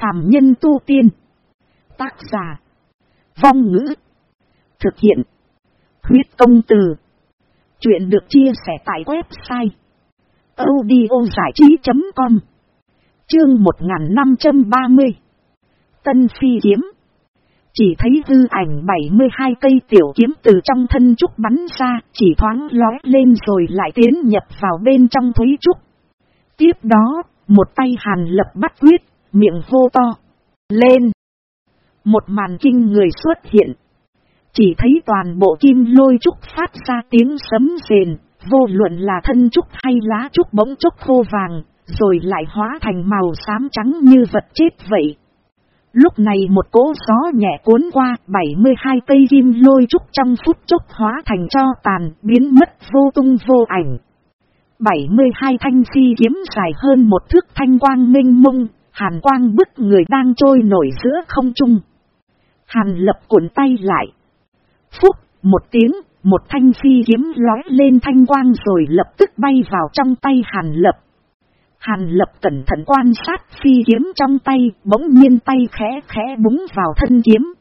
phàm nhân tu tiên. Tác giả. Vong ngữ. Thực hiện. Huyết công từ. Chuyện được chia sẻ tại website. audiozảichí.com Chương 1530 Tân Phi Kiếm Chỉ thấy hư ảnh 72 cây tiểu kiếm từ trong thân trúc bắn ra, chỉ thoáng lói lên rồi lại tiến nhập vào bên trong thúy trúc. Tiếp đó, một tay hàn lập bắt quyết, miệng vô to. Lên! Một màn kinh người xuất hiện. Chỉ thấy toàn bộ kim lôi trúc phát ra tiếng sấm rền, vô luận là thân trúc hay lá trúc bỗng chốc khô vàng, rồi lại hóa thành màu xám trắng như vật chết vậy. Lúc này một cỗ gió nhẹ cuốn qua 72 cây kim lôi trúc trong phút chốc hóa thành cho tàn biến mất vô tung vô ảnh. 72 thanh phi kiếm dài hơn một thước thanh quang minh mông, hàn quang bức người đang trôi nổi giữa không trung. Hàn lập cuộn tay lại. Phúc, một tiếng, một thanh phi kiếm lói lên thanh quang rồi lập tức bay vào trong tay hàn lập. Hàn lập cẩn thận quan sát phi kiếm trong tay, bỗng nhiên tay khẽ khẽ búng vào thân kiếm.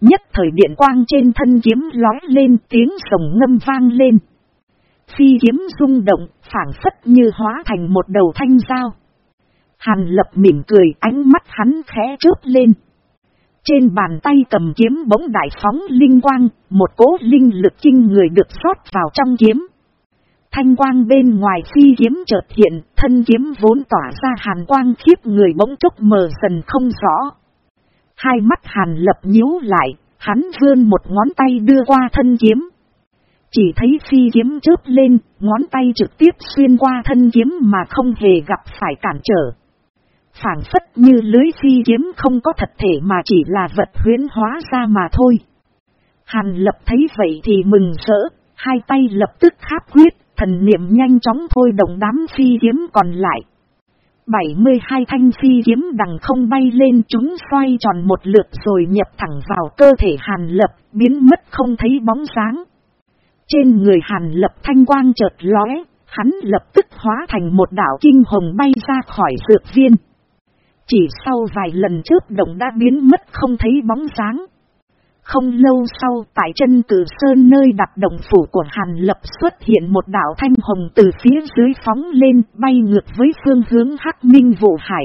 Nhất thời điện quang trên thân kiếm lói lên tiếng sồng ngâm vang lên. Phi kiếm rung động, phản phất như hóa thành một đầu thanh dao. Hàn lập mỉm cười ánh mắt hắn khẽ chớp lên. Trên bàn tay cầm kiếm bỗng đại phóng linh quang, một cố linh lực kinh người được xót vào trong kiếm. Thanh quang bên ngoài phi kiếm chợt hiện, thân kiếm vốn tỏa ra hàn quang khiếp người bỗng chốc mờ dần không rõ. Hai mắt hàn lập nhíu lại, hắn vươn một ngón tay đưa qua thân kiếm. Chỉ thấy phi kiếm chớp lên, ngón tay trực tiếp xuyên qua thân kiếm mà không hề gặp phải cản trở. Phản phất như lưới phi kiếm không có thật thể mà chỉ là vật huyến hóa ra mà thôi. Hàn lập thấy vậy thì mừng rỡ, hai tay lập tức kháp huyết, thần niệm nhanh chóng thôi đồng đám phi kiếm còn lại. 72 thanh phi kiếm đằng không bay lên chúng xoay tròn một lượt rồi nhập thẳng vào cơ thể hàn lập, biến mất không thấy bóng sáng. Trên người hàn lập thanh quang chợt lóe, hắn lập tức hóa thành một đảo kinh hồng bay ra khỏi dược viên. Chỉ sau vài lần trước động đã biến mất không thấy bóng dáng. Không lâu sau tại chân cử sơn nơi đặt đồng phủ của Hàn Lập xuất hiện một đảo thanh hồng từ phía dưới phóng lên bay ngược với phương hướng hắc minh Vũ hải.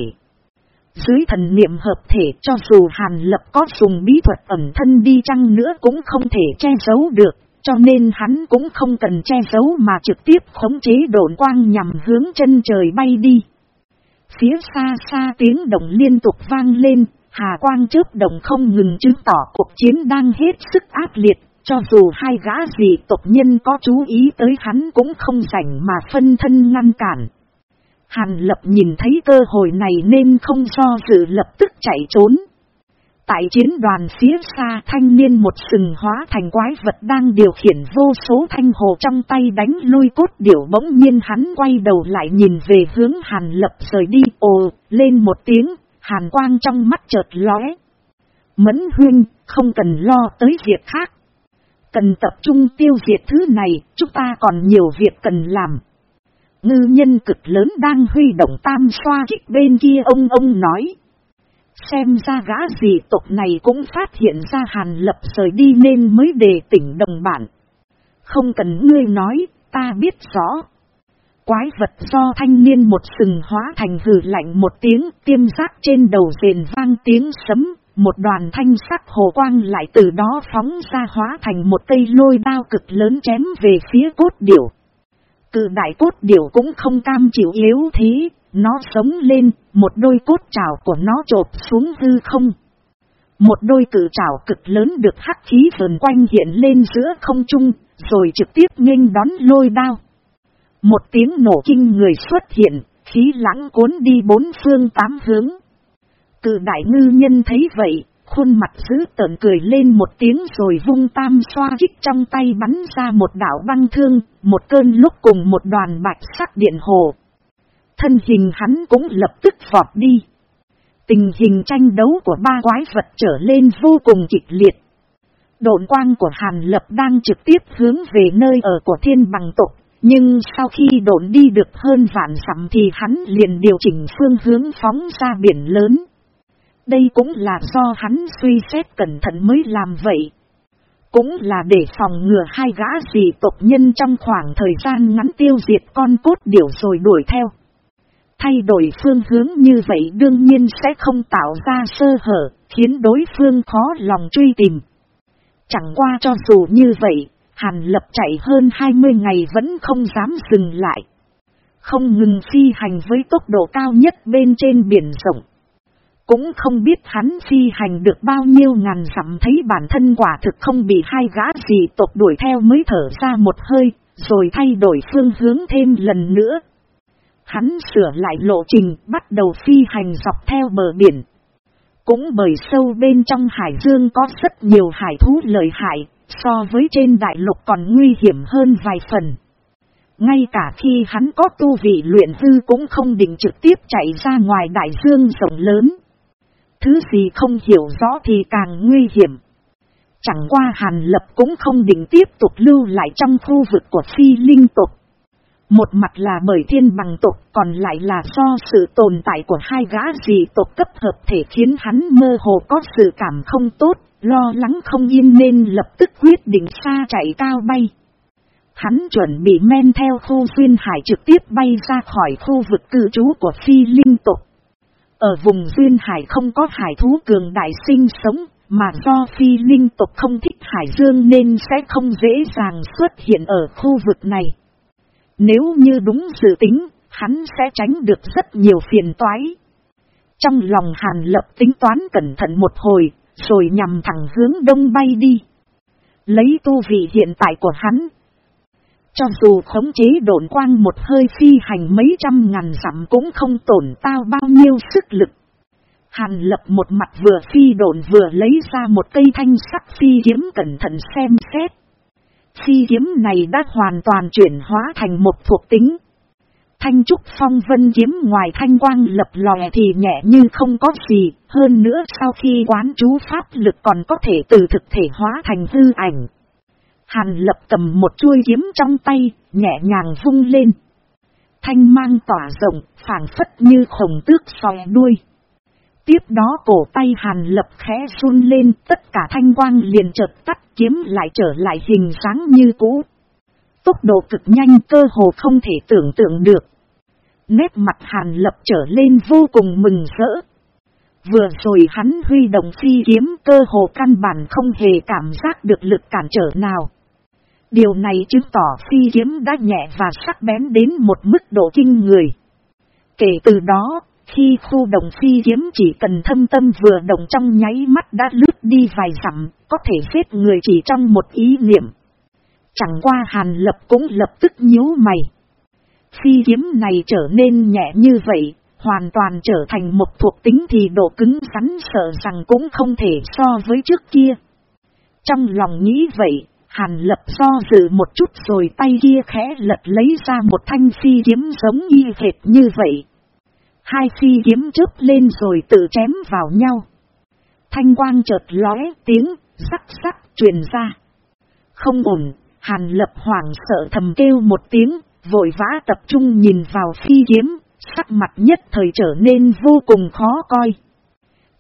Dưới thần niệm hợp thể cho dù Hàn Lập có dùng bí thuật ẩn thân đi chăng nữa cũng không thể che giấu được, cho nên hắn cũng không cần che giấu mà trực tiếp khống chế độn quang nhằm hướng chân trời bay đi. Phía xa xa tiếng động liên tục vang lên, hà quang trước động không ngừng chứng tỏ cuộc chiến đang hết sức ác liệt, cho dù hai gã gì tộc nhân có chú ý tới hắn cũng không rảnh mà phân thân ngăn cản. Hàn lập nhìn thấy cơ hội này nên không do dự lập tức chạy trốn. Tại chiến đoàn phía xa thanh niên một sừng hóa thành quái vật đang điều khiển vô số thanh hồ trong tay đánh lui cốt điểu bỗng nhiên hắn quay đầu lại nhìn về hướng hàn lập rời đi ồ, lên một tiếng, hàn quang trong mắt chợt lóe. Mẫn huyên, không cần lo tới việc khác. Cần tập trung tiêu diệt thứ này, chúng ta còn nhiều việc cần làm. Ngư nhân cực lớn đang huy động tam xoa kích bên kia ông ông nói. Xem ra gã gì tộc này cũng phát hiện ra hàn lập rời đi nên mới đề tỉnh đồng bản. Không cần ngươi nói, ta biết rõ. Quái vật do thanh niên một sừng hóa thành hừ lạnh một tiếng tiêm giác trên đầu rền vang tiếng sấm, một đoàn thanh sắc hồ quang lại từ đó phóng ra hóa thành một cây lôi đao cực lớn chém về phía cốt điểu. Cự đại cốt điểu cũng không cam chịu yếu thế, nó sống lên, một đôi cốt trào của nó trộp xuống hư không. Một đôi cử trảo cực lớn được hắc khí vần quanh hiện lên giữa không trung, rồi trực tiếp nghênh đón lôi đao. Một tiếng nổ kinh người xuất hiện, khí lãng cuốn đi bốn phương tám hướng. Cự đại ngư nhân thấy vậy, khuôn mặt giữ tợn cười lên một tiếng rồi vung tam xoa kích trong tay bắn ra một đảo băng thương, một cơn lúc cùng một đoàn bạch sắc điện hồ. Thân hình hắn cũng lập tức vọt đi. Tình hình tranh đấu của ba quái vật trở lên vô cùng kịch liệt. Độn quang của Hàn Lập đang trực tiếp hướng về nơi ở của thiên bằng tộc, nhưng sau khi độn đi được hơn vạn sắm thì hắn liền điều chỉnh phương hướng phóng ra biển lớn. Đây cũng là do hắn suy xét cẩn thận mới làm vậy. Cũng là để phòng ngừa hai gã dị tộc nhân trong khoảng thời gian ngắn tiêu diệt con cốt điểu rồi đuổi theo. Thay đổi phương hướng như vậy đương nhiên sẽ không tạo ra sơ hở, khiến đối phương khó lòng truy tìm. Chẳng qua cho dù như vậy, Hàn Lập chạy hơn 20 ngày vẫn không dám dừng lại. Không ngừng phi hành với tốc độ cao nhất bên trên biển rộng. Cũng không biết hắn phi hành được bao nhiêu ngàn dặm thấy bản thân quả thực không bị hai gã gì tộc đuổi theo mới thở ra một hơi, rồi thay đổi phương hướng thêm lần nữa. Hắn sửa lại lộ trình bắt đầu phi hành dọc theo bờ biển. Cũng bởi sâu bên trong hải dương có rất nhiều hải thú lợi hại, so với trên đại lục còn nguy hiểm hơn vài phần. Ngay cả khi hắn có tu vị luyện hư cũng không định trực tiếp chạy ra ngoài đại dương rộng lớn. Thứ gì không hiểu rõ thì càng nguy hiểm. Chẳng qua Hàn Lập cũng không định tiếp tục lưu lại trong khu vực của phi linh tục. Một mặt là bởi thiên bằng tộc còn lại là do sự tồn tại của hai gã dị tộc cấp hợp thể khiến hắn mơ hồ có sự cảm không tốt, lo lắng không yên nên lập tức quyết định xa chạy cao bay. Hắn chuẩn bị men theo khu duyên hải trực tiếp bay ra khỏi khu vực cư trú của phi linh tộc. Ở vùng duyên hải không có hải thú cường đại sinh sống, mà do phi linh tộc không thích hải dương nên sẽ không dễ dàng xuất hiện ở khu vực này. Nếu như đúng dự tính, hắn sẽ tránh được rất nhiều phiền toái. Trong lòng hàn lập tính toán cẩn thận một hồi, rồi nhằm thẳng hướng đông bay đi. Lấy tu vị hiện tại của hắn. Cho dù khống chế độn quang một hơi phi hành mấy trăm ngàn dặm cũng không tổn tao bao nhiêu sức lực. Hàn lập một mặt vừa phi độn vừa lấy ra một cây thanh sắc phi kiếm cẩn thận xem xét. Phi kiếm này đã hoàn toàn chuyển hóa thành một thuộc tính. Thanh trúc phong vân kiếm ngoài thanh quang lập lòe thì nhẹ như không có gì, hơn nữa sau khi quán chú pháp lực còn có thể từ thực thể hóa thành hư ảnh. Hàn lập cầm một chuôi kiếm trong tay, nhẹ nhàng vung lên. Thanh mang tỏa rộng, phảng phất như khổng tước sòe đuôi. Tiếp đó cổ tay hàn lập khẽ run lên, tất cả thanh quang liền chợt tắt kiếm lại trở lại hình dáng như cũ. Tốc độ cực nhanh cơ hồ không thể tưởng tượng được. Nét mặt hàn lập trở lên vô cùng mừng rỡ. Vừa rồi hắn huy động phi kiếm cơ hồ căn bản không hề cảm giác được lực cản trở nào. Điều này chứng tỏ phi kiếm đã nhẹ và sắc bén đến một mức độ kinh người. Kể từ đó, khi khu đồng phi kiếm chỉ cần thâm tâm vừa động trong nháy mắt đã lướt đi vài dặm, có thể giết người chỉ trong một ý niệm. Chẳng qua hàn lập cũng lập tức nhíu mày. Phi kiếm này trở nên nhẹ như vậy, hoàn toàn trở thành một thuộc tính thì độ cứng rắn sợ rằng cũng không thể so với trước kia. Trong lòng nghĩ vậy, hàn lập so dự một chút rồi tay kia khẽ lật lấy ra một thanh phi kiếm giống y hệt như vậy. Hai phi kiếm chớp lên rồi tự chém vào nhau. Thanh quang chợt lóe tiếng, sắc sắc truyền ra. Không ổn, hàn lập hoảng sợ thầm kêu một tiếng, vội vã tập trung nhìn vào phi kiếm, sắc mặt nhất thời trở nên vô cùng khó coi.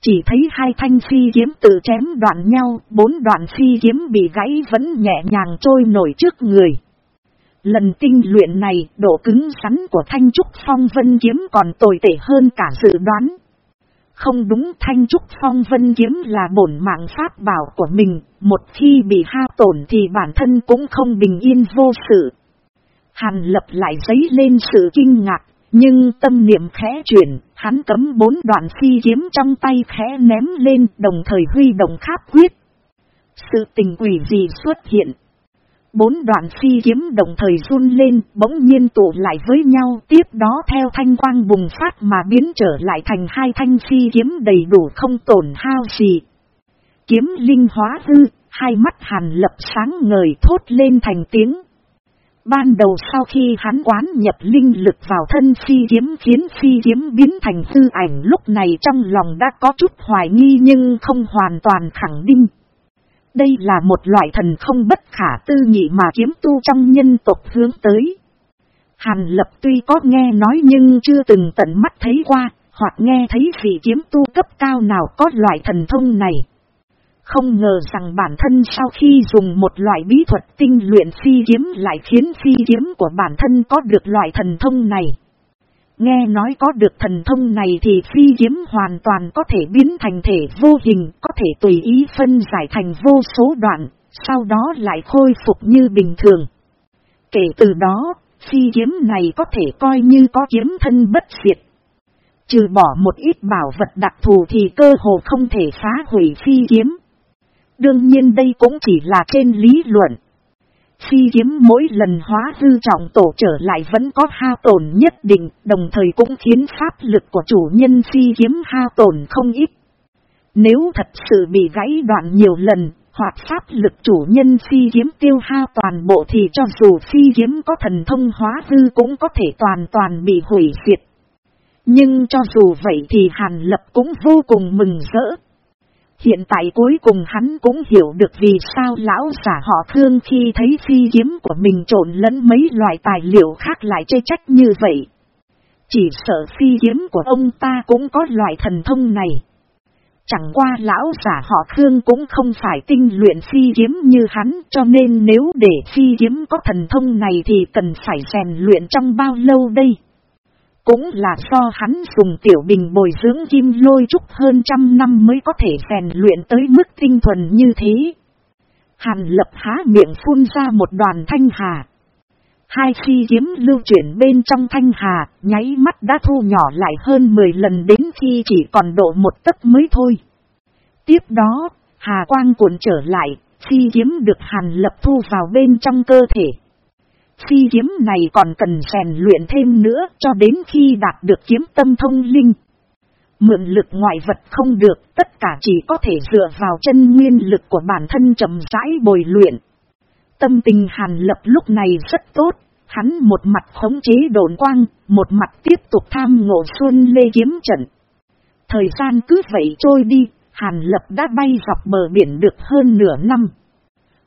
Chỉ thấy hai thanh phi kiếm tự chém đoạn nhau, bốn đoạn phi kiếm bị gãy vẫn nhẹ nhàng trôi nổi trước người. Lần tinh luyện này, độ cứng rắn của thanh trúc phong vân kiếm còn tồi tệ hơn cả dự đoán. Không đúng thanh trúc phong vân kiếm là bổn mạng pháp bảo của mình, một khi bị hao tổn thì bản thân cũng không bình yên vô sự. Hàn lập lại giấy lên sự kinh ngạc, nhưng tâm niệm khẽ chuyển, hắn cấm bốn đoạn phi kiếm trong tay khẽ ném lên đồng thời huy động kháp quyết. Sự tình quỷ gì xuất hiện. Bốn đoạn phi kiếm đồng thời run lên, bỗng nhiên tụ lại với nhau, tiếp đó theo thanh quang bùng phát mà biến trở lại thành hai thanh phi kiếm đầy đủ không tổn hao gì. Kiếm linh hóa hư, hai mắt hàn lập sáng ngời thốt lên thành tiếng. Ban đầu sau khi hắn quán nhập linh lực vào thân phi kiếm khiến phi kiếm biến thành hư ảnh lúc này trong lòng đã có chút hoài nghi nhưng không hoàn toàn khẳng định. Đây là một loại thần không bất khả tư nghị mà kiếm tu trong nhân tộc hướng tới. Hàn lập tuy có nghe nói nhưng chưa từng tận mắt thấy qua, hoặc nghe thấy vị kiếm tu cấp cao nào có loại thần thông này. Không ngờ rằng bản thân sau khi dùng một loại bí thuật tinh luyện phi kiếm lại khiến phi kiếm của bản thân có được loại thần thông này. Nghe nói có được thần thông này thì phi kiếm hoàn toàn có thể biến thành thể vô hình, có thể tùy ý phân giải thành vô số đoạn, sau đó lại khôi phục như bình thường. Kể từ đó, phi kiếm này có thể coi như có kiếm thân bất diệt. Trừ bỏ một ít bảo vật đặc thù thì cơ hồ không thể phá hủy phi kiếm. Đương nhiên đây cũng chỉ là trên lý luận. Phi kiếm mỗi lần hóa hư trọng tổ trở lại vẫn có hao tổn nhất định, đồng thời cũng khiến pháp lực của chủ nhân phi kiếm hao tổn không ít. Nếu thật sự bị gãy đoạn nhiều lần, hoặc pháp lực chủ nhân phi kiếm tiêu hao toàn bộ thì cho dù phi kiếm có thần thông hóa hư cũng có thể toàn toàn bị hủy diệt. Nhưng cho dù vậy thì Hàn Lập cũng vô cùng mừng rỡ. Hiện tại cuối cùng hắn cũng hiểu được vì sao lão giả họ thương khi thấy phi kiếm của mình trộn lẫn mấy loại tài liệu khác lại chê trách như vậy. Chỉ sợ phi kiếm của ông ta cũng có loại thần thông này. Chẳng qua lão giả họ Khương cũng không phải tinh luyện phi kiếm như hắn, cho nên nếu để phi kiếm có thần thông này thì cần phải rèn luyện trong bao lâu đây. Cũng là do hắn dùng tiểu bình bồi dưỡng kim lôi trúc hơn trăm năm mới có thể rèn luyện tới mức tinh thuần như thế. Hàn lập há miệng phun ra một đoàn thanh hà. Hai phi kiếm lưu chuyển bên trong thanh hà, nháy mắt đã thu nhỏ lại hơn 10 lần đến khi chỉ còn độ một tấc mới thôi. Tiếp đó, hà quang cuộn trở lại, phi kiếm được hàn lập thu vào bên trong cơ thể. Phi kiếm này còn cần rèn luyện thêm nữa cho đến khi đạt được kiếm tâm thông linh. Mượn lực ngoại vật không được, tất cả chỉ có thể dựa vào chân nguyên lực của bản thân chậm rãi bồi luyện. Tâm tình hàn lập lúc này rất tốt, hắn một mặt khống chế đồn quang, một mặt tiếp tục tham ngộ xuân lê kiếm trận. Thời gian cứ vậy trôi đi, hàn lập đã bay dọc bờ biển được hơn nửa năm.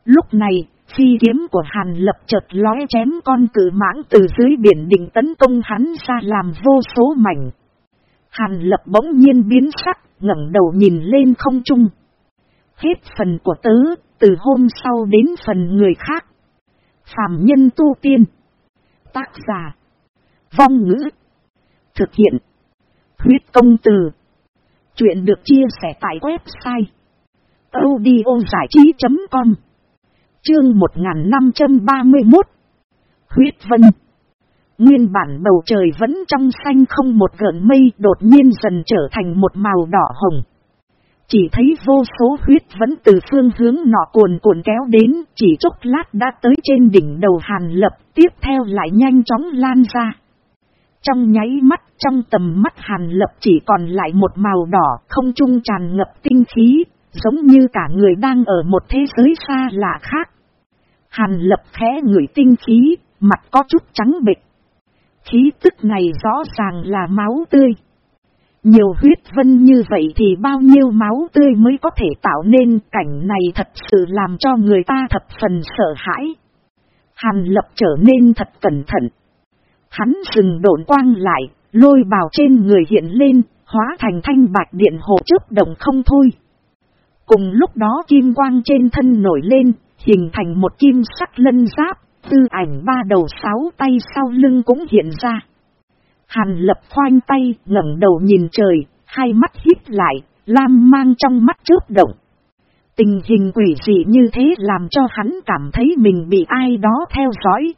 Lúc này, phi kiếm của hàn lập chợt lóe chém con cử mãng từ dưới biển định tấn công hắn ra làm vô số mảnh. Hàn lập bỗng nhiên biến sắc, ngẩng đầu nhìn lên không trung. Hết phần của tớ, từ hôm sau đến phần người khác. Phạm nhân tu tiên. Tác giả. Vong ngữ. Thực hiện. Huyết công từ. Chuyện được chia sẻ tại website. audiozảichí.com Chương 1531 Huyết Vân Nguyên bản bầu trời vẫn trong xanh không một gợn mây đột nhiên dần trở thành một màu đỏ hồng. Chỉ thấy vô số huyết vẫn từ phương hướng nọ cuồn cuộn kéo đến, chỉ chốc lát đã tới trên đỉnh đầu hàn lập, tiếp theo lại nhanh chóng lan ra. Trong nháy mắt, trong tầm mắt hàn lập chỉ còn lại một màu đỏ, không trung tràn ngập tinh khí, giống như cả người đang ở một thế giới xa lạ khác. Hàn lập khẽ người tinh khí, mặt có chút trắng bệch. Khí tức này rõ ràng là máu tươi. Nhiều huyết vân như vậy thì bao nhiêu máu tươi mới có thể tạo nên cảnh này thật sự làm cho người ta thập phần sợ hãi. Hàn lập trở nên thật cẩn thận. Hắn dừng độn quang lại, lôi bào trên người hiện lên, hóa thành thanh bạch điện hồ trước động không thôi. Cùng lúc đó kim quang trên thân nổi lên, hình thành một kim sắc lân giáp, tư ảnh ba đầu sáu tay sau lưng cũng hiện ra. Hàn lập khoanh tay, ngẩng đầu nhìn trời, hai mắt hít lại, lam mang trong mắt chớp động. Tình hình quỷ dị như thế làm cho hắn cảm thấy mình bị ai đó theo dõi.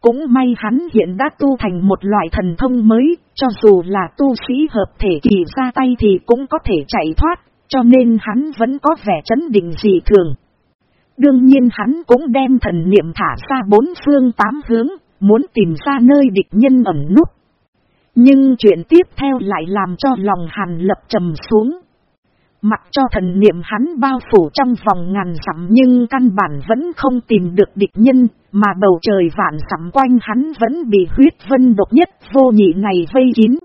Cũng may hắn hiện đã tu thành một loại thần thông mới, cho dù là tu sĩ hợp thể kỳ ra tay thì cũng có thể chạy thoát, cho nên hắn vẫn có vẻ chấn định dị thường. Đương nhiên hắn cũng đem thần niệm thả ra bốn phương tám hướng, muốn tìm ra nơi địch nhân ẩn nút. Nhưng chuyện tiếp theo lại làm cho lòng hàn lập trầm xuống. Mặc cho thần niệm hắn bao phủ trong vòng ngàn dặm nhưng căn bản vẫn không tìm được địch nhân, mà bầu trời vạn dặm quanh hắn vẫn bị huyết vân độc nhất vô nhị này vây kín.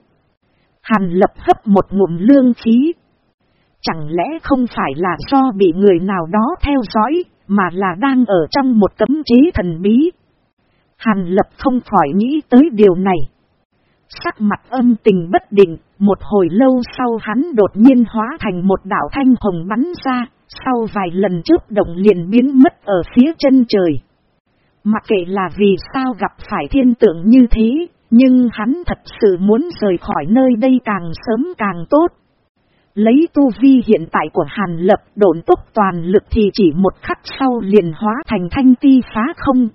Hàn lập hấp một ngụm lương khí. Chẳng lẽ không phải là do bị người nào đó theo dõi, mà là đang ở trong một cấm chế thần bí. Hàn lập không khỏi nghĩ tới điều này. Sắc mặt âm tình bất định, một hồi lâu sau hắn đột nhiên hóa thành một đảo thanh hồng bắn ra, sau vài lần trước động liền biến mất ở phía chân trời. Mặc kệ là vì sao gặp phải thiên tượng như thế, nhưng hắn thật sự muốn rời khỏi nơi đây càng sớm càng tốt. Lấy tu vi hiện tại của Hàn Lập độn tốc toàn lực thì chỉ một khắc sau liền hóa thành thanh ti phá không.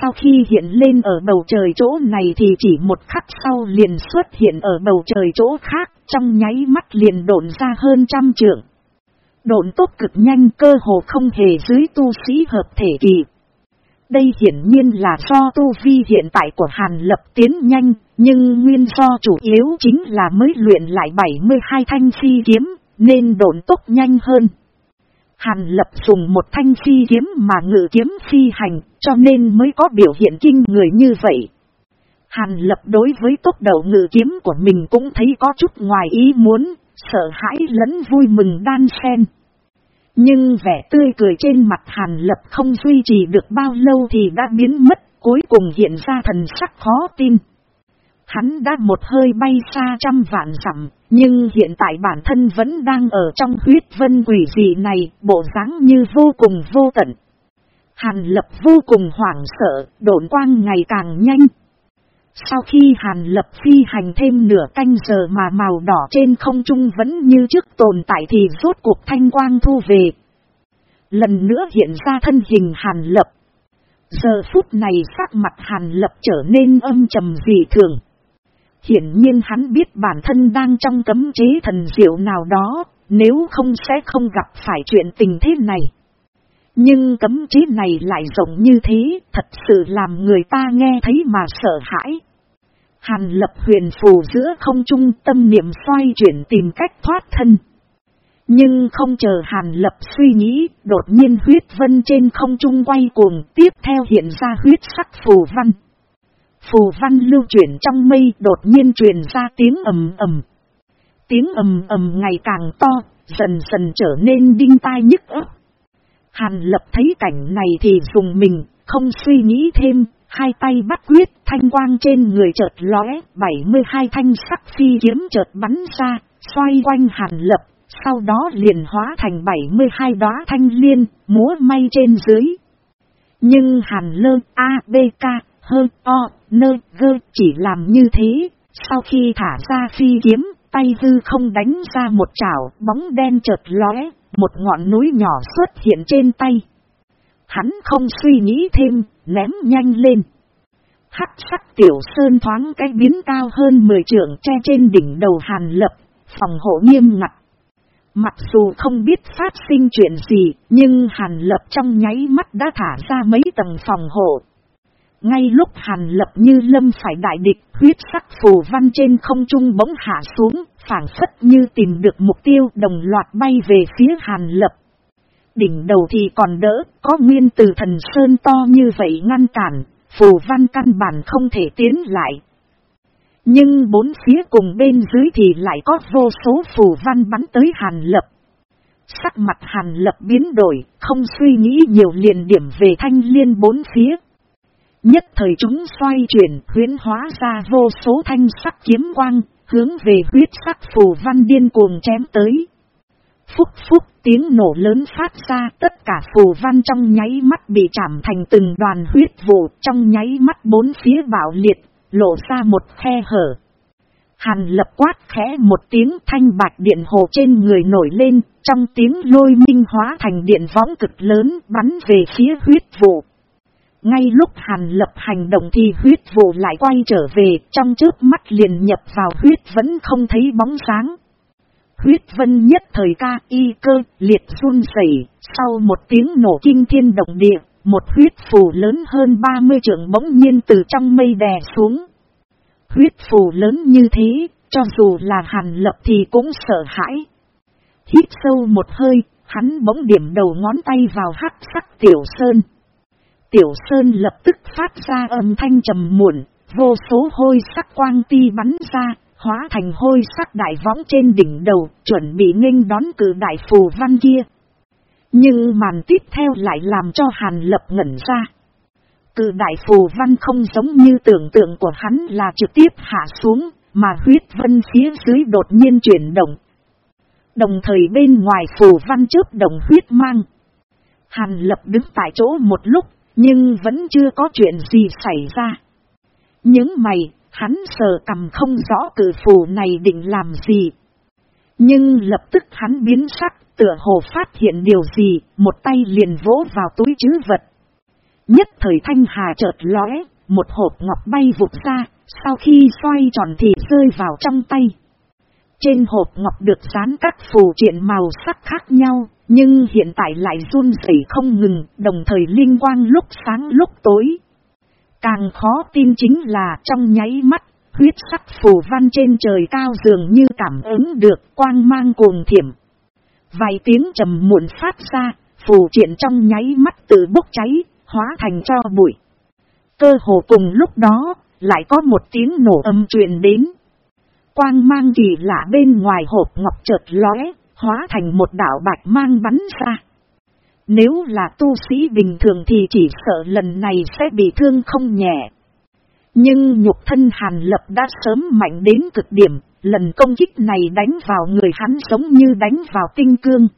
Sau khi hiện lên ở bầu trời chỗ này thì chỉ một khắc sau liền xuất hiện ở bầu trời chỗ khác, trong nháy mắt liền độn ra hơn trăm trượng. Độn tốc cực nhanh cơ hồ không hề dưới tu sĩ hợp thể kỳ. Đây hiển nhiên là do tu vi hiện tại của Hàn Lập tiến nhanh, nhưng nguyên do chủ yếu chính là mới luyện lại 72 thanh phi kiếm, nên độn tốc nhanh hơn. Hàn Lập dùng một thanh phi kiếm mà ngự kiếm phi hành, cho nên mới có biểu hiện kinh người như vậy. Hàn Lập đối với tốc độ ngự kiếm của mình cũng thấy có chút ngoài ý muốn, sợ hãi lẫn vui mừng đan xen. Nhưng vẻ tươi cười trên mặt Hàn Lập không duy trì được bao lâu thì đã biến mất, cuối cùng hiện ra thần sắc khó tin. Hắn đã một hơi bay xa trăm vạn dặm, nhưng hiện tại bản thân vẫn đang ở trong huyết vân quỷ dị này, bộ dáng như vô cùng vô tận. Hàn lập vô cùng hoảng sợ, độn quang ngày càng nhanh. Sau khi hàn lập phi hành thêm nửa canh giờ mà màu đỏ trên không trung vẫn như trước tồn tại thì rốt cuộc thanh quang thu về. Lần nữa hiện ra thân hình hàn lập. Giờ phút này sắc mặt hàn lập trở nên âm trầm dị thường. Hiển nhiên hắn biết bản thân đang trong cấm chế thần diệu nào đó, nếu không sẽ không gặp phải chuyện tình thế này. Nhưng cấm chế này lại rộng như thế, thật sự làm người ta nghe thấy mà sợ hãi. Hàn lập huyền phù giữa không trung tâm niệm xoay chuyển tìm cách thoát thân. Nhưng không chờ hàn lập suy nghĩ, đột nhiên huyết vân trên không trung quay cuồng, tiếp theo hiện ra huyết sắc phù văn. Phù văn lưu chuyển trong mây đột nhiên truyền ra tiếng ầm ầm. Tiếng ầm ầm ngày càng to, dần dần trở nên đinh tai nhức ấp. Hàn lập thấy cảnh này thì dùng mình, không suy nghĩ thêm, hai tay bắt quyết, thanh quang trên người chợt lóe, 72 thanh sắc phi kiếm chợt bắn ra, xoay quanh hàn lập, sau đó liền hóa thành 72 đóa thanh liên, múa may trên dưới. Nhưng hàn lơ A, B, K, hơn o, N, gơ chỉ làm như thế, sau khi thả ra phi kiếm, tay hư không đánh ra một chảo, bóng đen chợt lóe, một ngọn núi nhỏ xuất hiện trên tay. Hắn không suy nghĩ thêm, ném nhanh lên. Hắc sắc tiểu sơn thoáng cái biến cao hơn 10 trượng che trên đỉnh đầu hàn lập, phòng hộ nghiêm ngặt. Mặc dù không biết phát sinh chuyện gì, nhưng hàn lập trong nháy mắt đã thả ra mấy tầng phòng hộ, ngay lúc hàn lập như lâm phải đại địch, huyết sắc phù văn trên không trung bỗng hạ xuống, phản phất như tìm được mục tiêu đồng loạt bay về phía hàn lập. Đỉnh đầu thì còn đỡ, có nguyên từ thần sơn to như vậy ngăn cản, phù văn căn bản không thể tiến lại. Nhưng bốn phía cùng bên dưới thì lại có vô số phù văn bắn tới hàn lập. Sắc mặt hàn lập biến đổi, không suy nghĩ nhiều liền điểm về thanh liên bốn phía. Nhất thời chúng xoay chuyển, huyến hóa ra vô số thanh sắc kiếm quang, hướng về huyết sắc phù văn điên cuồng chém tới. Phúc phúc tiếng nổ lớn phát ra tất cả phù văn trong nháy mắt bị chạm thành từng đoàn huyết vụ trong nháy mắt bốn phía bạo liệt, lộ ra một khe hở. Hàn lập quát khẽ một tiếng thanh bạch điện hồ trên người nổi lên, trong tiếng lôi minh hóa thành điện võng cực lớn bắn về phía huyết vụ. Ngay lúc Hàn Lập hành động thì huyết vụ lại quay trở về, trong trước mắt liền nhập vào huyết vẫn không thấy bóng sáng. Huyết vân nhất thời ca y cơ, liệt run rẩy sau một tiếng nổ kinh thiên động địa, một huyết phù lớn hơn 30 trượng bỗng nhiên từ trong mây đè xuống. Huyết phù lớn như thế, cho dù là Hàn Lập thì cũng sợ hãi. Hít sâu một hơi, hắn bỗng điểm đầu ngón tay vào hắc sắc tiểu sơn. Tiểu Sơn lập tức phát ra âm thanh trầm muộn, vô số hôi sắc quang ti bắn ra, hóa thành hôi sắc đại võng trên đỉnh đầu, chuẩn bị nghênh đón cử đại phù văn kia. Nhưng màn tiếp theo lại làm cho Hàn Lập ngẩn ra. Cử đại phù văn không giống như tưởng tượng của hắn là trực tiếp hạ xuống, mà huyết vân phía dưới đột nhiên chuyển động. Đồng thời bên ngoài phù văn chớp động huyết mang. Hàn lập đứng tại chỗ một lúc, nhưng vẫn chưa có chuyện gì xảy ra. Những mày, hắn sờ cầm không rõ cử phù này định làm gì. Nhưng lập tức hắn biến sắc, tựa hồ phát hiện điều gì, một tay liền vỗ vào túi chứ vật. Nhất thời thanh hà chợt lóe, một hộp ngọc bay vụt ra, sau khi xoay tròn thì rơi vào trong tay. Trên hộp ngọc được dán các phù triện màu sắc khác nhau, nhưng hiện tại lại run rẩy không ngừng, đồng thời linh quang lúc sáng lúc tối. Càng khó tin chính là trong nháy mắt, huyết sắc phù văn trên trời cao dường như cảm ứng được quang mang cuồng thiểm. Vài tiếng trầm muộn phát ra, phù triện trong nháy mắt tự bốc cháy, hóa thành cho bụi. Cơ hồ cùng lúc đó, lại có một tiếng nổ âm truyền đến. Quang mang kỳ lạ bên ngoài hộp ngọc chợt lóe, hóa thành một đảo bạch mang bắn ra. Nếu là tu sĩ bình thường thì chỉ sợ lần này sẽ bị thương không nhẹ. Nhưng nhục thân hàn lập đã sớm mạnh đến cực điểm, lần công kích này đánh vào người hắn giống như đánh vào tinh cương.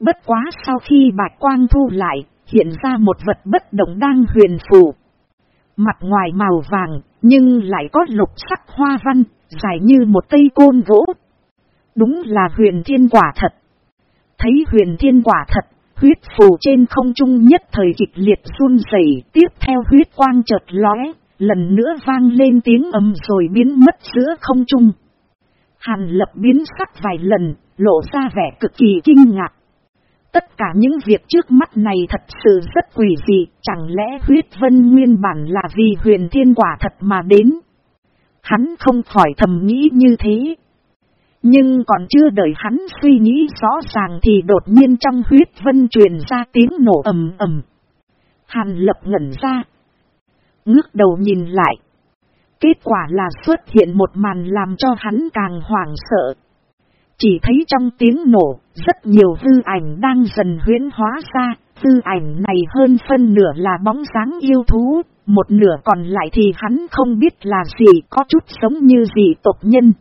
Bất quá sau khi bạch quang thu lại, hiện ra một vật bất động đang huyền phù. Mặt ngoài màu vàng, nhưng lại có lục sắc hoa văn, dài như một cây côn gỗ. Đúng là huyền thiên quả thật. Thấy huyền thiên quả thật, huyết phù trên không trung nhất thời kịch liệt run rẩy tiếp theo huyết quang chợt lóe, lần nữa vang lên tiếng ầm rồi biến mất giữa không trung. Hàn lập biến sắc vài lần, lộ ra vẻ cực kỳ kinh ngạc. Tất cả những việc trước mắt này thật sự rất quỷ dị, chẳng lẽ huyết vân nguyên bản là vì huyền thiên quả thật mà đến. Hắn không khỏi thầm nghĩ như thế. Nhưng còn chưa đợi hắn suy nghĩ rõ ràng thì đột nhiên trong huyết vân truyền ra tiếng nổ ầm ầm. Hàn lập ngẩn ra. Ngước đầu nhìn lại. Kết quả là xuất hiện một màn làm cho hắn càng hoảng sợ. Chỉ thấy trong tiếng nổ, rất nhiều hư ảnh đang dần huyến hóa ra, hư ảnh này hơn phân nửa là bóng dáng yêu thú, một nửa còn lại thì hắn không biết là gì có chút giống như gì tộc nhân.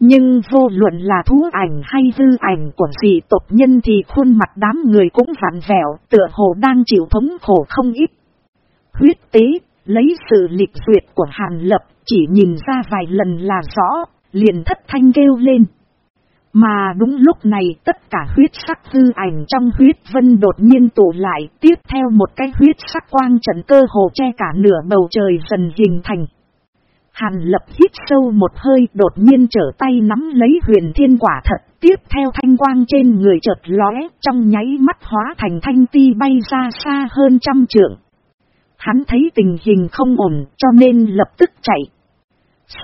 Nhưng vô luận là thú ảnh hay dư ảnh của dị tộc nhân thì khuôn mặt đám người cũng vặn vẹo, tựa hồ đang chịu thống khổ không ít. Huyết tế, lấy sự lịch duyệt của Hàn Lập, chỉ nhìn ra vài lần là rõ, liền thất thanh kêu lên. Mà đúng lúc này tất cả huyết sắc hư ảnh trong huyết vân đột nhiên tụ lại, tiếp theo một cái huyết sắc quang trận cơ hồ che cả nửa bầu trời dần hình thành. Hàn lập hít sâu một hơi đột nhiên trở tay nắm lấy huyền thiên quả thật, tiếp theo thanh quang trên người chợt lóe, trong nháy mắt hóa thành thanh ti bay ra xa hơn trăm trượng. Hắn thấy tình hình không ổn cho nên lập tức chạy.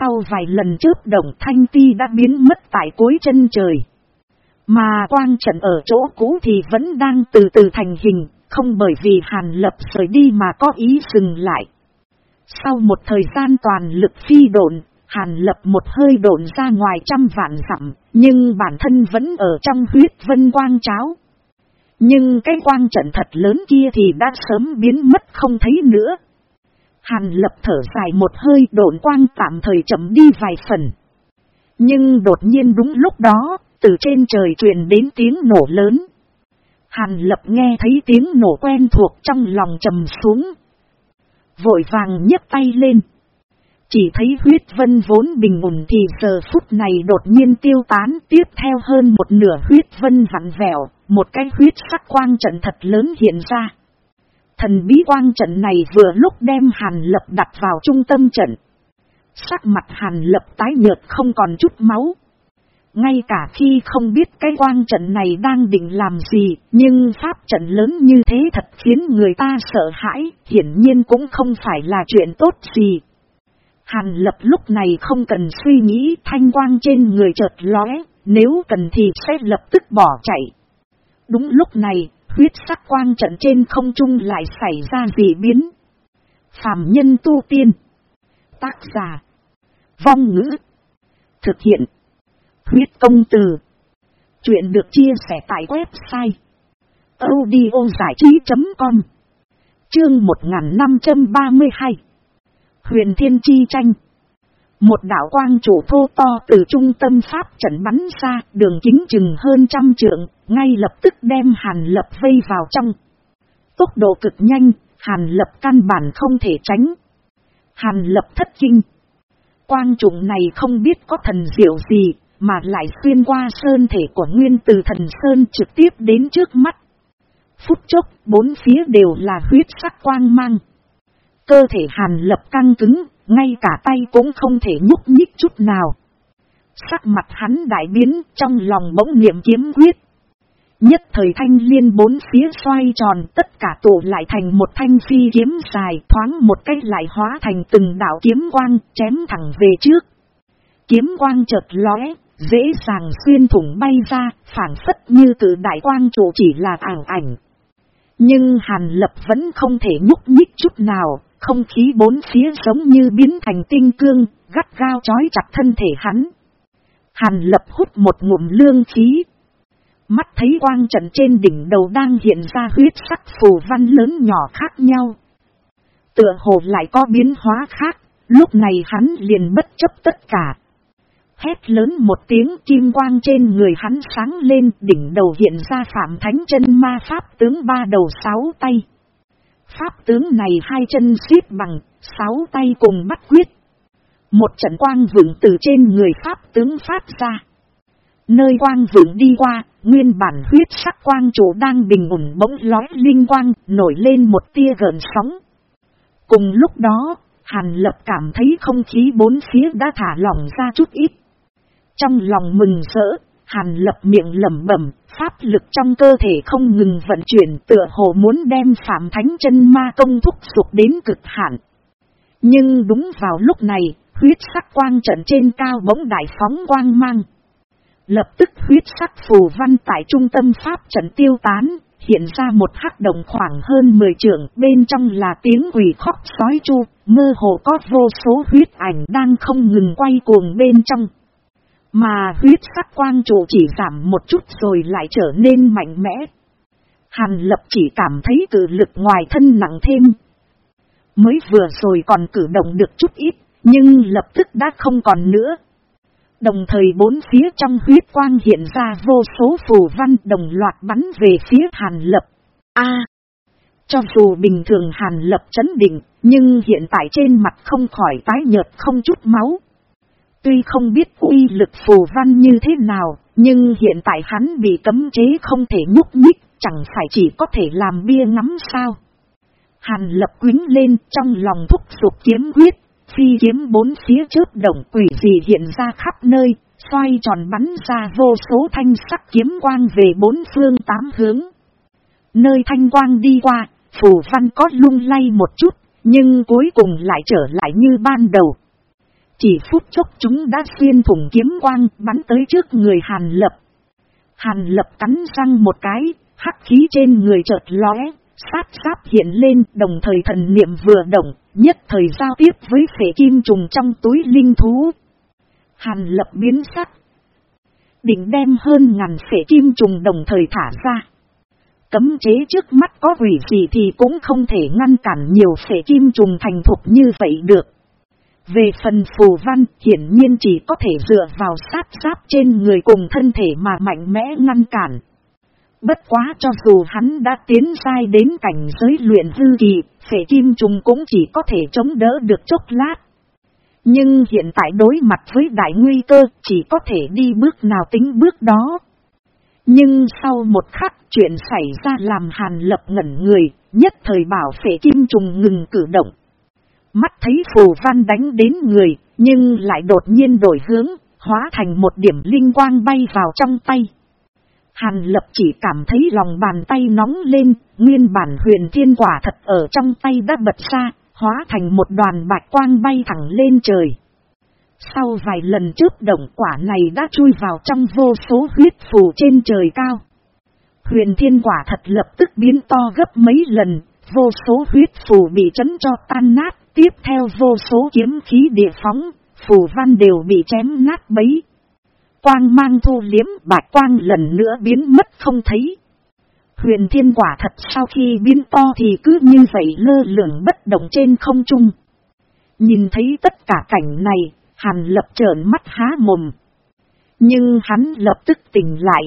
Sau vài lần chớp động thanh ti đã biến mất tại cuối chân trời. Mà quang trận ở chỗ cũ thì vẫn đang từ từ thành hình, không bởi vì hàn lập rời đi mà có ý dừng lại. Sau một thời gian toàn lực phi độn, hàn lập một hơi độn ra ngoài trăm vạn dặm, nhưng bản thân vẫn ở trong huyết vân quang cháo. Nhưng cái quang trận thật lớn kia thì đã sớm biến mất không thấy nữa. Hàn lập thở dài một hơi độn quang tạm thời chậm đi vài phần. Nhưng đột nhiên đúng lúc đó, từ trên trời truyền đến tiếng nổ lớn. Hàn lập nghe thấy tiếng nổ quen thuộc trong lòng trầm xuống. Vội vàng nhấc tay lên. Chỉ thấy huyết vân vốn bình ổn thì giờ phút này đột nhiên tiêu tán tiếp theo hơn một nửa huyết vân vặn vẹo, một cái huyết sắc quang trận thật lớn hiện ra. Thần bí quang trận này vừa lúc đem hàn lập đặt vào trung tâm trận. Sắc mặt hàn lập tái nhợt không còn chút máu. Ngay cả khi không biết cái quang trận này đang định làm gì, nhưng pháp trận lớn như thế thật khiến người ta sợ hãi, hiển nhiên cũng không phải là chuyện tốt gì. Hàn lập lúc này không cần suy nghĩ thanh quang trên người chợt lóe, nếu cần thì sẽ lập tức bỏ chạy. Đúng lúc này, huyết sắc quang trận trên không trung lại xảy ra dị biến. Phạm nhân tu tiên. Tác giả. Vong ngữ. Thực hiện. Huyết công từ. Chuyện được chia sẻ tại website. audiozảichí.com Chương 1532 Huyền Thiên Chi Tranh Một đảo quang chủ thô to từ trung tâm pháp trận bắn ra đường kính chừng hơn trăm trượng, ngay lập tức đem Hàn Lập vây vào trong. Tốc độ cực nhanh, Hàn Lập căn bản không thể tránh. Hàn Lập thất kinh. Quang trùng này không biết có thần diệu gì, mà lại xuyên qua sơn thể của nguyên từ thần sơn trực tiếp đến trước mắt. Phút chốc, bốn phía đều là huyết sắc quang mang. Cơ thể hàn lập căng cứng, ngay cả tay cũng không thể nhúc nhích chút nào. Sắc mặt hắn đại biến, trong lòng bỗng niệm kiếm quyết. Nhất thời thanh liên bốn phía xoay tròn tất cả tụ lại thành một thanh phi kiếm dài thoáng một cách lại hóa thành từng đạo kiếm quang chém thẳng về trước. Kiếm quang chợt lóe, dễ dàng xuyên thủng bay ra, phản phất như từ đại quang trụ chỉ là ảo ảnh. Nhưng Hàn Lập vẫn không thể nhúc nhích chút nào, không khí bốn phía giống như biến thành tinh cương, gắt gao chói chặt thân thể hắn. Hàn Lập hút một ngụm lương khí. Mắt thấy quang trận trên đỉnh đầu đang hiện ra huyết sắc phù văn lớn nhỏ khác nhau. Tựa hồ lại có biến hóa khác, lúc này hắn liền bất chấp tất cả, Hét lớn một tiếng kim quang trên người hắn sáng lên đỉnh đầu hiện ra phạm thánh chân ma pháp tướng ba đầu sáu tay. Pháp tướng này hai chân xếp bằng, sáu tay cùng bắt quyết. Một trận quang vượng từ trên người pháp tướng phát ra. Nơi quang vượng đi qua, nguyên bản huyết sắc quang chủ đang bình ổn bỗng lói linh quang, nổi lên một tia gợn sóng. Cùng lúc đó, Hàn Lập cảm thấy không khí bốn phía đã thả lỏng ra chút ít. Trong lòng mừng rỡ, hàn lập miệng lẩm bẩm, pháp lực trong cơ thể không ngừng vận chuyển tựa hồ muốn đem phạm thánh chân ma công thúc sụp đến cực hạn. Nhưng đúng vào lúc này, huyết sắc quang trận trên cao bỗng đại phóng quang mang. Lập tức huyết sắc phù văn tại trung tâm pháp trận tiêu tán, hiện ra một hắc động khoảng hơn 10 trượng, bên trong là tiếng quỷ khóc sói chu, mơ hồ có vô số huyết ảnh đang không ngừng quay cuồng bên trong. Mà huyết sắc quang trụ chỉ giảm một chút rồi lại trở nên mạnh mẽ. Hàn lập chỉ cảm thấy cử lực ngoài thân nặng thêm. Mới vừa rồi còn cử động được chút ít, nhưng lập tức đã không còn nữa. Đồng thời bốn phía trong huyết quang hiện ra vô số phù văn đồng loạt bắn về phía hàn lập. A. cho dù bình thường hàn lập chấn định, nhưng hiện tại trên mặt không khỏi tái nhợt không chút máu. Tuy không biết uy lực phù văn như thế nào, nhưng hiện tại hắn bị cấm chế không thể nhúc nhích, chẳng phải chỉ có thể làm bia ngắm sao. Hàn lập quính lên trong lòng thúc sụp kiếm quyết, phi kiếm bốn phía trước động quỷ gì hiện ra khắp nơi, xoay tròn bắn ra vô số thanh sắc kiếm quang về bốn phương tám hướng. Nơi thanh quang đi qua, phù văn có lung lay một chút, nhưng cuối cùng lại trở lại như ban đầu. Chỉ phút chốc chúng đã xuyên thủng kiếm quang bắn tới trước người Hàn Lập. Hàn Lập cắn răng một cái, hắc khí trên người chợt lóe, sát sát hiện lên đồng thời thần niệm vừa động, nhất thời giao tiếp với phể kim trùng trong túi linh thú. Hàn Lập biến sắc. Định đem hơn ngàn phể kim trùng đồng thời thả ra. Cấm chế trước mắt có quỷ gì thì cũng không thể ngăn cản nhiều phể kim trùng thành thục như vậy được. Về phần phù văn, hiển nhiên chỉ có thể dựa vào sát giáp trên người cùng thân thể mà mạnh mẽ ngăn cản. Bất quá cho dù hắn đã tiến sai đến cảnh giới luyện hư kỳ, phệ kim trùng cũng chỉ có thể chống đỡ được chốc lát. Nhưng hiện tại đối mặt với đại nguy cơ, chỉ có thể đi bước nào tính bước đó. Nhưng sau một khắc chuyện xảy ra làm hàn lập ngẩn người, nhất thời bảo phệ kim trùng ngừng cử động. Mắt thấy phù văn đánh đến người, nhưng lại đột nhiên đổi hướng, hóa thành một điểm linh quang bay vào trong tay. Hàn lập chỉ cảm thấy lòng bàn tay nóng lên, nguyên bản huyền thiên quả thật ở trong tay đã bật ra, hóa thành một đoàn bạch quang bay thẳng lên trời. Sau vài lần trước động quả này đã chui vào trong vô số huyết phù trên trời cao. Huyền thiên quả thật lập tức biến to gấp mấy lần, vô số huyết phù bị chấn cho tan nát, Tiếp theo vô số kiếm khí địa phóng, phù văn đều bị chém nát bấy. Quang mang thu liếm bạch quang lần nữa biến mất không thấy. Huyền thiên quả thật sau khi biến to thì cứ như vậy lơ lửng bất động trên không trung. Nhìn thấy tất cả cảnh này, Hàn lập trợn mắt há mồm. Nhưng hắn lập tức tỉnh lại.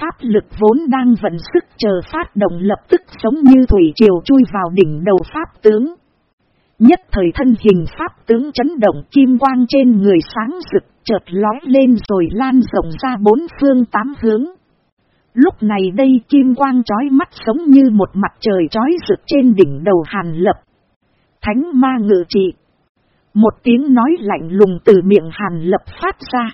Pháp lực vốn đang vận sức chờ phát động lập tức giống như thủy triều chui vào đỉnh đầu Pháp tướng. Nhất thời thân hình Pháp tướng chấn động kim quang trên người sáng rực chợt lói lên rồi lan rộng ra bốn phương tám hướng. Lúc này đây kim quang trói mắt giống như một mặt trời trói rực trên đỉnh đầu hàn lập. Thánh ma ngự trị. Một tiếng nói lạnh lùng từ miệng hàn lập phát ra.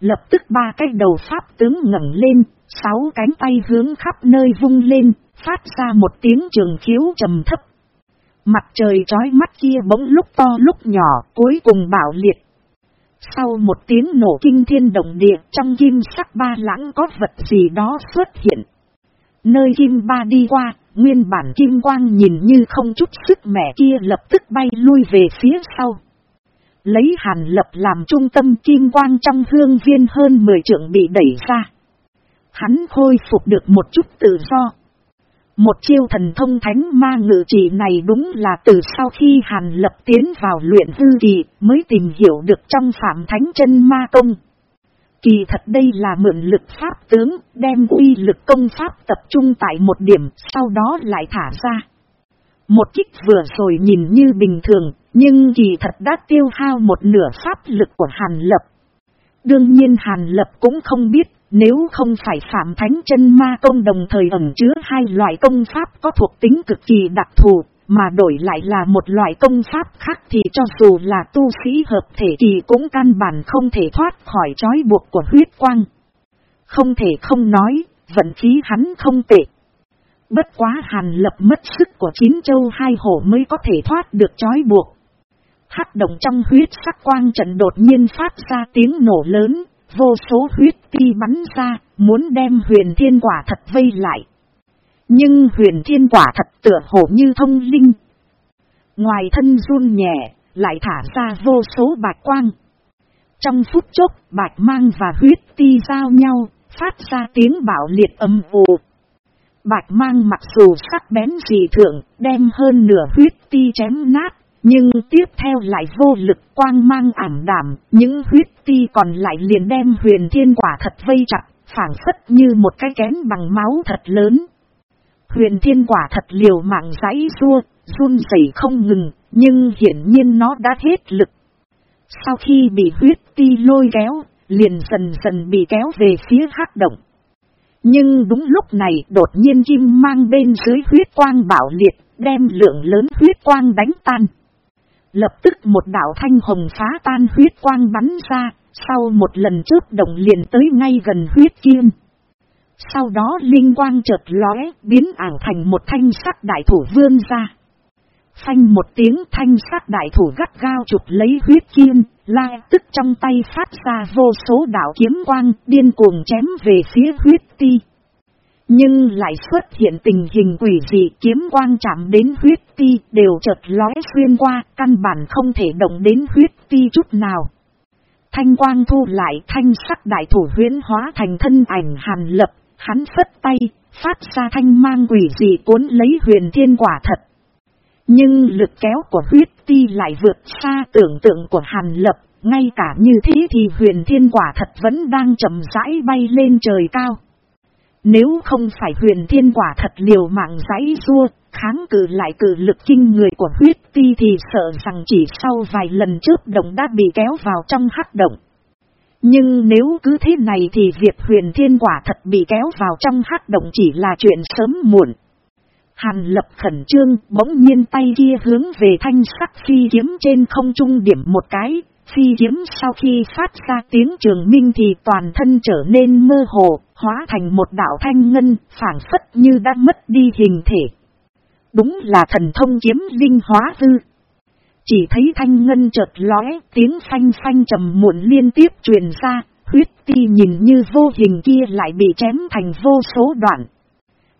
Lập tức ba cái đầu pháp tướng ngẩng lên, sáu cánh tay hướng khắp nơi vung lên, phát ra một tiếng trường khiếu trầm thấp. Mặt trời trói mắt kia bỗng lúc to lúc nhỏ, cuối cùng bạo liệt. Sau một tiếng nổ kinh thiên động địa trong kim sắc ba lãng có vật gì đó xuất hiện. Nơi kim ba đi qua, nguyên bản kim quang nhìn như không chút sức mẻ kia lập tức bay lui về phía sau. Lấy hàn lập làm trung tâm kim quang trong hương viên hơn 10 trượng bị đẩy ra. Hắn khôi phục được một chút tự do. Một chiêu thần thông thánh ma ngự trị này đúng là từ sau khi Hàn Lập tiến vào luyện hư kỳ mới tìm hiểu được trong phạm thánh chân ma công. Kỳ thật đây là mượn lực pháp tướng, đem uy lực công pháp tập trung tại một điểm, sau đó lại thả ra. Một kích vừa rồi nhìn như bình thường, nhưng kỳ thật đã tiêu hao một nửa pháp lực của Hàn Lập. Đương nhiên Hàn Lập cũng không biết nếu không phải Phạm Thánh chân Ma Công đồng thời ẩn chứa hai loại công pháp có thuộc tính cực kỳ đặc thù, mà đổi lại là một loại công pháp khác thì cho dù là tu sĩ hợp thể thì cũng căn bản không thể thoát khỏi trói buộc của huyết quang. Không thể không nói, vận khí hắn không tệ. Bất quá hàn lập mất sức của chín châu hai hổ mới có thể thoát được trói buộc. Hắc động trong huyết sắc quang trận đột nhiên phát ra tiếng nổ lớn, vô số huyết ti bắn ra, muốn đem huyền thiên quả thật vây lại. Nhưng huyền thiên quả thật tựa hồ như thông linh. Ngoài thân run nhẹ, lại thả ra vô số bạch quang. Trong phút chốc, bạch mang và huyết ti giao nhau, phát ra tiếng bảo liệt âm ồ. Bạch mang mặc dù sắc bén dị thượng, đem hơn nửa huyết ti chém nát, nhưng tiếp theo lại vô lực quang mang ảm đảm, những huyết ti còn lại liền đem huyền thiên quả thật vây chặt, phản phất như một cái kén bằng máu thật lớn. Huyền thiên quả thật liều mạng giấy rua, run rẩy không ngừng, nhưng hiển nhiên nó đã hết lực. Sau khi bị huyết ti lôi kéo, liền dần dần bị kéo về phía hắc động. Nhưng đúng lúc này đột nhiên kim mang bên dưới huyết quang bảo liệt, đem lượng lớn huyết quang đánh tan. Lập tức một đạo thanh hồng phá tan huyết quang bắn ra, sau một lần trước động liền tới ngay gần huyết kiên. Sau đó linh quang chợt lóe, biến ảo thành một thanh sắc đại thủ vươn ra. Phanh một tiếng thanh sắc đại thủ gắt gao chụp lấy huyết kiên, la tức trong tay phát ra vô số đạo kiếm quang, điên cuồng chém về phía huyết ti. Nhưng lại xuất hiện tình hình quỷ dị kiếm quang chạm đến huyết ti đều chợt lóe xuyên qua, căn bản không thể động đến huyết ti chút nào. Thanh quang thu lại thanh sắc đại thủ huyến hóa thành thân ảnh hàn lập, hắn phất tay, phát ra thanh mang quỷ dị cuốn lấy huyền thiên quả thật. Nhưng lực kéo của huyết ti lại vượt xa tưởng tượng của hàn lập, ngay cả như thế thì huyền thiên quả thật vẫn đang chậm rãi bay lên trời cao. Nếu không phải huyền thiên quả thật liều mạng giấy rua, kháng cử lại cử lực kinh người của huyết ti thì sợ rằng chỉ sau vài lần trước động đã bị kéo vào trong hắc động. Nhưng nếu cứ thế này thì việc huyền thiên quả thật bị kéo vào trong hắc động chỉ là chuyện sớm muộn. Hàn lập khẩn trương, bỗng nhiên tay kia hướng về thanh sắc phi kiếm trên không trung điểm một cái, phi kiếm sau khi phát ra tiếng trường minh thì toàn thân trở nên mơ hồ, hóa thành một đạo thanh ngân, phản phất như đã mất đi hình thể. Đúng là thần thông kiếm linh hóa dư. Chỉ thấy thanh ngân chợt lóe, tiếng phanh phanh trầm muộn liên tiếp truyền ra, huyết ti nhìn như vô hình kia lại bị chém thành vô số đoạn.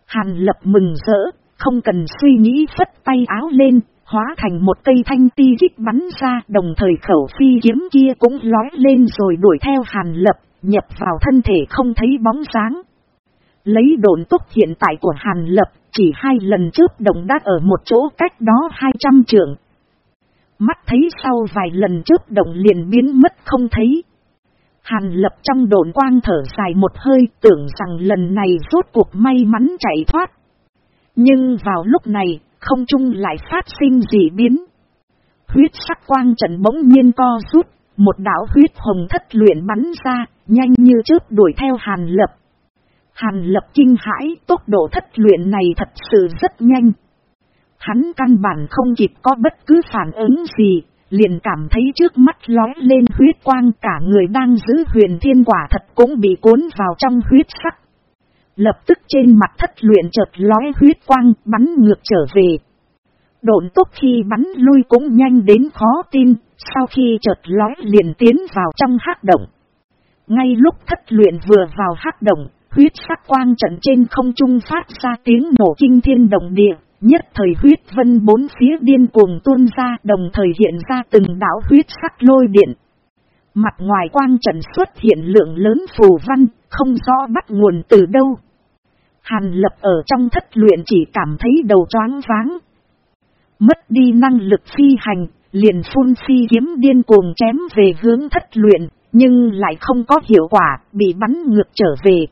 Hàn lập mừng rỡ, không cần suy nghĩ phất tay áo lên, hóa thành một cây thanh ti kích bắn ra đồng thời khẩu phi kiếm kia cũng lói lên rồi đuổi theo hàn lập, nhập vào thân thể không thấy bóng dáng. Lấy độn tốc hiện tại của Hàn Lập, chỉ hai lần trước động đã ở một chỗ cách đó 200 trượng. Mắt thấy sau vài lần trước động liền biến mất không thấy. Hàn Lập trong độn quang thở dài một hơi tưởng rằng lần này rốt cuộc may mắn chạy thoát. Nhưng vào lúc này, không trung lại phát sinh dị biến. Huyết sắc quang trận bỗng nhiên co rút, một đảo huyết hồng thất luyện bắn ra, nhanh như chớp đuổi theo Hàn Lập. Hàn Lập kinh hãi, tốc độ thất luyện này thật sự rất nhanh. Hắn căn bản không kịp có bất cứ phản ứng gì, liền cảm thấy trước mắt lói lên huyết quang cả người đang giữ huyền thiên quả thật cũng bị cuốn vào trong huyết sắc. Lập tức trên mặt thất luyện chợt lói huyết quang bắn ngược trở về. Độn tốc khi bắn lui cũng nhanh đến khó tin, sau khi chợt lói liền tiến vào trong hắc động. Ngay lúc thất luyện vừa vào hắc động, huyết sắc quang trận trên không trung phát ra tiếng nổ kinh thiên động địa, nhất thời huyết vân bốn phía điên cuồng tuôn ra đồng thời hiện ra từng đảo huyết sắc lôi điện. Mặt ngoài quang trận xuất hiện lượng lớn phù văn, không rõ bắt nguồn từ đâu. Hàn lập ở trong thất luyện chỉ cảm thấy đầu choáng váng. Mất đi năng lực phi hành, liền phun phi kiếm điên cuồng chém về hướng thất luyện, nhưng lại không có hiệu quả, bị bắn ngược trở về.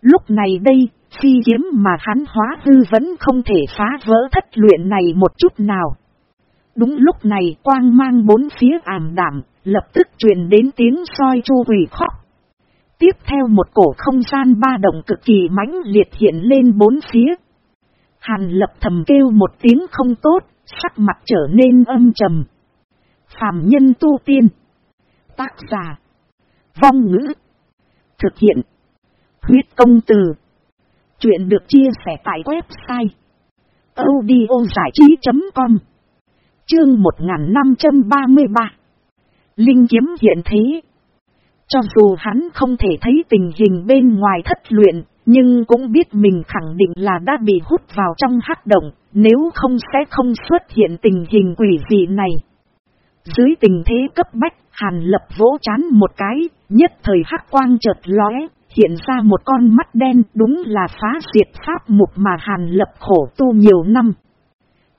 Lúc này đây, phi kiếm mà hắn hóa hư vẫn không thể phá vỡ thất luyện này một chút nào. Đúng lúc này quang mang bốn phía ảm đảm, lập tức truyền đến tiếng soi chu quỷ khóc. Tiếp theo một cổ không gian ba động cực kỳ mãnh liệt hiện lên bốn phía. Hàn lập thầm kêu một tiếng không tốt, sắc mặt trở nên âm trầm. Phạm nhân tu tiên. Tác giả. Vong ngữ. Thực hiện. Huyết công từ. Chuyện được chia sẻ tại website. audiozảichí.com Chương 1533 Linh kiếm hiện thế. Cho dù hắn không thể thấy tình hình bên ngoài thất luyện, nhưng cũng biết mình khẳng định là đã bị hút vào trong hắc động, nếu không sẽ không xuất hiện tình hình quỷ dị này. Dưới tình thế cấp bách, Hàn lập vỗ chán một cái, nhất thời hắc quang chợt lóe, hiện ra một con mắt đen đúng là phá diệt pháp mục mà Hàn lập khổ tu nhiều năm.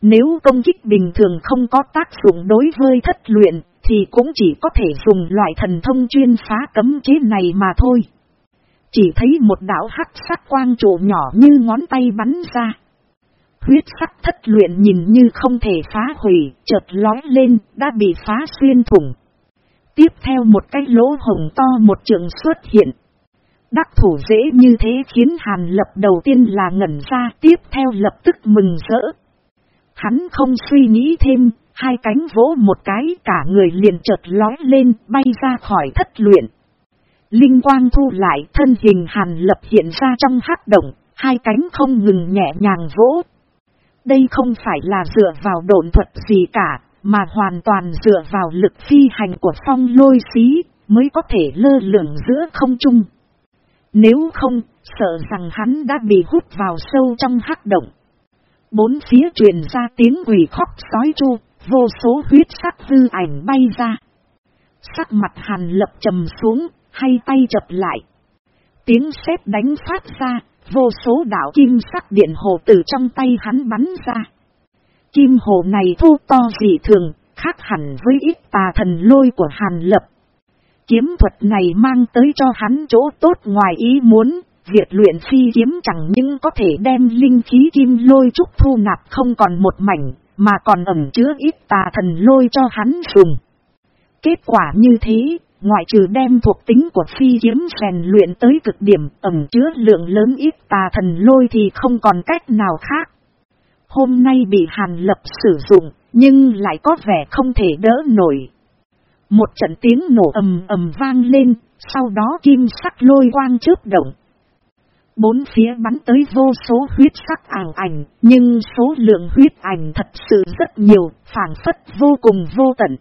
Nếu công kích bình thường không có tác dụng đối với thất luyện, thì cũng chỉ có thể dùng loại thần thông chuyên phá cấm chế này mà thôi. Chỉ thấy một đảo hắc sắc quang trụ nhỏ như ngón tay bắn ra. Huyết sắc thất luyện nhìn như không thể phá hủy, chợt lói lên, đã bị phá xuyên thủng. Tiếp theo một cái lỗ hồng to một trường xuất hiện. Đắc thủ dễ như thế khiến Hàn lập đầu tiên là ngẩn ra, tiếp theo lập tức mừng rỡ. Hắn không suy nghĩ thêm, hai cánh vỗ một cái cả người liền chợt lói lên, bay ra khỏi thất luyện. Linh quang thu lại thân hình Hàn lập hiện ra trong hắc động, hai cánh không ngừng nhẹ nhàng vỗ. Đây không phải là dựa vào độn thuật gì cả, mà hoàn toàn dựa vào lực phi hành của phong lôi xí, mới có thể lơ lửng giữa không trung. Nếu không, sợ rằng hắn đã bị hút vào sâu trong hắc động. Bốn phía truyền ra tiếng quỷ khóc sói chu, vô số huyết sắc hư ảnh bay ra. Sắc mặt hàn lập trầm xuống, hay tay chập lại. Tiếng sét đánh phát ra, vô số đảo kim sắc điện hồ từ trong tay hắn bắn ra. Kim hồ này thu to dị thường, khác hẳn với ít tà thần lôi của hàn lập. Kiếm thuật này mang tới cho hắn chỗ tốt ngoài ý muốn, việc luyện phi kiếm chẳng những có thể đem linh khí kim lôi trúc thu nạp không còn một mảnh, mà còn ẩn chứa ít tà thần lôi cho hắn dùng. Kết quả như thế, ngoại trừ đem thuộc tính của phi kiếm rèn luyện tới cực điểm ẩn chứa lượng lớn ít tà thần lôi thì không còn cách nào khác. Hôm nay bị hàn lập sử dụng, nhưng lại có vẻ không thể đỡ nổi. Một trận tiếng nổ ầm ầm vang lên, sau đó kim sắc lôi quang chớp động. Bốn phía bắn tới vô số huyết sắc ảo ảnh, nhưng số lượng huyết ảnh thật sự rất nhiều, phản phất vô cùng vô tận.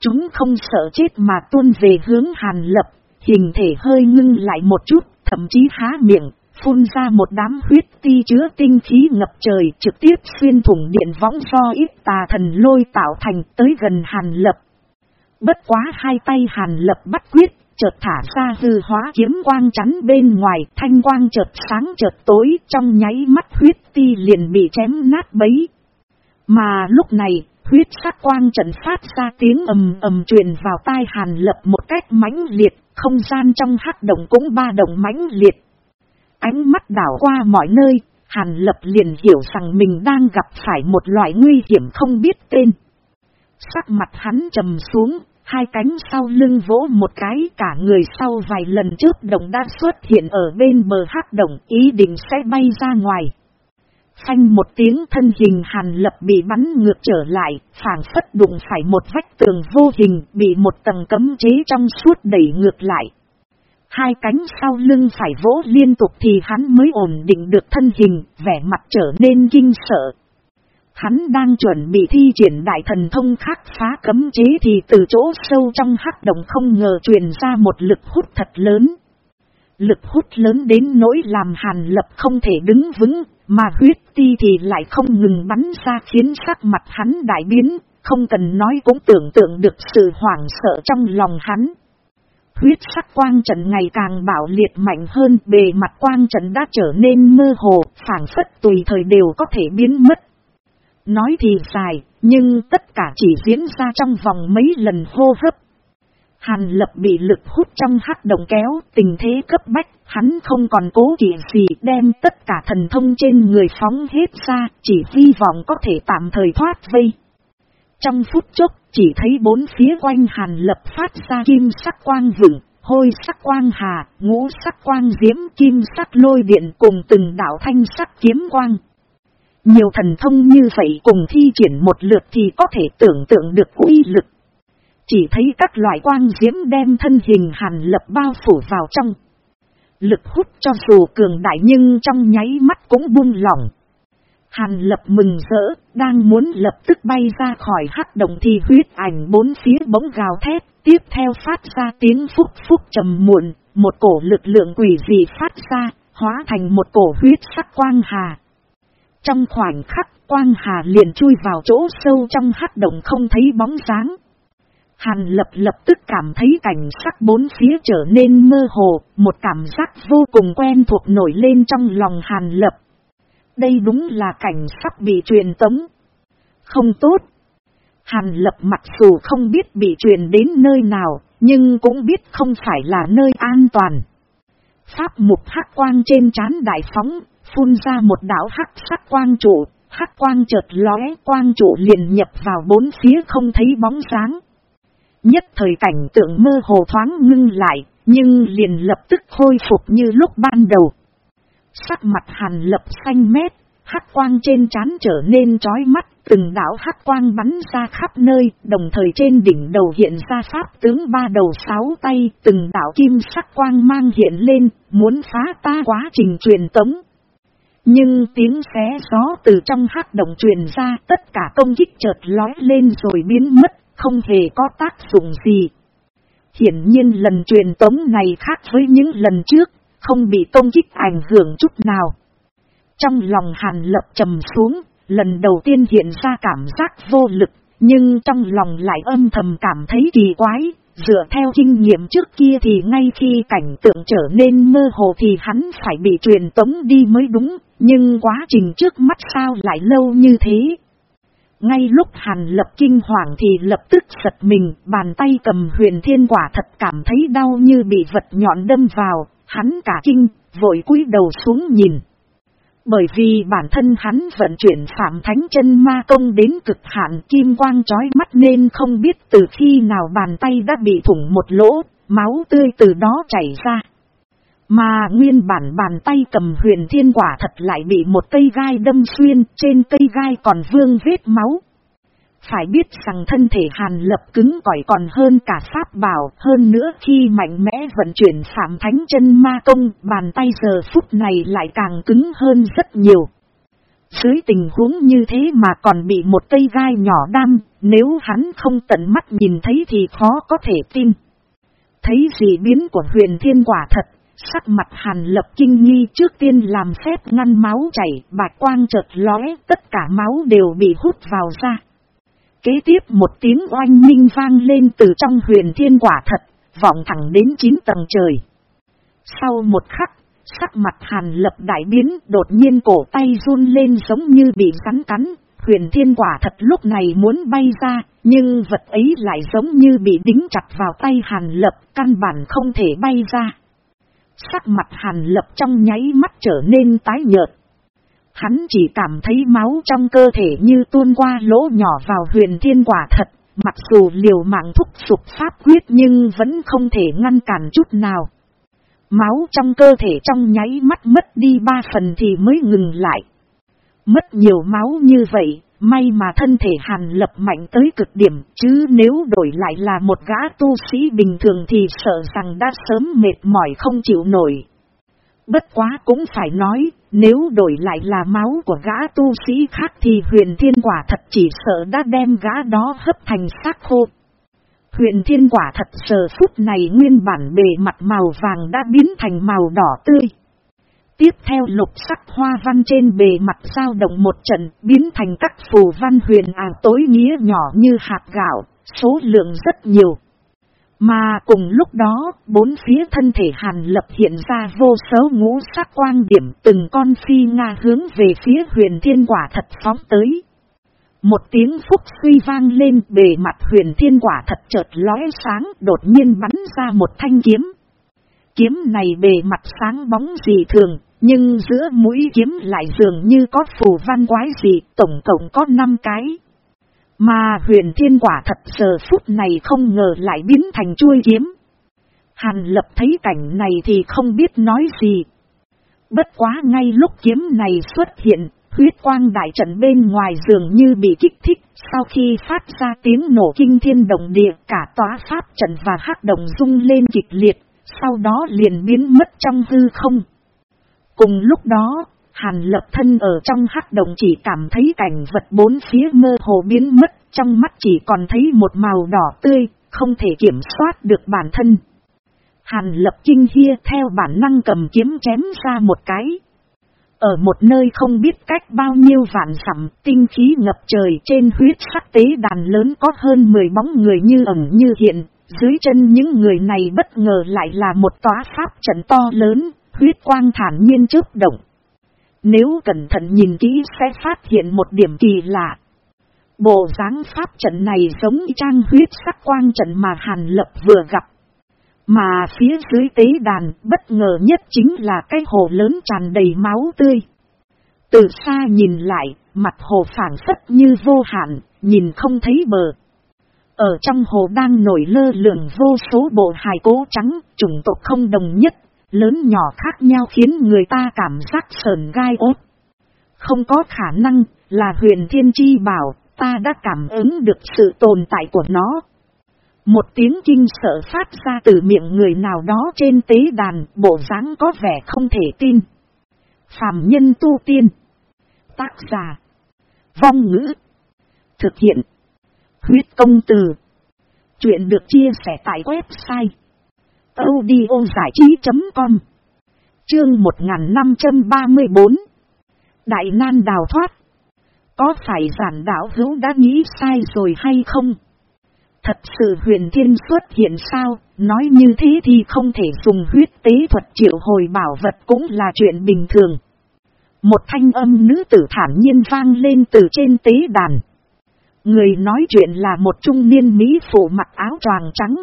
Chúng không sợ chết mà tuôn về hướng hàn lập, hình thể hơi ngưng lại một chút, thậm chí há miệng, phun ra một đám huyết ti chứa tinh khí ngập trời trực tiếp xuyên thủng điện võng do ít tà thần lôi tạo thành tới gần hàn lập. Bất quá hai tay hàn lập bắt quyết, chợt thả ra hư hóa kiếm quang chắn bên ngoài, thanh quang chợt sáng chợt tối, trong nháy mắt huyết ti liền bị chém nát bấy. Mà lúc này, huyết sắc quang trận phát ra tiếng ầm ầm truyền vào tai hàn lập một cách mãnh liệt, không gian trong hắc động cũng ba động mãnh liệt. Ánh mắt đảo qua mọi nơi, hàn lập liền hiểu rằng mình đang gặp phải một loại nguy hiểm không biết tên. Sắc mặt hắn trầm xuống, hai cánh sau lưng vỗ một cái cả người sau vài lần trước động đã xuất hiện ở bên bờ hắc đồng ý định sẽ bay ra ngoài. Phanh một tiếng thân hình hàn lập bị bắn ngược trở lại, phảng phất đụng phải một vách tường vô hình bị một tầng cấm chế trong suốt đẩy ngược lại. Hai cánh sau lưng phải vỗ liên tục thì hắn mới ổn định được thân hình, vẻ mặt trở nên kinh sợ. Hắn đang chuẩn bị thi triển đại thần thông khắc phá cấm chế thì từ chỗ sâu trong hắc động không ngờ truyền ra một lực hút thật lớn. Lực hút lớn đến nỗi làm hàn lập không thể đứng vững, mà huyết ti thì lại không ngừng bắn ra khiến sắc mặt hắn đại biến, không cần nói cũng tưởng tượng được sự hoảng sợ trong lòng hắn. Huyết sắc quang trận ngày càng bảo liệt mạnh hơn, bề mặt quang trận đã trở nên mơ hồ, phản phất tùy thời đều có thể biến mất. Nói thì dài, nhưng tất cả chỉ diễn ra trong vòng mấy lần hô hấp. Hàn lập bị lực hút trong hắc động kéo, tình thế cấp bách, hắn không còn cố kỵ gì đem tất cả thần thông trên người phóng hết ra, chỉ hy vọng có thể tạm thời thoát vây. Trong phút chốc, chỉ thấy bốn phía quanh hàn lập phát ra kim sắc quang vựng, hôi sắc quang hà, ngũ sắc quang diễm, kim sắc lôi điện cùng từng đạo thanh sắc kiếm quang. Nhiều thần thông như vậy cùng thi triển một lượt thì có thể tưởng tượng được uy lực. Chỉ thấy các loại quang diễm đem thân hình hàn lập bao phủ vào trong. Lực hút cho dù cường đại nhưng trong nháy mắt cũng buông lỏng. Hàn lập mừng rỡ, đang muốn lập tức bay ra khỏi hắc động thì huyết ảnh bốn phía bỗng gào thét, tiếp theo phát ra tiếng phúc phúc trầm muộn, một cổ lực lượng quỷ dị phát ra, hóa thành một cổ huyết sắc quang hà. Trong khoảnh khắc, quang hà liền chui vào chỗ sâu trong hắc động không thấy bóng dáng. Hàn lập lập tức cảm thấy cảnh sắc bốn phía trở nên mơ hồ, một cảm giác vô cùng quen thuộc nổi lên trong lòng hàn lập. Đây đúng là cảnh sắc bị truyền tống. Không tốt. Hàn lập mặc dù không biết bị truyền đến nơi nào, nhưng cũng biết không phải là nơi an toàn. Pháp mục hắc quang trên trán đại phóng, phun ra một đảo hắc sắc quang trụ, hắc quang chợt lóe, quang trụ liền nhập vào bốn phía không thấy bóng sáng. Nhất thời cảnh tượng mơ hồ thoáng ngưng lại, nhưng liền lập tức khôi phục như lúc ban đầu. Sắc mặt hàn lập xanh mét, hắc quang trên trán trở nên trói mắt, từng đảo hắc quang bắn ra khắp nơi, đồng thời trên đỉnh đầu hiện ra pháp tướng ba đầu sáu tay, từng đảo kim sắc quang mang hiện lên, muốn phá ta quá trình truyền tống. Nhưng tiếng xé gió từ trong hát động truyền ra, tất cả công kích chợt lói lên rồi biến mất, không hề có tác dụng gì. Hiển nhiên lần truyền tống này khác với những lần trước, không bị công kích ảnh hưởng chút nào. Trong lòng hàn lập trầm xuống, lần đầu tiên hiện ra cảm giác vô lực, nhưng trong lòng lại âm thầm cảm thấy kỳ quái, dựa theo kinh nghiệm trước kia thì ngay khi cảnh tượng trở nên mơ hồ thì hắn phải bị truyền tống đi mới đúng, nhưng quá trình trước mắt sao lại lâu như thế. Ngay lúc hàn lập kinh hoàng thì lập tức giật mình, bàn tay cầm huyền thiên quả thật cảm thấy đau như bị vật nhọn đâm vào, hắn cả kinh, vội cúi đầu xuống nhìn. Bởi vì bản thân hắn vận chuyển phạm thánh chân ma công đến cực hạn kim quang chói mắt nên không biết từ khi nào bàn tay đã bị thủng một lỗ, máu tươi từ đó chảy ra. Mà nguyên bản bàn tay cầm huyền thiên quả thật lại bị một cây gai đâm xuyên, trên cây gai còn vương vết máu. Phải biết rằng thân thể hàn lập cứng cỏi còn hơn cả pháp bảo, hơn nữa khi mạnh mẽ vận chuyển phạm thánh chân ma công, bàn tay giờ phút này lại càng cứng hơn rất nhiều. Dưới tình huống như thế mà còn bị một cây gai nhỏ đam, nếu hắn không tận mắt nhìn thấy thì khó có thể tin. Thấy gì biến của huyền thiên quả thật, sắc mặt hàn lập kinh nghi trước tiên làm phép ngăn máu chảy, bạch quang chợt lóe, tất cả máu đều bị hút vào ra. Kế tiếp một tiếng oanh minh vang lên từ trong huyền thiên quả thật, vọng thẳng đến 9 tầng trời. Sau một khắc, sắc mặt hàn lập đại biến đột nhiên cổ tay run lên giống như bị rắn cắn, huyền thiên quả thật lúc này muốn bay ra, nhưng vật ấy lại giống như bị đính chặt vào tay hàn lập, căn bản không thể bay ra. Sắc mặt hàn lập trong nháy mắt trở nên tái nhợt. Hắn chỉ cảm thấy máu trong cơ thể như tuôn qua lỗ nhỏ vào huyền thiên quả thật, mặc dù liều mạng thúc sụp pháp quyết nhưng vẫn không thể ngăn cản chút nào. Máu trong cơ thể trong nháy mắt mất đi ba phần thì mới ngừng lại. Mất nhiều máu như vậy, may mà thân thể hàn lập mạnh tới cực điểm, chứ nếu đổi lại là một gã tu sĩ bình thường thì sợ rằng đã sớm mệt mỏi không chịu nổi. Bất quá cũng phải nói, nếu đổi lại là máu của gã tu sĩ khác thì huyền thiên quả thật chỉ sợ đã đem gã đó hấp thành xác khô. Huyền thiên quả thật giờ phút này nguyên bản bề mặt màu vàng đã biến thành màu đỏ tươi. Tiếp theo lục sắc hoa văn trên bề mặt dao động một trận biến thành các phù văn huyền ảo tối nghĩa nhỏ như hạt gạo, số lượng rất nhiều. Mà cùng lúc đó, bốn phía thân thể hàn lập hiện ra vô số ngũ sắc quang điểm từng con phi nga hướng về phía huyền thiên quả thật phóng tới. Một tiếng phúc suy vang lên bề mặt huyền thiên quả thật chợt lóe sáng đột nhiên bắn ra một thanh kiếm. Kiếm này bề mặt sáng bóng dị thường, nhưng giữa mũi kiếm lại dường như có phù văn quái dị, tổng cộng có 5 cái. Mà huyền thiên quả thật giờ phút này không ngờ lại biến thành chuôi kiếm. Hàn lập thấy cảnh này thì không biết nói gì. Bất quá ngay lúc kiếm này xuất hiện, huyết quang đại trận bên ngoài dường như bị kích thích, sau khi phát ra tiếng nổ kinh thiên động địa cả tòa pháp trận và hắc động rung lên kịch liệt, sau đó liền biến mất trong hư không. Cùng lúc đó, Hàn lập thân ở trong hắc động chỉ cảm thấy cảnh vật bốn phía mơ hồ biến mất, trong mắt chỉ còn thấy một màu đỏ tươi, không thể kiểm soát được bản thân. Hàn lập kinh hia theo bản năng cầm kiếm chém ra một cái. Ở một nơi không biết cách bao nhiêu vạn sẵm, tinh khí ngập trời trên huyết sắc tế đàn lớn có hơn 10 bóng người như ẩn như hiện, dưới chân những người này bất ngờ lại là một tòa pháp trận to lớn, huyết quang thản nhiên trước động. Nếu cẩn thận nhìn kỹ sẽ phát hiện một điểm kỳ lạ. Bộ dáng pháp trận này giống trang huyết sắc quang trận mà Hàn Lập vừa gặp. Mà phía dưới tế đàn bất ngờ nhất chính là cái hồ lớn tràn đầy máu tươi. Từ xa nhìn lại, mặt hồ phản phất như vô hạn, nhìn không thấy bờ. Ở trong hồ đang nổi lơ lượng vô số bộ hài cố trắng, chủng tộc không đồng nhất, lớn nhỏ khác nhau khiến người ta cảm giác sờn gai ốt. Không có khả năng là huyền thiên chi bảo, ta đã cảm ứng được sự tồn tại của nó. Một tiếng kinh sợ phát ra từ miệng người nào đó trên tế đàn, bộ dáng có vẻ không thể tin. Phạm nhân tu tiên. Tác giả. Vong ngữ. Thực hiện. Huyết công từ. Chuyện được chia sẻ tại website audio giải trí.com Chương 1534 Đại Nan đào thoát Có phải giản đảo hữu đã nghĩ sai rồi hay không? Thật sự huyền thiên xuất hiện sao, nói như thế thì không thể dùng huyết tế thuật triệu hồi bảo vật cũng là chuyện bình thường. Một thanh âm nữ tử thản nhiên vang lên từ trên tế đàn. Người nói chuyện là một trung niên Mỹ phụ mặc áo choàng trắng,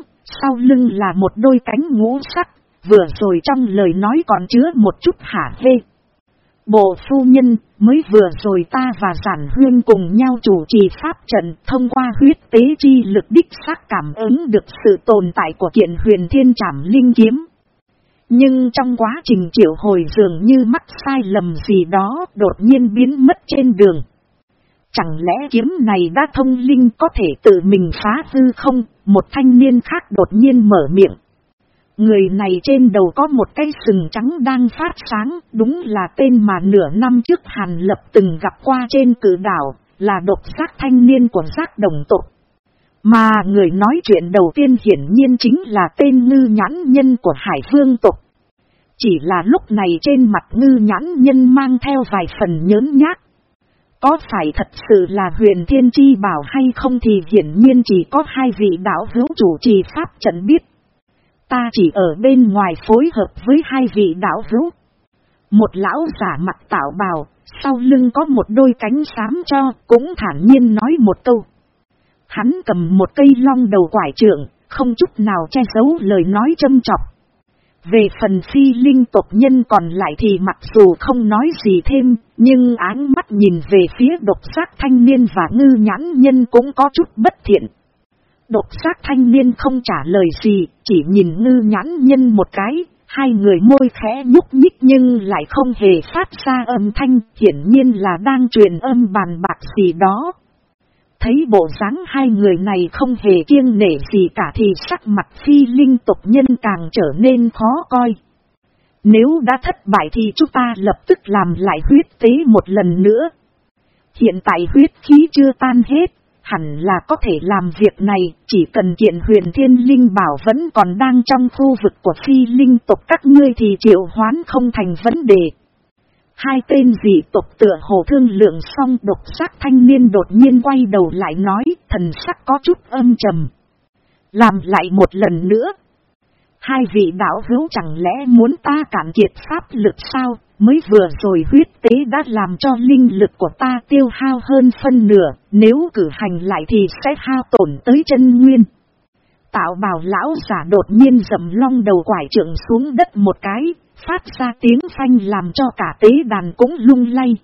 sau lưng là một đôi cánh ngũ sắc, vừa rồi trong lời nói còn chứa một chút hả hê. Bộ phu nhân, mới vừa rồi ta và giản huyên cùng nhau chủ trì pháp trận thông qua huyết tế chi lực đích xác cảm ứng được sự tồn tại của kiện huyền thiên trảm linh kiếm. Nhưng trong quá trình triệu hồi dường như mắc sai lầm gì đó đột nhiên biến mất trên đường. Chẳng lẽ kiếm này đã thông linh có thể tự mình phá hư không? Một thanh niên khác đột nhiên mở miệng. Người này trên đầu có một cây sừng trắng đang phát sáng, đúng là tên mà nửa năm trước Hàn Lập từng gặp qua trên cử đảo, là độc giác thanh niên của giác đồng tộc. Mà người nói chuyện đầu tiên hiển nhiên chính là tên ngư nhãn nhân của Hải Vương tộc. Chỉ là lúc này trên mặt ngư nhãn nhân mang theo vài phần nhớn nhác. Có phải thật sự là huyền thiên chi bảo hay không thì hiển nhiên chỉ có hai vị đạo hữu chủ trì pháp trận biết. ta chỉ ở bên ngoài phối hợp với hai vị đạo hữu. Một lão giả mặt tạo bào, sau lưng có một đôi cánh xám cho, cũng thản nhiên nói một câu. Hắn cầm một cây long đầu quải trượng, không chút nào che giấu lời nói châm chọc. Về phần phi linh tộc nhân còn lại thì mặc dù không nói gì thêm, nhưng áng mắt nhìn về phía độc giác thanh niên và ngư nhãn nhân cũng có chút bất thiện. Độc giác thanh niên không trả lời gì, chỉ nhìn ngư nhãn nhân một cái, hai người môi khẽ nhúc nhích nhưng lại không hề phát ra âm thanh, hiển nhiên là đang truyền âm bàn bạc gì đó. Thấy bộ dáng hai người này không hề kiêng nể gì cả thì sắc mặt phi linh tộc nhân càng trở nên khó coi. Nếu đã thất bại thì chúng ta lập tức làm lại huyết tế một lần nữa. Hiện tại huyết khí chưa tan hết, hẳn là có thể làm việc này, chỉ cần kiện huyền thiên linh bảo vẫn còn đang trong khu vực của phi linh tộc các ngươi thì triệu hoán không thành vấn đề. Hai tên dị tộc tựa hồ thương lượng xong độc sắc thanh niên đột nhiên quay đầu lại nói thần sắc có chút âm trầm. Làm lại một lần nữa. Hai vị đạo hữu chẳng lẽ muốn ta cản kiệt pháp lực sao, mới vừa rồi huyết tế đã làm cho linh lực của ta tiêu hao hơn phân nửa, nếu cử hành lại thì sẽ hao tổn tới chân nguyên. Tạo bào lão giả đột nhiên dầm long đầu quải trượng xuống đất một cái, phát ra tiếng phanh làm cho cả tế đàn cũng lung lay.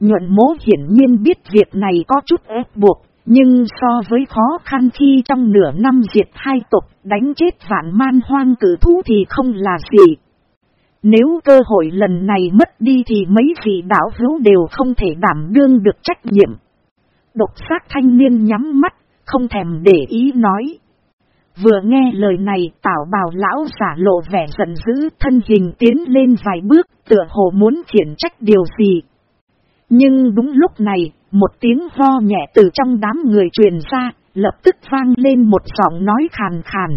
Nhuận mố hiển nhiên biết việc này có chút ép buộc, nhưng so với khó khăn khi trong nửa năm diệt hai tộc đánh chết vạn man hoang cử thú thì không là gì. Nếu cơ hội lần này mất đi thì mấy vị đảo hữu đều không thể đảm đương được trách nhiệm. Độc sát thanh niên nhắm mắt, không thèm để ý nói. Vừa nghe lời này tảo bào lão giả lộ vẻ giận dữ thân hình tiến lên vài bước tựa hồ muốn khiển trách điều gì. Nhưng đúng lúc này, một tiếng ho nhẹ từ trong đám người truyền ra, lập tức vang lên một giọng nói khàn khàn.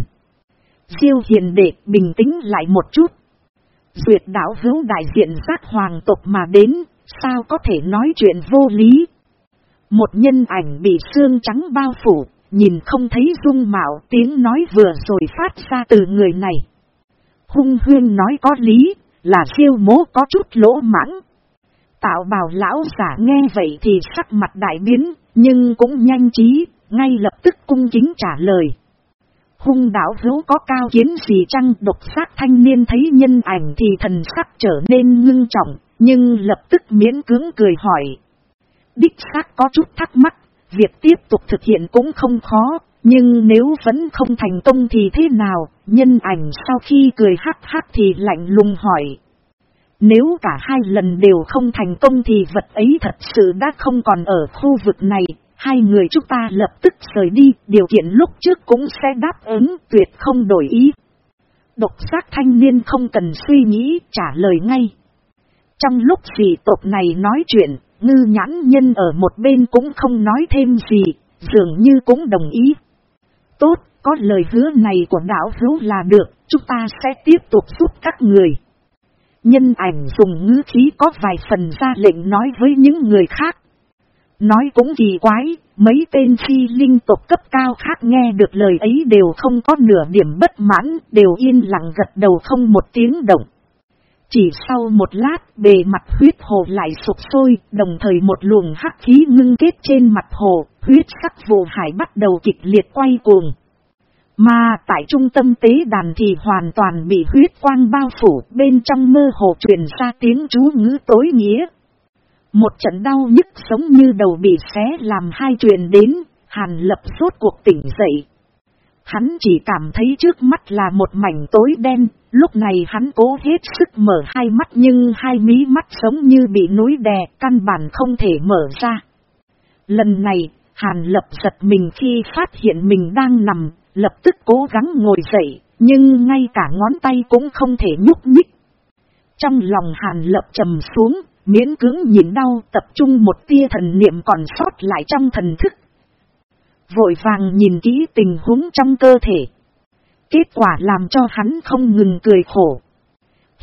Diêu hiền đệ bình tĩnh lại một chút. Duyệt đảo hữu đại diện giác hoàng tộc mà đến, sao có thể nói chuyện vô lý. Một nhân ảnh bị xương trắng bao phủ, nhìn không thấy dung mạo tiếng nói vừa rồi phát ra từ người này. Hung huyên nói có lý, là siêu mố có chút lỗ mãng. Tạo bào lão giả nghe vậy thì sắc mặt đại biến, nhưng cũng nhanh trí, ngay lập tức cung kính trả lời. Hung đảo hữu có cao kiến gì chăng độc sát thanh niên thấy nhân ảnh thì thần sắc trở nên ngưng trọng, nhưng lập tức miễn cưỡng cười hỏi. Đích xác có chút thắc mắc, việc tiếp tục thực hiện cũng không khó, nhưng nếu vẫn không thành công thì thế nào, nhân ảnh sau khi cười hắc hắc thì lạnh lùng hỏi. Nếu cả hai lần đều không thành công thì vật ấy thật sự đã không còn ở khu vực này, hai người chúng ta lập tức rời đi, điều kiện lúc trước cũng sẽ đáp ứng, tuyệt không đổi ý. Độc giác thanh niên không cần suy nghĩ, trả lời ngay. Trong lúc vị tộc này nói chuyện, ngư nhãn nhân ở một bên cũng không nói thêm gì, dường như cũng đồng ý. Tốt, có lời hứa này của đảo hữu là được, chúng ta sẽ tiếp tục giúp các người. Nhân ảnh dùng ngữ khí có vài phần ra lệnh nói với những người khác. Nói cũng kỳ quái, mấy tên phi linh tộc cấp cao khác nghe được lời ấy đều không có nửa điểm bất mãn, đều yên lặng gật đầu không một tiếng động. Chỉ sau một lát bề mặt huyết hồ lại sụp sôi, đồng thời một luồng hắc khí ngưng kết trên mặt hồ, huyết sắc vụ hải bắt đầu kịch liệt quay cuồng. Mà tại trung tâm tế đàn thì hoàn toàn bị huyết quang bao phủ, bên trong mơ hồ truyền ra tiếng chú ngữ tối nghĩa. Một trận đau nhức sống như đầu bị xé làm hai truyền đến, hàn lập suốt cuộc tỉnh dậy. Hắn chỉ cảm thấy trước mắt là một mảnh tối đen, lúc này hắn cố hết sức mở hai mắt nhưng hai mí mắt sống như bị núi đè, căn bản không thể mở ra. Lần này, Hàn lập giật mình khi phát hiện mình đang nằm, lập tức cố gắng ngồi dậy, nhưng ngay cả ngón tay cũng không thể nhúc nhích. Trong lòng Hàn lập trầm xuống, miễn cưỡng nhìn đau tập trung một tia thần niệm còn sót lại trong thần thức. Vội vàng nhìn kỹ tình huống trong cơ thể. Kết quả làm cho hắn không ngừng cười khổ.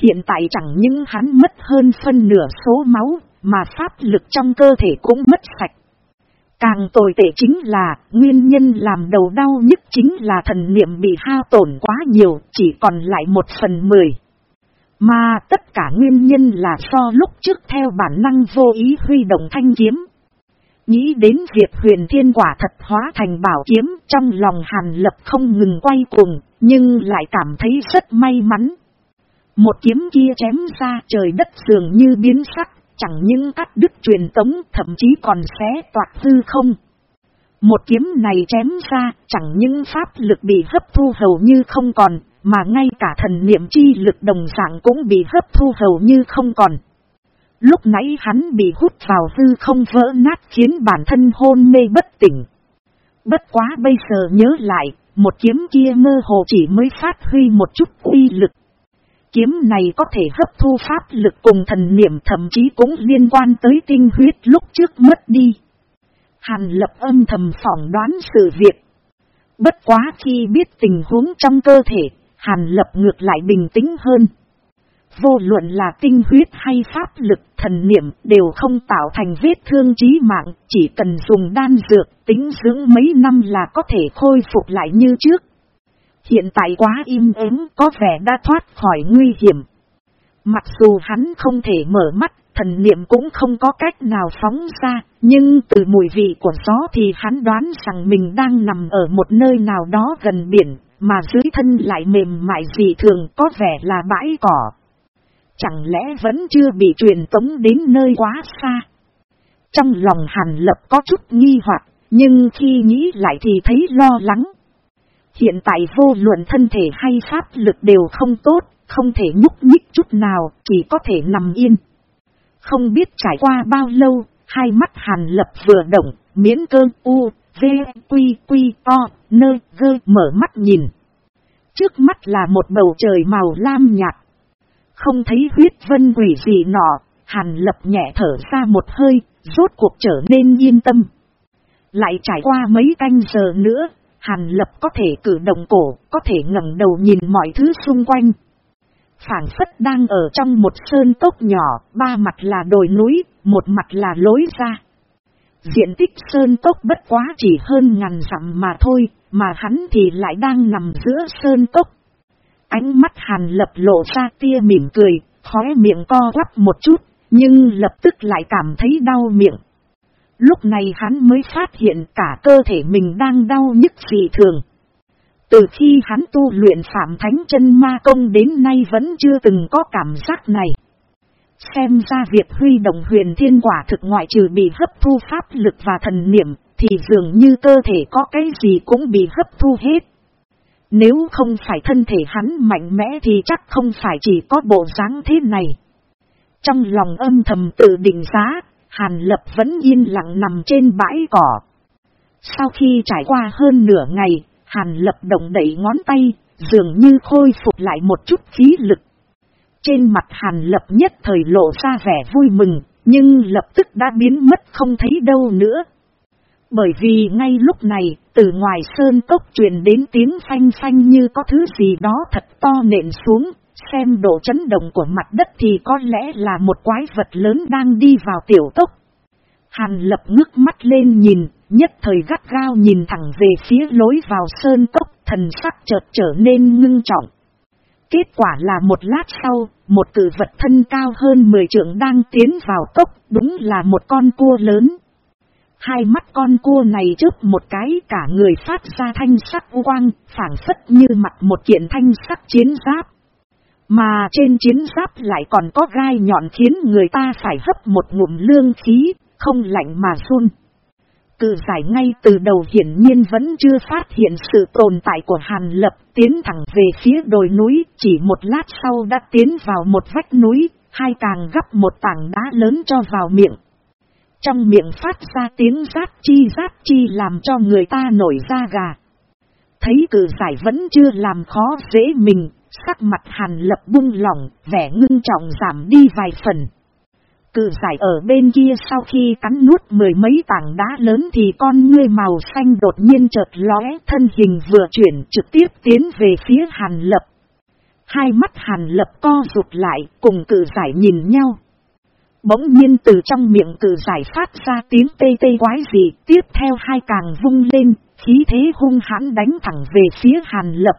Hiện tại chẳng những hắn mất hơn phân nửa số máu, mà pháp lực trong cơ thể cũng mất sạch. Càng tồi tệ chính là, nguyên nhân làm đầu đau nhất chính là thần niệm bị hao tổn quá nhiều, chỉ còn lại một phần mười. Mà tất cả nguyên nhân là do lúc trước theo bản năng vô ý huy động thanh kiếm. Nghĩ đến việc huyền thiên quả thật hóa thành bảo kiếm trong lòng hàn lập không ngừng quay cuồng, nhưng lại cảm thấy rất may mắn. Một kiếm kia chém ra trời đất dường như biến sắc, chẳng những cắt đứt truyền tống thậm chí còn xé toạc hư không. Một kiếm này chém ra chẳng những pháp lực bị hấp thu hầu như không còn, mà ngay cả thần niệm chi lực đồng dạng cũng bị hấp thu hầu như không còn. Lúc nãy hắn bị hút vào hư không vỡ nát khiến bản thân hôn mê bất tỉnh. Bất quá bây giờ nhớ lại, một kiếm kia mơ hồ chỉ mới phát huy một chút uy lực. Kiếm này có thể hấp thu pháp lực cùng thần niệm thậm chí cũng liên quan tới tinh huyết lúc trước mất đi. Hàn lập âm thầm phỏng đoán sự việc. Bất quá khi biết tình huống trong cơ thể, Hàn lập ngược lại bình tĩnh hơn. Vô luận là tinh huyết hay pháp lực thần niệm đều không tạo thành vết thương chí mạng, chỉ cần dùng đan dược tính dưỡng mấy năm là có thể khôi phục lại như trước. Hiện tại quá im ắng có vẻ đã thoát khỏi nguy hiểm. Mặc dù hắn không thể mở mắt, thần niệm cũng không có cách nào phóng ra, nhưng từ mùi vị của gió thì hắn đoán rằng mình đang nằm ở một nơi nào đó gần biển, mà dưới thân lại mềm mại dị thường có vẻ là bãi cỏ. Chẳng lẽ vẫn chưa bị truyền tống đến nơi quá xa? Trong lòng hàn lập có chút nghi hoặc, nhưng khi nghĩ lại thì thấy lo lắng. Hiện tại vô luận thân thể hay pháp lực đều không tốt, không thể nhúc nhích chút nào, chỉ có thể nằm yên. Không biết trải qua bao lâu, hai mắt hàn lập vừa động, miễn cơn u, v, quy, quy, o nơ, gơ, mở mắt nhìn. Trước mắt là một bầu trời màu lam nhạt. Không thấy huyết vân quỷ gì nọ, hàn lập nhẹ thở ra một hơi, rốt cuộc trở nên yên tâm. Lại trải qua mấy canh giờ nữa, Hàn Lập có thể cử động cổ, có thể ngẩng đầu nhìn mọi thứ xung quanh. Phản phất đang ở trong một sơn cốc nhỏ, ba mặt là đồi núi, một mặt là lối ra. Diện tích sơn cốc bất quá chỉ hơn ngàn dặm mà thôi, mà hắn thì lại đang nằm giữa sơn cốc. Ánh mắt Hàn Lập lộ ra tia mỉm cười, khóe miệng co quắp một chút, nhưng lập tức lại cảm thấy đau miệng. Lúc này hắn mới phát hiện cả cơ thể mình đang đau nhức dị thường. Từ khi hắn tu luyện Phạm Thánh chân Ma Công đến nay vẫn chưa từng có cảm giác này. Xem ra việc huy động huyền thiên quả thực ngoại trừ bị hấp thu pháp lực và thần niệm, thì dường như cơ thể có cái gì cũng bị hấp thu hết. Nếu không phải thân thể hắn mạnh mẽ thì chắc không phải chỉ có bộ dáng thế này. Trong lòng âm thầm tự định giá, Hàn Lập vẫn yên lặng nằm trên bãi cỏ. Sau khi trải qua hơn nửa ngày, Hàn Lập động đẩy ngón tay, dường như khôi phục lại một chút khí lực. Trên mặt Hàn Lập nhất thời lộ ra vẻ vui mừng, nhưng lập tức đã biến mất không thấy đâu nữa. Bởi vì ngay lúc này, từ ngoài sơn cốc truyền đến tiếng phanh phanh như có thứ gì đó thật to nện xuống, Xem độ chấn động của mặt đất thì có lẽ là một quái vật lớn đang đi vào tiểu tốc. Hàn lập ngước mắt lên nhìn, nhất thời gắt gao nhìn thẳng về phía lối vào sơn cốc, thần sắc chợt trở nên ngưng trọng. Kết quả là một lát sau, một cử vật thân cao hơn 10 trượng đang tiến vào cốc, đúng là một con cua lớn. Hai mắt con cua này chớp một cái cả người phát ra thanh sắc quang, phản phất như mặt một kiện thanh sắc chiến giáp. Mà trên chiến giáp lại còn có gai nhọn khiến người ta phải hấp một ngụm lương khí, không lạnh mà run. Cự giải ngay từ đầu hiển nhiên vẫn chưa phát hiện sự tồn tại của Hàn Lập tiến thẳng về phía đồi núi, chỉ một lát sau đã tiến vào một vách núi, hai càng gấp một tảng đá lớn cho vào miệng. Trong miệng phát ra tiếng rát chi rát chi làm cho người ta nổi da gà. Thấy cử giải vẫn chưa làm khó dễ mình, Sắc mặt hàn lập bung lỏng, vẻ ngưng trọng giảm đi vài phần. Cự giải ở bên kia sau khi cắn nuốt mười mấy tảng đá lớn thì con ngươi màu xanh đột nhiên chợt lóe thân hình vừa chuyển trực tiếp tiến về phía hàn lập. Hai mắt hàn lập co rụt lại cùng cự giải nhìn nhau. Bỗng nhiên từ trong miệng cử giải phát ra tiếng tê tê quái gì, tiếp theo hai càng vung lên, khí thế hung hãn đánh thẳng về phía Hàn Lập.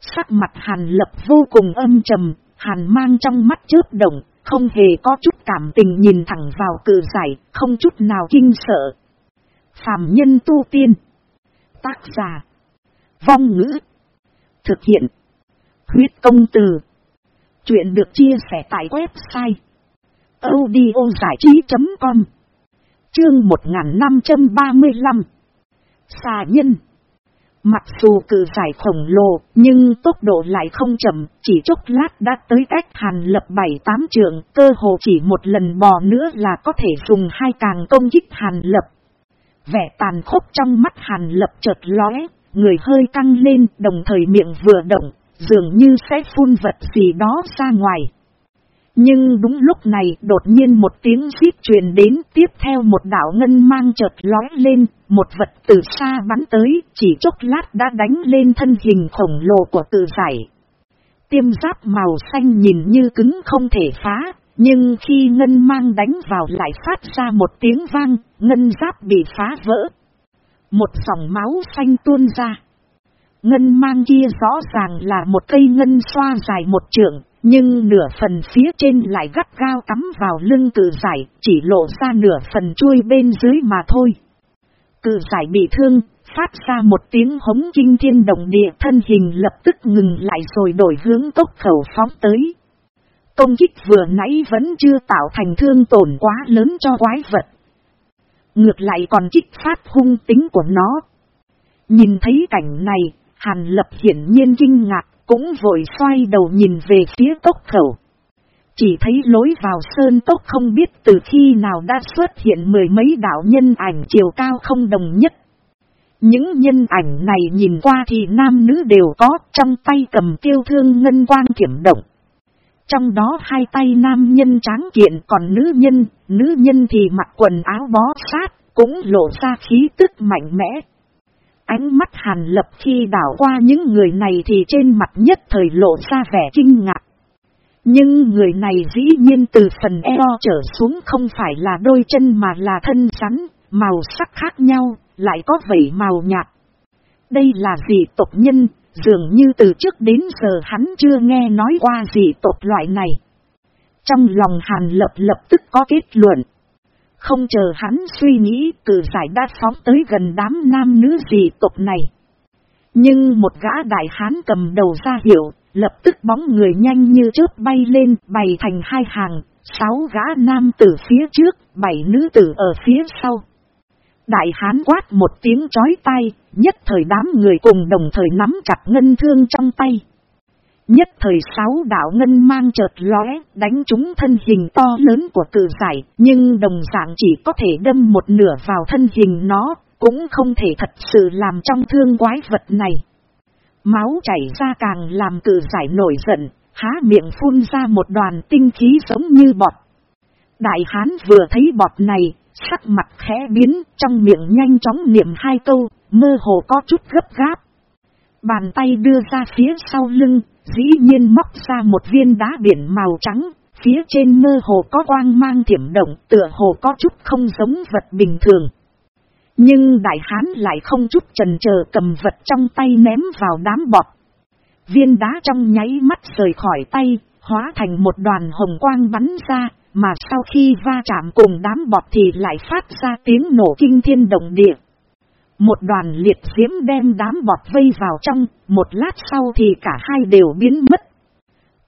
Sắc mặt Hàn Lập vô cùng âm trầm, Hàn mang trong mắt chớp động, không hề có chút cảm tình nhìn thẳng vào cử giải, không chút nào kinh sợ. Phạm nhân tu tiên. Tác giả. Vong ngữ. Thực hiện. Huyết công từ. Chuyện được chia sẻ tại website audiozảichí.com Chương 1535 Xà nhân Mặc dù cử giải khổng lồ, nhưng tốc độ lại không chậm, chỉ chốc lát đã tới cách hàn lập bảy tám trường, cơ hồ chỉ một lần bò nữa là có thể dùng hai càng công kích hàn lập. Vẻ tàn khốc trong mắt hàn lập chợt lóe, người hơi căng lên, đồng thời miệng vừa động, dường như sẽ phun vật gì đó ra ngoài. Nhưng đúng lúc này đột nhiên một tiếng xít truyền đến tiếp theo một đảo ngân mang chợt lói lên, một vật từ xa bắn tới, chỉ chốc lát đã đánh lên thân hình khổng lồ của tự giải. Tiêm giáp màu xanh nhìn như cứng không thể phá, nhưng khi ngân mang đánh vào lại phát ra một tiếng vang, ngân giáp bị phá vỡ. Một dòng máu xanh tuôn ra. Ngân mang kia rõ ràng là một cây ngân xoa dài một trượng, nhưng nửa phần phía trên lại gắt gao cắm vào lưng cử giải, chỉ lộ ra nửa phần chui bên dưới mà thôi. Cử giải bị thương, phát ra một tiếng hống kinh thiên động địa thân hình lập tức ngừng lại rồi đổi hướng tốc khẩu phóng tới. Công kích vừa nãy vẫn chưa tạo thành thương tổn quá lớn cho quái vật. Ngược lại còn kích phát hung tính của nó. Nhìn thấy cảnh này, Hàn Lập hiển nhiên kinh ngạc cũng vội xoay đầu nhìn về phía tốc khẩu. Chỉ thấy lối vào sơn tốc không biết từ khi nào đã xuất hiện mười mấy đạo nhân ảnh chiều cao không đồng nhất. Những nhân ảnh này nhìn qua thì nam nữ đều có trong tay cầm tiêu thương ngân quang kiểm động. Trong đó hai tay nam nhân tráng kiện còn nữ nhân, nữ nhân thì mặc quần áo bó sát, cũng lộ ra khí tức mạnh mẽ. Ánh mắt hàn lập khi đảo qua những người này thì trên mặt nhất thời lộ ra vẻ kinh ngạc. Nhưng người này dĩ nhiên từ phần eo trở xuống không phải là đôi chân mà là thân rắn, màu sắc khác nhau, lại có vẩy màu nhạt. Đây là dị tộc nhân, dường như từ trước đến giờ hắn chưa nghe nói qua dị tộc loại này. Trong lòng hàn lập lập tức có kết luận. Không chờ hắn suy nghĩ cử giải đã phóng tới gần đám nam nữ dị tộc này. Nhưng một gã đại hán cầm đầu ra hiệu, lập tức bóng người nhanh như chớp bay lên bày thành hai hàng, sáu gã nam tử phía trước, bảy nữ tử ở phía sau. Đại hán quát một tiếng chói tay, nhất thời đám người cùng đồng thời nắm chặt ngân thương trong tay. Nhất thời sáu đạo ngân mang chợt lóe, đánh trúng thân hình to lớn của cử giải, nhưng đồng dạng chỉ có thể đâm một nửa vào thân hình nó, cũng không thể thật sự làm trong thương quái vật này. Máu chảy ra càng làm cử giải nổi giận, há miệng phun ra một đoàn tinh khí giống như bọt. Đại hán vừa thấy bọt này, sắc mặt khẽ biến, trong miệng nhanh chóng niệm hai câu, mơ hồ có chút gấp gáp. Bàn tay đưa ra phía sau lưng, dĩ nhiên móc ra một viên đá biển màu trắng, phía trên mơ hồ có quang mang thiểm động tựa hồ có chút không giống vật bình thường. Nhưng đại hán lại không chút trần chờ cầm vật trong tay ném vào đám bọt. Viên đá trong nháy mắt rời khỏi tay, hóa thành một đoàn hồng quang bắn ra, mà sau khi va chạm cùng đám bọt thì lại phát ra tiếng nổ kinh thiên động địa. Một đoàn liệt diễm đem đám bọt vây vào trong, một lát sau thì cả hai đều biến mất.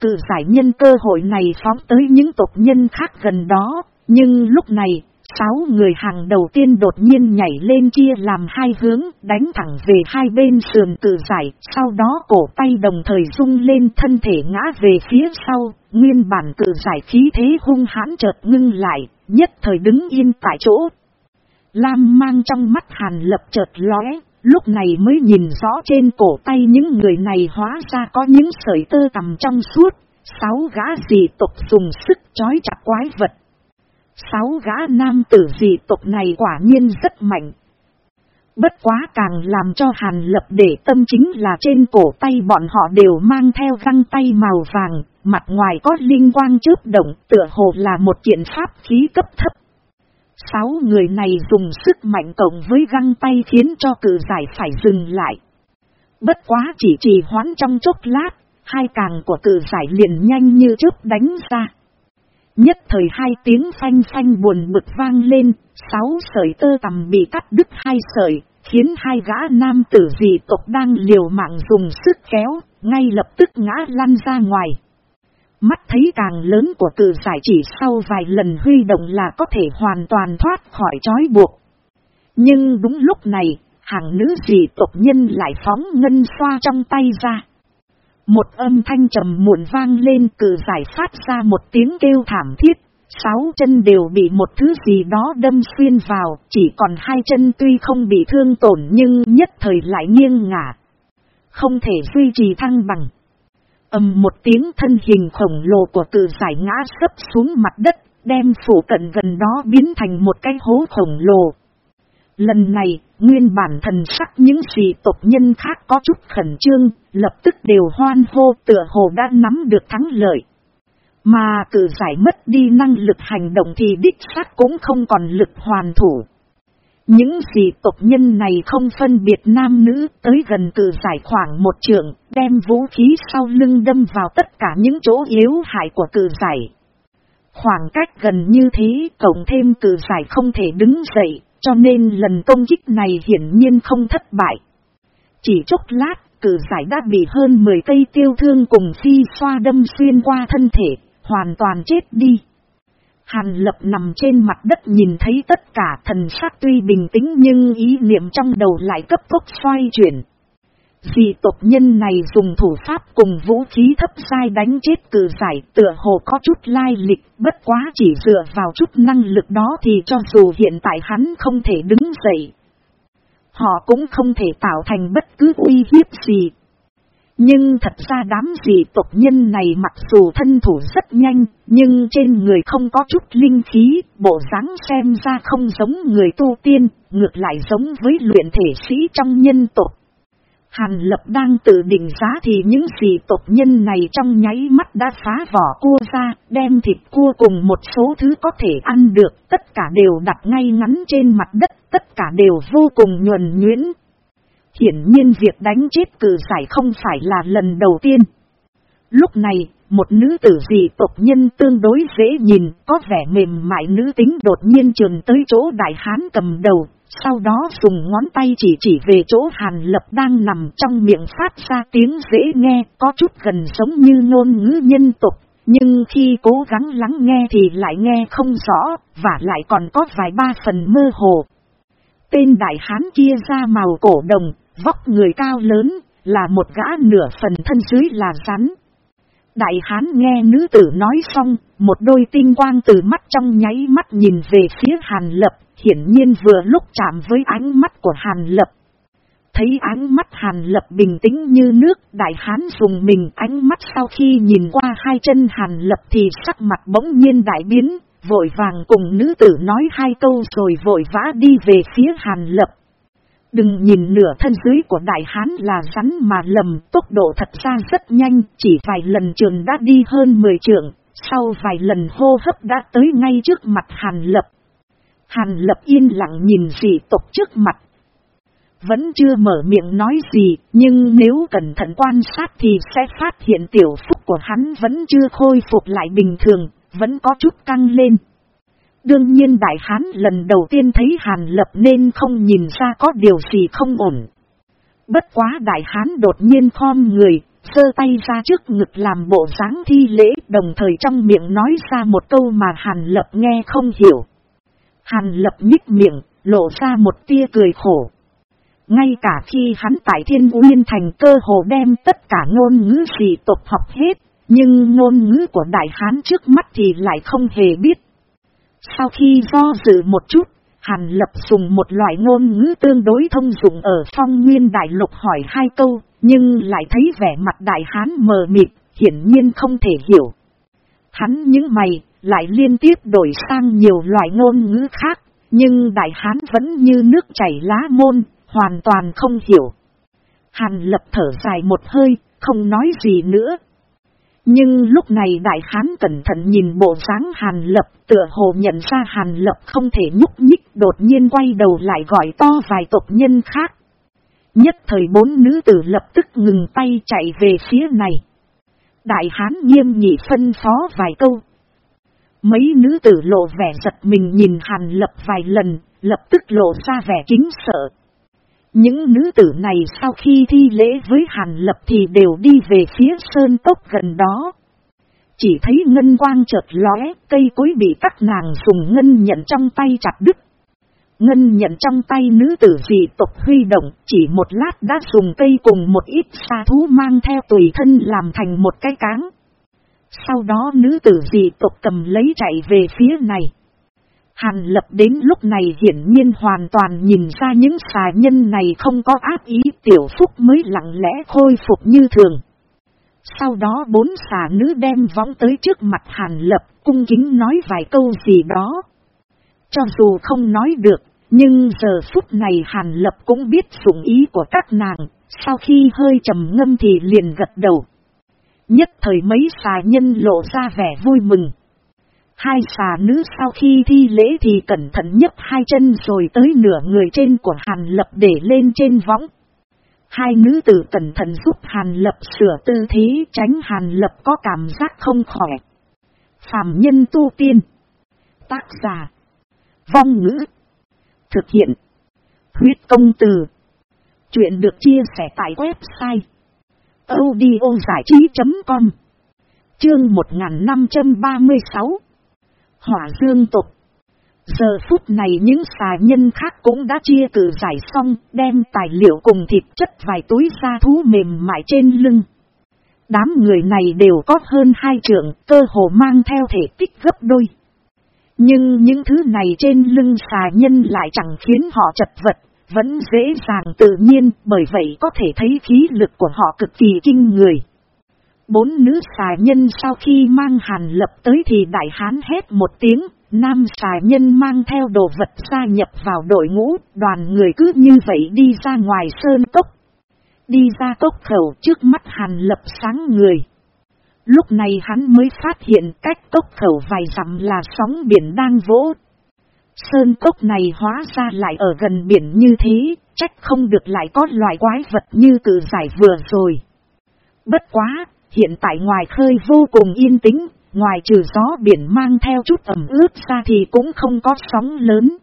Cự giải nhân cơ hội này phóng tới những tộc nhân khác gần đó, nhưng lúc này, sáu người hàng đầu tiên đột nhiên nhảy lên chia làm hai hướng, đánh thẳng về hai bên sườn cự giải, sau đó cổ tay đồng thời rung lên thân thể ngã về phía sau, nguyên bản cự giải khí thế hung hãn chợt ngưng lại, nhất thời đứng yên tại chỗ, Lam mang trong mắt hàn lập chợt lóe, lúc này mới nhìn rõ trên cổ tay những người này hóa ra có những sợi tơ tầm trong suốt, sáu gã dị tộc dùng sức chói chặt quái vật. Sáu gã nam tử dị tộc này quả nhiên rất mạnh. Bất quá càng làm cho hàn lập để tâm chính là trên cổ tay bọn họ đều mang theo găng tay màu vàng, mặt ngoài có linh quang chớp động tựa hồ là một kiện pháp khí cấp thấp. Sáu người này dùng sức mạnh cộng với găng tay khiến cho cử giải phải dừng lại. Bất quá chỉ trì hoãn trong chốc lát, hai càng của cử giải liền nhanh như chớp đánh ra. Nhất thời hai tiếng phanh phanh buồn bực vang lên, sáu sợi tơ tầm bị cắt đứt hai sợi, khiến hai gã nam tử dị tộc đang liều mạng dùng sức kéo, ngay lập tức ngã lăn ra ngoài. Mắt thấy càng lớn của cử giải chỉ sau vài lần huy động là có thể hoàn toàn thoát khỏi trói buộc. Nhưng đúng lúc này, hàng nữ dị tộc nhân lại phóng ngân xoa trong tay ra. Một âm thanh trầm muộn vang lên cử giải phát ra một tiếng kêu thảm thiết. Sáu chân đều bị một thứ gì đó đâm xuyên vào, chỉ còn hai chân tuy không bị thương tổn nhưng nhất thời lại nghiêng ngả. Không thể duy trì thăng bằng ầm một tiếng thân hình khổng lồ của cự giải ngã sấp xuống mặt đất, đem phủ cận gần đó biến thành một cái hố khổng lồ. Lần này, nguyên bản thần sắc những gì tộc nhân khác có chút khẩn trương, lập tức đều hoan hô tựa hồ đã nắm được thắng lợi. Mà cử giải mất đi năng lực hành động thì đích xác cũng không còn lực hoàn thủ. Những gì tộc nhân này không phân biệt nam nữ tới gần cử giải khoảng một trường, đem vũ khí sau lưng đâm vào tất cả những chỗ yếu hại của cử giải. Khoảng cách gần như thế, cộng thêm cử giải không thể đứng dậy, cho nên lần công kích này hiển nhiên không thất bại. Chỉ chốc lát, cử giải đã bị hơn 10 cây tiêu thương cùng phi xoa đâm xuyên qua thân thể, hoàn toàn chết đi. Hàn lập nằm trên mặt đất nhìn thấy tất cả thần sắc tuy bình tĩnh nhưng ý niệm trong đầu lại cấp tốc xoay chuyển. Vì tộc nhân này dùng thủ pháp cùng vũ khí thấp sai đánh chết cử giải tựa hồ có chút lai lịch, bất quá chỉ dựa vào chút năng lực đó thì cho dù hiện tại hắn không thể đứng dậy. Họ cũng không thể tạo thành bất cứ uy hiếp gì. Nhưng thật ra đám dị tộc nhân này mặc dù thân thủ rất nhanh, nhưng trên người không có chút linh khí, bộ dáng xem ra không giống người tu tiên, ngược lại giống với luyện thể sĩ trong nhân tộc. Hàn lập đang tự định giá thì những dị tộc nhân này trong nháy mắt đã phá vỏ cua ra, đem thịt cua cùng một số thứ có thể ăn được, tất cả đều đặt ngay ngắn trên mặt đất, tất cả đều vô cùng nhuần nhuyễn. Hiển nhiên việc đánh chết cử giải không phải là lần đầu tiên. Lúc này, một nữ tử dị tộc nhân tương đối dễ nhìn, có vẻ mềm mại nữ tính đột nhiên trường tới chỗ đại hán cầm đầu, sau đó dùng ngón tay chỉ chỉ về chỗ Hàn Lập đang nằm trong miệng phát ra tiếng dễ nghe, có chút gần giống như ngôn ngữ nhân tộc, Nhưng khi cố gắng lắng nghe thì lại nghe không rõ, và lại còn có vài ba phần mơ hồ. Tên đại hán kia ra màu cổ đồng, vóc người cao lớn, là một gã nửa phần thân dưới là rắn. Đại hán nghe nữ tử nói xong, một đôi tinh quang từ mắt trong nháy mắt nhìn về phía Hàn Lập, hiển nhiên vừa lúc chạm với ánh mắt của Hàn Lập. Thấy ánh mắt Hàn Lập bình tĩnh như nước, đại hán dùng mình ánh mắt sau khi nhìn qua hai chân Hàn Lập thì sắc mặt bỗng nhiên đại biến, vội vàng cùng nữ tử nói hai câu rồi vội vã đi về phía Hàn Lập. Đừng nhìn nửa thân dưới của đại hán là rắn mà lầm, tốc độ thật ra rất nhanh, chỉ vài lần trường đã đi hơn 10 trường, sau vài lần hô hấp đã tới ngay trước mặt Hàn Lập. Hàn lập yên lặng nhìn dị tộc trước mặt. Vẫn chưa mở miệng nói gì, nhưng nếu cẩn thận quan sát thì sẽ phát hiện tiểu phúc của hắn vẫn chưa khôi phục lại bình thường, vẫn có chút căng lên. Đương nhiên đại hán lần đầu tiên thấy hàn lập nên không nhìn ra có điều gì không ổn. Bất quá đại hán đột nhiên khom người, sơ tay ra trước ngực làm bộ dáng thi lễ đồng thời trong miệng nói ra một câu mà hàn lập nghe không hiểu. Hàn lập nhích miệng, lộ ra một tia cười khổ. Ngay cả khi hắn tại thiên uyên thành cơ hồ đem tất cả ngôn ngữ gì tộc học hết, nhưng ngôn ngữ của đại hán trước mắt thì lại không hề biết. Sau khi do dự một chút, Hàn lập dùng một loại ngôn ngữ tương đối thông dụng ở phong nguyên đại lục hỏi hai câu, nhưng lại thấy vẻ mặt đại hán mờ mịt, hiển nhiên không thể hiểu. Hắn những mày, lại liên tiếp đổi sang nhiều loại ngôn ngữ khác, nhưng đại hán vẫn như nước chảy lá môn, hoàn toàn không hiểu. Hàn lập thở dài một hơi, không nói gì nữa. Nhưng lúc này đại hán cẩn thận nhìn bộ dáng hàn lập tựa hồ nhận ra hàn lập không thể nhúc nhích đột nhiên quay đầu lại gọi to vài tộc nhân khác. Nhất thời bốn nữ tử lập tức ngừng tay chạy về phía này. Đại hán nghiêm nghị phân phó vài câu. Mấy nữ tử lộ vẻ giật mình nhìn hàn lập vài lần, lập tức lộ ra vẻ kính sợ. Những nữ tử này sau khi thi lễ với Hàn Lập thì đều đi về phía sơn tốc gần đó. Chỉ thấy ngân quang chợt lóe, cây cối bị các nàng dùng ngân nhận trong tay chặt đứt. Ngân nhận trong tay nữ tử dị tộc huy động, chỉ một lát đã dùng cây cùng một ít sa thú mang theo tùy thân làm thành một cái cáng. Sau đó nữ tử dị tộc cầm lấy chạy về phía này. Hàn lập đến lúc này hiển nhiên hoàn toàn nhìn ra những xà nhân này không có ác ý tiểu phúc mới lặng lẽ khôi phục như thường. Sau đó bốn xà nữ đem võng tới trước mặt hàn lập cung kính nói vài câu gì đó. Cho dù không nói được, nhưng giờ phút này hàn lập cũng biết dụng ý của các nàng, sau khi hơi trầm ngâm thì liền gật đầu. Nhất thời mấy xà nhân lộ ra vẻ vui mừng. Hai xà nữ sau khi thi lễ thì cẩn thận nhấc hai chân rồi tới nửa người trên của Hàn Lập để lên trên võng. Hai nữ tử cẩn thận giúp Hàn Lập sửa tư thế tránh Hàn Lập có cảm giác không khỏe. Phạm nhân tu tiên. Tác giả. Vong ngữ. Thực hiện. Huyết công từ. Chuyện được chia sẻ tại website. audiozảichí.com Chương 1536 hỏa dương tục. Giờ phút này những xà nhân khác cũng đã chia cử giải xong, đem tài liệu cùng thịt chất vài túi da thú mềm mại trên lưng. Đám người này đều có hơn hai trượng, cơ hồ mang theo thể tích gấp đôi. Nhưng những thứ này trên lưng xà nhân lại chẳng khiến họ chật vật, vẫn dễ dàng tự nhiên, bởi vậy có thể thấy khí lực của họ cực kỳ kinh người. Bốn nữ xài nhân sau khi mang hàn lập tới thì đại hán hét một tiếng, nam xài nhân mang theo đồ vật gia nhập vào đội ngũ, đoàn người cứ như vậy đi ra ngoài sơn cốc. Đi ra cốc khẩu trước mắt hàn lập sáng người. Lúc này hắn mới phát hiện cách cốc khẩu vài dặm là sóng biển đang vỗ. Sơn cốc này hóa ra lại ở gần biển như thế, trách không được lại có loài quái vật như cử giải vừa rồi. Bất quá, Hiện tại ngoài khơi vô cùng yên tĩnh, ngoài trừ gió biển mang theo chút ẩm ướt ra thì cũng không có sóng lớn.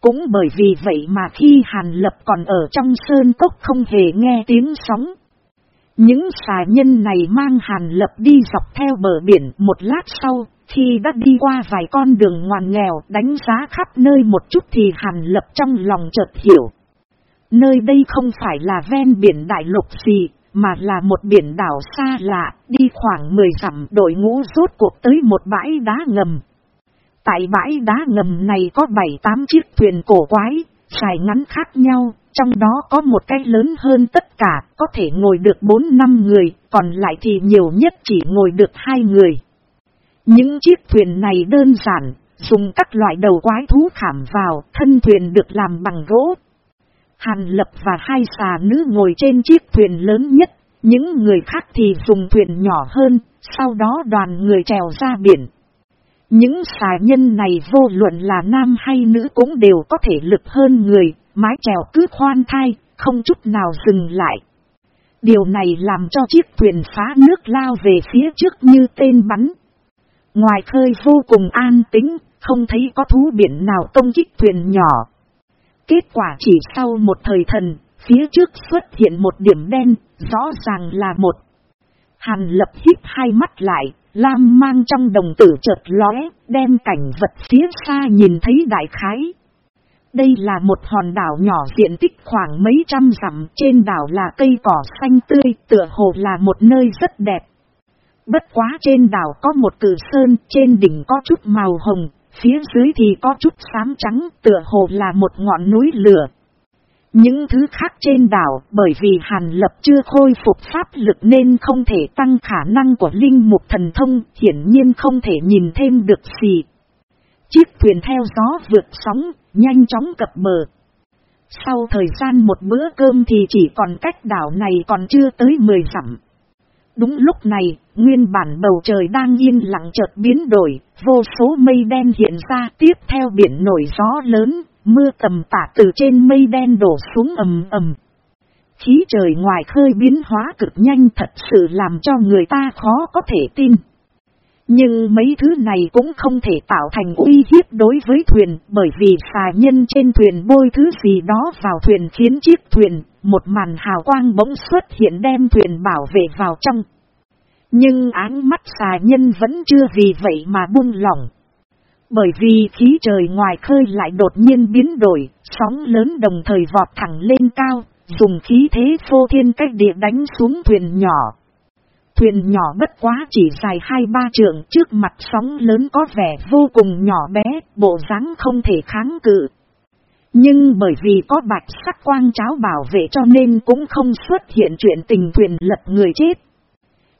Cũng bởi vì vậy mà khi Hàn Lập còn ở trong sơn cốc không hề nghe tiếng sóng. Những xà nhân này mang Hàn Lập đi dọc theo bờ biển một lát sau, khi đã đi qua vài con đường ngoằn nghèo đánh giá khắp nơi một chút thì Hàn Lập trong lòng chợt hiểu. Nơi đây không phải là ven biển đại lục gì, mà là một biển đảo xa lạ, đi khoảng 10 dặm đội ngũ rốt cuộc tới một bãi đá ngầm. Tại bãi đá ngầm này có 7-8 chiếc thuyền cổ quái, dài ngắn khác nhau, trong đó có một cái lớn hơn tất cả, có thể ngồi được 4-5 người, còn lại thì nhiều nhất chỉ ngồi được hai người. Những chiếc thuyền này đơn giản, dùng các loại đầu quái thú khảm vào, thân thuyền được làm bằng gỗ, Hàn Lập và hai xà nữ ngồi trên chiếc thuyền lớn nhất, những người khác thì dùng thuyền nhỏ hơn, sau đó đoàn người trèo ra biển. Những xà nhân này vô luận là nam hay nữ cũng đều có thể lực hơn người, mái trèo cứ khoan thai, không chút nào dừng lại. Điều này làm cho chiếc thuyền phá nước lao về phía trước như tên bắn. Ngoài khơi vô cùng an tĩnh, không thấy có thú biển nào công kích thuyền nhỏ. Kết quả chỉ sau một thời thần, phía trước xuất hiện một điểm đen, rõ ràng là một. Hàn lập hít hai mắt lại, Lam mang trong đồng tử chợt lóe, đem cảnh vật phía xa nhìn thấy đại khái. Đây là một hòn đảo nhỏ diện tích khoảng mấy trăm dặm, trên đảo là cây cỏ xanh tươi, tựa hồ là một nơi rất đẹp. Bất quá trên đảo có một cử sơn, trên đỉnh có chút màu hồng, Phía dưới thì có chút xám trắng tựa hồ là một ngọn núi lửa. Những thứ khác trên đảo bởi vì Hàn Lập chưa khôi phục pháp lực nên không thể tăng khả năng của linh mục thần thông, hiển nhiên không thể nhìn thêm được gì. Chiếc thuyền theo gió vượt sóng, nhanh chóng cập bờ. Sau thời gian một bữa cơm thì chỉ còn cách đảo này còn chưa tới 10 dặm. Đúng lúc này, nguyên bản bầu trời đang yên lặng chợt biến đổi, vô số mây đen hiện ra tiếp theo biển nổi gió lớn, mưa tầm tả từ trên mây đen đổ xuống ầm ầm. Khí trời ngoài khơi biến hóa cực nhanh thật sự làm cho người ta khó có thể tin. Nhưng mấy thứ này cũng không thể tạo thành uy hiếp đối với thuyền bởi vì xà nhân trên thuyền bôi thứ gì đó vào thuyền khiến chiếc thuyền, một màn hào quang bỗng xuất hiện đem thuyền bảo vệ vào trong. Nhưng áng mắt xà nhân vẫn chưa vì vậy mà buông lỏng. Bởi vì khí trời ngoài khơi lại đột nhiên biến đổi, sóng lớn đồng thời vọt thẳng lên cao, dùng khí thế phô thiên cách địa đánh xuống thuyền nhỏ. Thuyền nhỏ bất quá chỉ dài hai ba trượng trước mặt sóng lớn có vẻ vô cùng nhỏ bé, bộ dáng không thể kháng cự. Nhưng bởi vì có bạch sắc quang cháo bảo vệ cho nên cũng không xuất hiện chuyện tình thuyền lật người chết.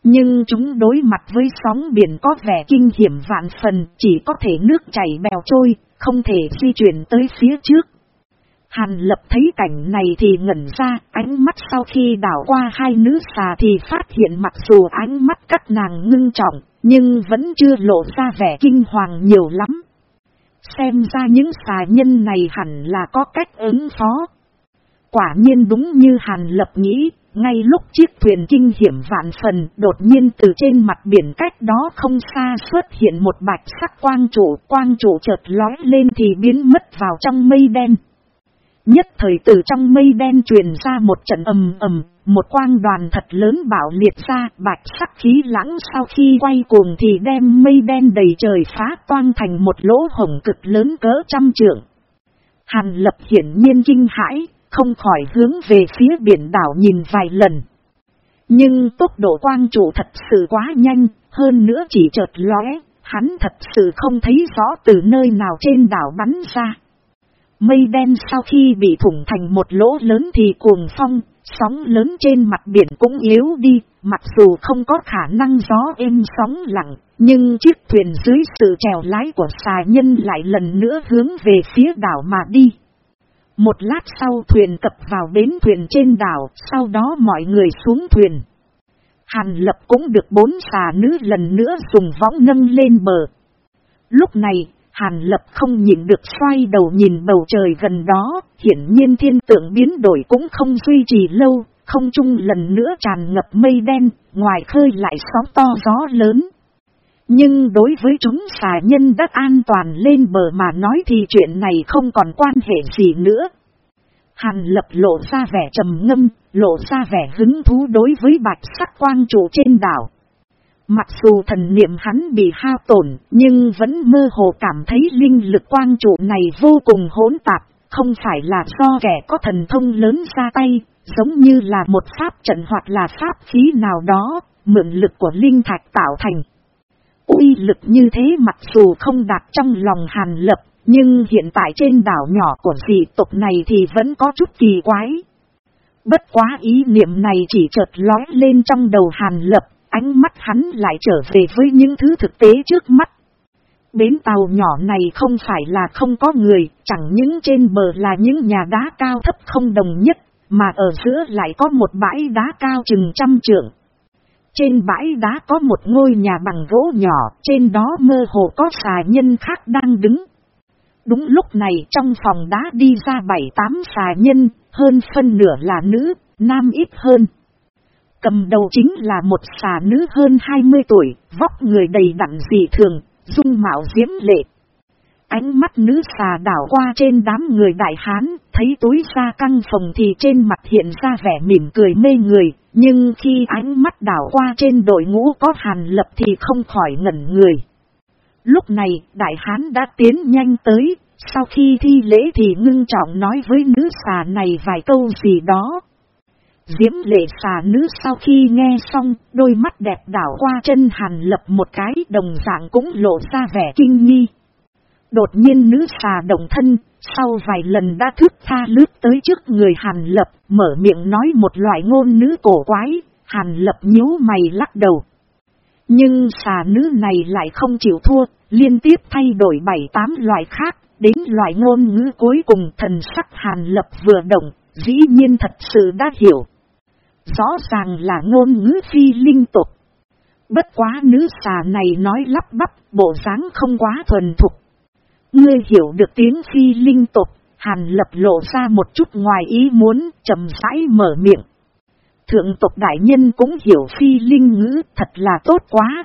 Nhưng chúng đối mặt với sóng biển có vẻ kinh hiểm vạn phần, chỉ có thể nước chảy bèo trôi, không thể di chuyển tới phía trước. Hàn lập thấy cảnh này thì ngẩn ra, ánh mắt sau khi đảo qua hai nữ xà thì phát hiện mặc dù ánh mắt các nàng ngưng trọng, nhưng vẫn chưa lộ ra vẻ kinh hoàng nhiều lắm. Xem ra những xà nhân này hẳn là có cách ứng phó. Quả nhiên đúng như Hàn lập nghĩ, ngay lúc chiếc thuyền kinh hiểm vạn phần đột nhiên từ trên mặt biển cách đó không xa xuất hiện một bạch sắc quang trụ, quang trụ chợt lói lên thì biến mất vào trong mây đen. Nhất thời từ trong mây đen truyền ra một trận ầm ầm, một quang đoàn thật lớn bảo liệt ra, bạch sắc khí lãng sau khi quay cuồng thì đem mây đen đầy trời phá toang thành một lỗ hổng cực lớn cỡ trăm trượng. Hàn lập hiển nhiên kinh hãi, không khỏi hướng về phía biển đảo nhìn vài lần. Nhưng tốc độ quang trụ thật sự quá nhanh, hơn nữa chỉ chợt lóe, hắn thật sự không thấy rõ từ nơi nào trên đảo bắn ra. Mây đen sau khi bị thủng thành một lỗ lớn thì cuồng phong, sóng lớn trên mặt biển cũng yếu đi, mặc dù không có khả năng gió êm sóng lặng, nhưng chiếc thuyền dưới sự trèo lái của xà nhân lại lần nữa hướng về phía đảo mà đi. Một lát sau thuyền cập vào bến thuyền trên đảo, sau đó mọi người xuống thuyền. Hàn lập cũng được bốn xà nữ lần nữa dùng võng nâng lên bờ. Lúc này, Hàn lập không nhìn được xoay đầu nhìn bầu trời gần đó, hiển nhiên thiên tượng biến đổi cũng không duy trì lâu, không chung lần nữa tràn ngập mây đen, ngoài khơi lại sóng to gió lớn. Nhưng đối với chúng xà nhân đất an toàn lên bờ mà nói thì chuyện này không còn quan hệ gì nữa. Hàn lập lộ ra vẻ trầm ngâm, lộ ra vẻ hứng thú đối với bạch sắc quang trụ trên đảo. Mặc dù thần niệm hắn bị hao tổn, nhưng vẫn mơ hồ cảm thấy linh lực quang trụ này vô cùng hỗn tạp, không phải là do kẻ có thần thông lớn ra tay, giống như là một pháp trận hoặc là pháp khí nào đó, mượn lực của linh thạch tạo thành uy lực như thế mặc dù không đạt trong lòng hàn lập, nhưng hiện tại trên đảo nhỏ của dị tộc này thì vẫn có chút kỳ quái. Bất quá ý niệm này chỉ chợt lói lên trong đầu hàn lập, ánh mắt hắn lại trở về với những thứ thực tế trước mắt. Bến tàu nhỏ này không phải là không có người, chẳng những trên bờ là những nhà đá cao thấp không đồng nhất, mà ở giữa lại có một bãi đá cao chừng trăm trượng. Trên bãi đá có một ngôi nhà bằng gỗ nhỏ, trên đó mơ hồ có xà nhân khác đang đứng. Đúng lúc này trong phòng đá đi ra bảy tám xà nhân, hơn phân nửa là nữ, nam ít hơn. Cầm đầu chính là một xà nữ hơn 20 tuổi, vóc người đầy đặn dị thường, dung mạo diễm lệ. Ánh mắt nữ xà đảo qua trên đám người đại hán, thấy túi ra căng phòng thì trên mặt hiện ra vẻ mỉm cười mê người, nhưng khi ánh mắt đảo qua trên đội ngũ có hàn lập thì không khỏi ngẩn người. Lúc này, đại hán đã tiến nhanh tới, sau khi thi lễ thì ngưng trọng nói với nữ xà này vài câu gì đó. Diễm lệ xà nữ sau khi nghe xong, đôi mắt đẹp đảo qua chân hàn lập một cái đồng dạng cũng lộ ra vẻ kinh nghi. Đột nhiên nữ xà động thân, sau vài lần đã thức tha lướt tới trước người Hàn Lập, mở miệng nói một loại ngôn nữ cổ quái, Hàn Lập nhíu mày lắc đầu. Nhưng xà nữ này lại không chịu thua, liên tiếp thay đổi bảy tám loại khác, đến loại ngôn ngữ cuối cùng thần sắc Hàn Lập vừa động, dĩ nhiên thật sự đã hiểu. Rõ ràng là ngôn ngữ phi linh tục. Bất quá nữ xà này nói lắp bắp, bộ dáng không quá thuần thục. Ngươi hiểu được tiếng phi linh tục, hàn lập lộ ra một chút ngoài ý muốn, trầm rãi mở miệng. Thượng tộc đại nhân cũng hiểu phi linh ngữ thật là tốt quá.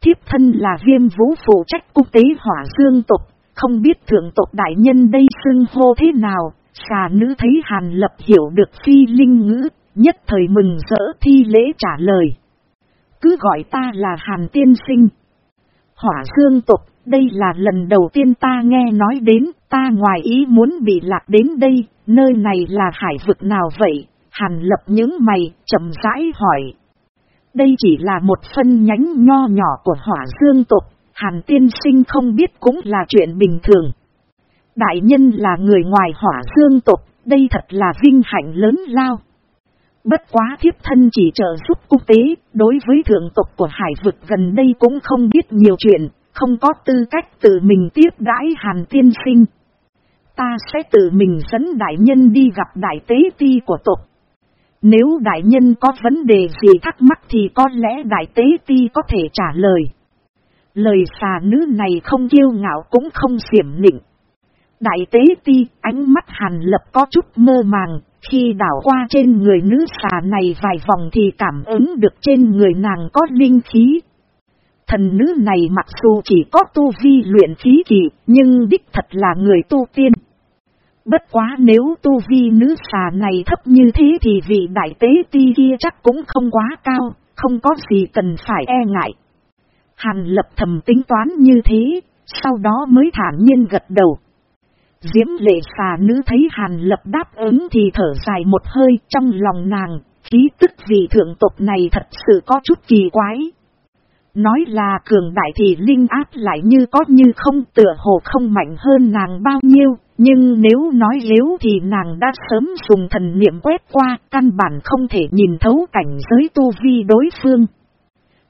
Thiếp thân là viêm vũ phụ trách quốc tế hỏa dương tộc, không biết thượng tộc đại nhân đây xưng hô thế nào, xà nữ thấy hàn lập hiểu được phi linh ngữ, nhất thời mừng rỡ thi lễ trả lời. Cứ gọi ta là hàn tiên sinh. Hỏa dương tộc, đây là lần đầu tiên ta nghe nói đến, ta ngoài ý muốn bị lạc đến đây, nơi này là hải vực nào vậy? Hàn lập những mày, chậm rãi hỏi. Đây chỉ là một phân nhánh nho nhỏ của hỏa dương tộc, hàn tiên sinh không biết cũng là chuyện bình thường. Đại nhân là người ngoài hỏa dương tộc, đây thật là vinh hạnh lớn lao. Bất quá thiếp thân chỉ trợ giúp quốc tế, đối với thượng tộc của hải vực gần đây cũng không biết nhiều chuyện, không có tư cách tự mình tiếp đãi hàn tiên sinh. Ta sẽ tự mình dẫn đại nhân đi gặp đại tế ti của tộc. Nếu đại nhân có vấn đề gì thắc mắc thì có lẽ đại tế ti có thể trả lời. Lời xà nữ này không kiêu ngạo cũng không xiểm nịnh. Đại tế ti ánh mắt hàn lập có chút mơ màng, khi đảo qua trên người nữ xà này vài vòng thì cảm ứng được trên người nàng có linh khí. Thần nữ này mặc dù chỉ có tu vi luyện khí kỳ, nhưng đích thật là người tu tiên. Bất quá nếu tu vi nữ xà này thấp như thế thì vị đại tế ti kia chắc cũng không quá cao, không có gì cần phải e ngại. Hàn lập thầm tính toán như thế, sau đó mới thản nhiên gật đầu. Diễm lệ xà nữ thấy hàn lập đáp ứng thì thở dài một hơi trong lòng nàng, khí tức vị thượng tộc này thật sự có chút kỳ quái. Nói là cường đại thì linh áp lại như có như không tựa hồ không mạnh hơn nàng bao nhiêu, nhưng nếu nói yếu thì nàng đã sớm dùng thần niệm quét qua, căn bản không thể nhìn thấu cảnh giới tu vi đối phương.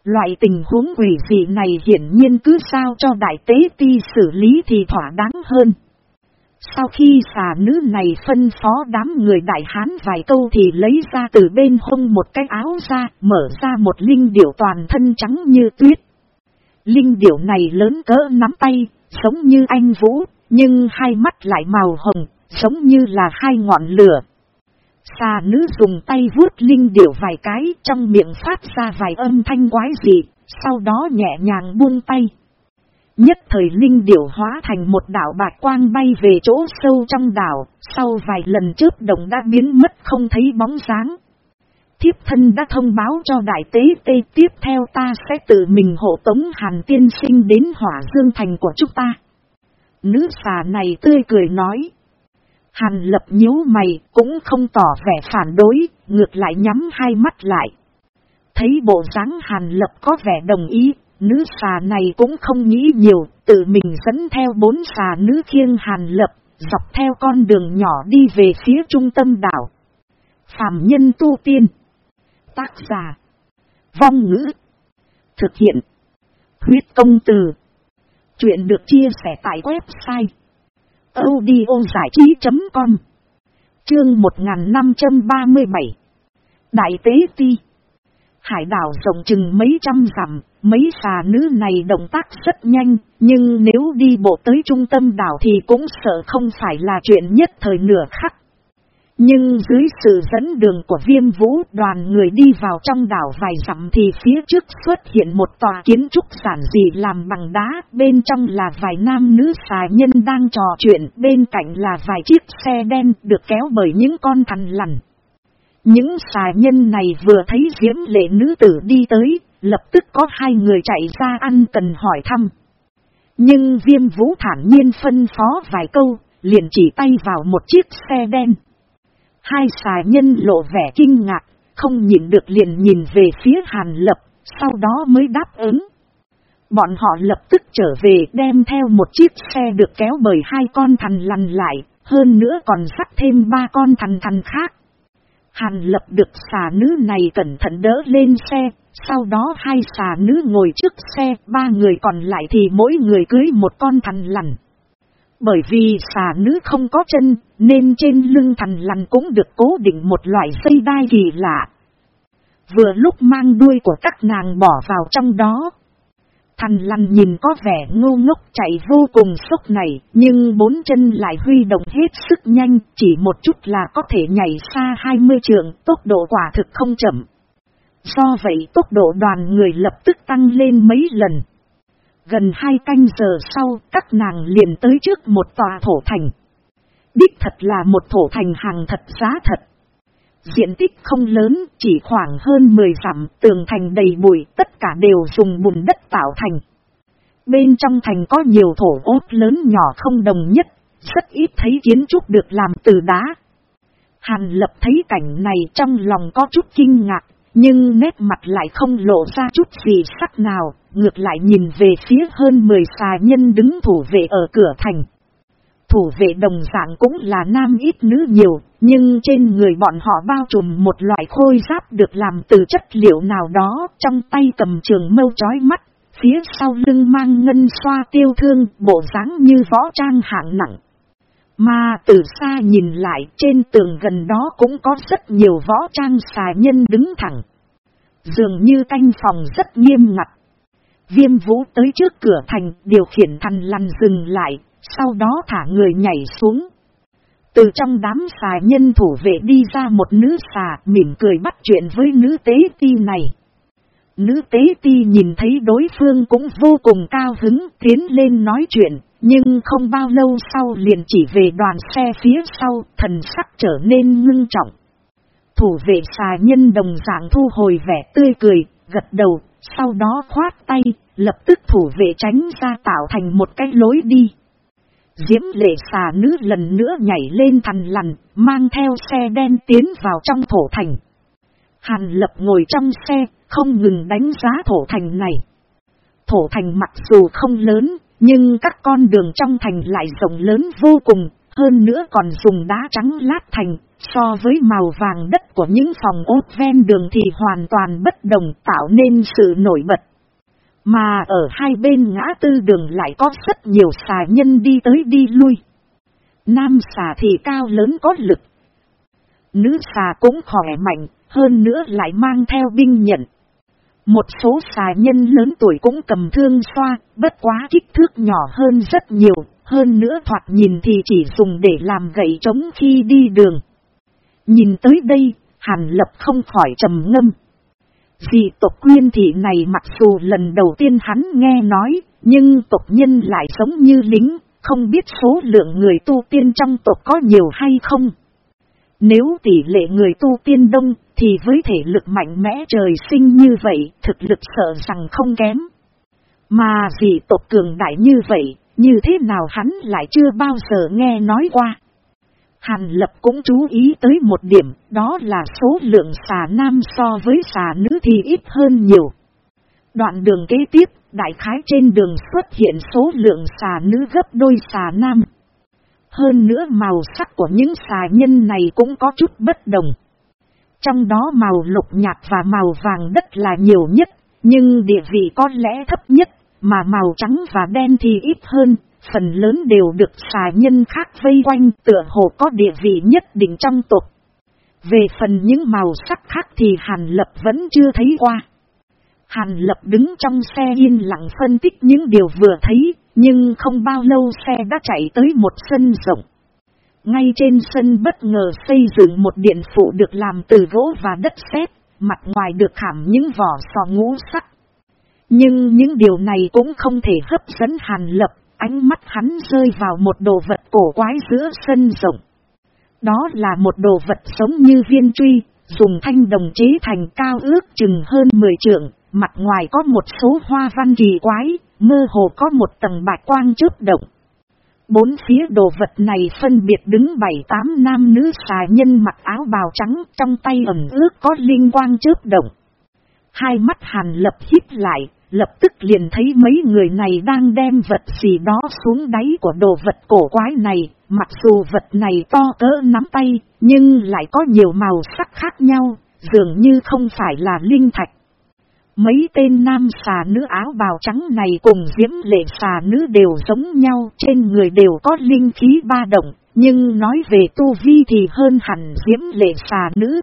Loại tình huống quỷ dị này hiển nhiên cứ sao cho đại tế ti xử lý thì thỏa đáng hơn. Sau khi xà nữ này phân phó đám người đại hán vài câu thì lấy ra từ bên hông một cái áo ra, mở ra một linh điểu toàn thân trắng như tuyết. Linh điểu này lớn cỡ nắm tay, giống như anh Vũ, nhưng hai mắt lại màu hồng, giống như là hai ngọn lửa. Xà nữ dùng tay vuốt linh điểu vài cái trong miệng phát ra vài âm thanh quái dị, sau đó nhẹ nhàng buông tay. Nhất thời linh điểu hóa thành một đảo bạc quang bay về chỗ sâu trong đảo, sau vài lần trước đồng đã biến mất không thấy bóng dáng. Thiếp thân đã thông báo cho đại tế tê tiếp theo ta sẽ tự mình hộ tống hàn tiên sinh đến hỏa dương thành của chúng ta. Nữ xà này tươi cười nói. Hàn lập nhíu mày cũng không tỏ vẻ phản đối, ngược lại nhắm hai mắt lại. Thấy bộ dáng hàn lập có vẻ đồng ý, Nữ xà này cũng không nghĩ nhiều, tự mình dẫn theo bốn xà nữ khiêng hàn lập, dọc theo con đường nhỏ đi về phía trung tâm đảo. Phạm nhân tu tiên. Tác giả. Vong ngữ. Thực hiện. Huyết công từ. Chuyện được chia sẻ tại website. audiozảichí.com Chương 1537 Đại tế ti Hải đảo rộng chừng mấy trăm dặm, mấy xà nữ này động tác rất nhanh, nhưng nếu đi bộ tới trung tâm đảo thì cũng sợ không phải là chuyện nhất thời nửa khắc. Nhưng dưới sự dẫn đường của viêm vũ đoàn người đi vào trong đảo vài dặm thì phía trước xuất hiện một tòa kiến trúc giản dị làm bằng đá, bên trong là vài nam nữ xà nhân đang trò chuyện, bên cạnh là vài chiếc xe đen được kéo bởi những con thằn lằn. Những xà nhân này vừa thấy diễm lệ nữ tử đi tới, lập tức có hai người chạy ra ăn cần hỏi thăm. Nhưng viêm vũ thản nhiên phân phó vài câu, liền chỉ tay vào một chiếc xe đen. Hai xà nhân lộ vẻ kinh ngạc, không nhìn được liền nhìn về phía hàn lập, sau đó mới đáp ứng. Bọn họ lập tức trở về đem theo một chiếc xe được kéo bởi hai con thằn lằn lại, hơn nữa còn sắt thêm ba con thằn thằn khác. Hàn lập được xà nữ này cẩn thận đỡ lên xe, sau đó hai xà nữ ngồi trước xe, ba người còn lại thì mỗi người cưới một con thằn lằn. Bởi vì xà nữ không có chân, nên trên lưng thằn lằn cũng được cố định một loại dây đai kỳ lạ. Vừa lúc mang đuôi của các nàng bỏ vào trong đó. Thằn lằn nhìn có vẻ ngu ngốc chạy vô cùng sốc này, nhưng bốn chân lại huy động hết sức nhanh, chỉ một chút là có thể nhảy xa 20 trường tốc độ quả thực không chậm. Do vậy tốc độ đoàn người lập tức tăng lên mấy lần. Gần hai canh giờ sau, các nàng liền tới trước một tòa thổ thành. Đích thật là một thổ thành hàng thật giá thật. Diện tích không lớn, chỉ khoảng hơn 10 dặm, tường thành đầy bụi, tất cả đều dùng bùn đất tạo thành. Bên trong thành có nhiều thổ ốt lớn nhỏ không đồng nhất, rất ít thấy kiến trúc được làm từ đá. Hàn lập thấy cảnh này trong lòng có chút kinh ngạc, nhưng nét mặt lại không lộ ra chút gì sắc nào, ngược lại nhìn về phía hơn 10 xà nhân đứng thủ vệ ở cửa thành. Thủ vệ đồng dạng cũng là nam ít nữ nhiều, nhưng trên người bọn họ bao trùm một loại khôi giáp được làm từ chất liệu nào đó, trong tay cầm trường mâu chói mắt, phía sau lưng mang ngân xoa tiêu thương, bộ dáng như võ trang hạng nặng. Mà từ xa nhìn lại trên tường gần đó cũng có rất nhiều võ trang xà nhân đứng thẳng. Dường như canh phòng rất nghiêm ngặt. Viêm vũ tới trước cửa thành điều khiển thành lằn dừng lại, sau đó thả người nhảy xuống. Từ trong đám xà nhân thủ vệ đi ra một nữ xà mỉm cười bắt chuyện với nữ tế ti này. Nữ tế ti nhìn thấy đối phương cũng vô cùng cao hứng tiến lên nói chuyện, nhưng không bao lâu sau liền chỉ về đoàn xe phía sau, thần sắc trở nên ngưng trọng. Thủ vệ xà nhân đồng dạng thu hồi vẻ tươi cười, gật đầu, sau đó khoát tay, lập tức thủ vệ tránh ra tạo thành một cái lối đi. Diễm lệ xà nữ lần nữa nhảy lên thằn lằn, mang theo xe đen tiến vào trong thổ thành. Hàn lập ngồi trong xe, không ngừng đánh giá thổ thành này. Thổ thành mặc dù không lớn, nhưng các con đường trong thành lại rộng lớn vô cùng, hơn nữa còn dùng đá trắng lát thành, so với màu vàng đất của những phòng ốt ven đường thì hoàn toàn bất đồng tạo nên sự nổi bật. Mà ở hai bên ngã tư đường lại có rất nhiều xà nhân đi tới đi lui. Nam xà thì cao lớn có lực. Nữ xà cũng khỏe mạnh, hơn nữa lại mang theo binh nhận. Một số xà nhân lớn tuổi cũng cầm thương xoa, bất quá kích thước nhỏ hơn rất nhiều, hơn nữa thoạt nhìn thì chỉ dùng để làm gậy trống khi đi đường. Nhìn tới đây, Hàn Lập không khỏi trầm ngâm. Vì tộc quyên thị này mặc dù lần đầu tiên hắn nghe nói, nhưng tộc nhân lại giống như lính, không biết số lượng người tu tiên trong tộc có nhiều hay không. Nếu tỷ lệ người tu tiên đông, thì với thể lực mạnh mẽ trời sinh như vậy, thực lực sợ rằng không kém. Mà vì tộc cường đại như vậy, như thế nào hắn lại chưa bao giờ nghe nói qua. Hàn lập cũng chú ý tới một điểm, đó là số lượng xà nam so với xà nữ thì ít hơn nhiều. Đoạn đường kế tiếp, đại khái trên đường xuất hiện số lượng xà nữ gấp đôi xà nam. Hơn nữa màu sắc của những xà nhân này cũng có chút bất đồng. Trong đó màu lục nhạt và màu vàng đất là nhiều nhất, nhưng địa vị có lẽ thấp nhất, mà màu trắng và đen thì ít hơn, phần lớn đều được xà nhân khác vây quanh tựa hồ có địa vị nhất định trong tộc. Về phần những màu sắc khác thì Hàn Lập vẫn chưa thấy qua. Hàn Lập đứng trong xe yên lặng phân tích những điều vừa thấy, nhưng không bao lâu xe đã chạy tới một sân rộng. Ngay trên sân bất ngờ xây dựng một điện phụ được làm từ gỗ và đất sét, mặt ngoài được khảm những vỏ sò ngũ sắc. Nhưng những điều này cũng không thể hấp dẫn Hàn Lập, ánh mắt hắn rơi vào một đồ vật cổ quái giữa sân rộng. Đó là một đồ vật sống như viên truy, dùng thanh đồng chế thành cao ước chừng hơn 10 trượng, mặt ngoài có một số hoa văn kỳ quái, mơ hồ có một tầng bạch quang chớp động. Bốn phía đồ vật này phân biệt đứng bảy tám nam nữ xà nhân mặc áo bào trắng trong tay ẩm ước có liên quang chớp động. Hai mắt hàn lập hít lại, lập tức liền thấy mấy người này đang đem vật gì đó xuống đáy của đồ vật cổ quái này, mặc dù vật này to cỡ nắm tay, nhưng lại có nhiều màu sắc khác nhau, dường như không phải là linh thạch. Mấy tên nam xà nữ áo bào trắng này cùng diễm lệ xà nữ đều giống nhau, trên người đều có linh khí ba động, nhưng nói về tu vi thì hơn hẳn diễm lệ xà nữ.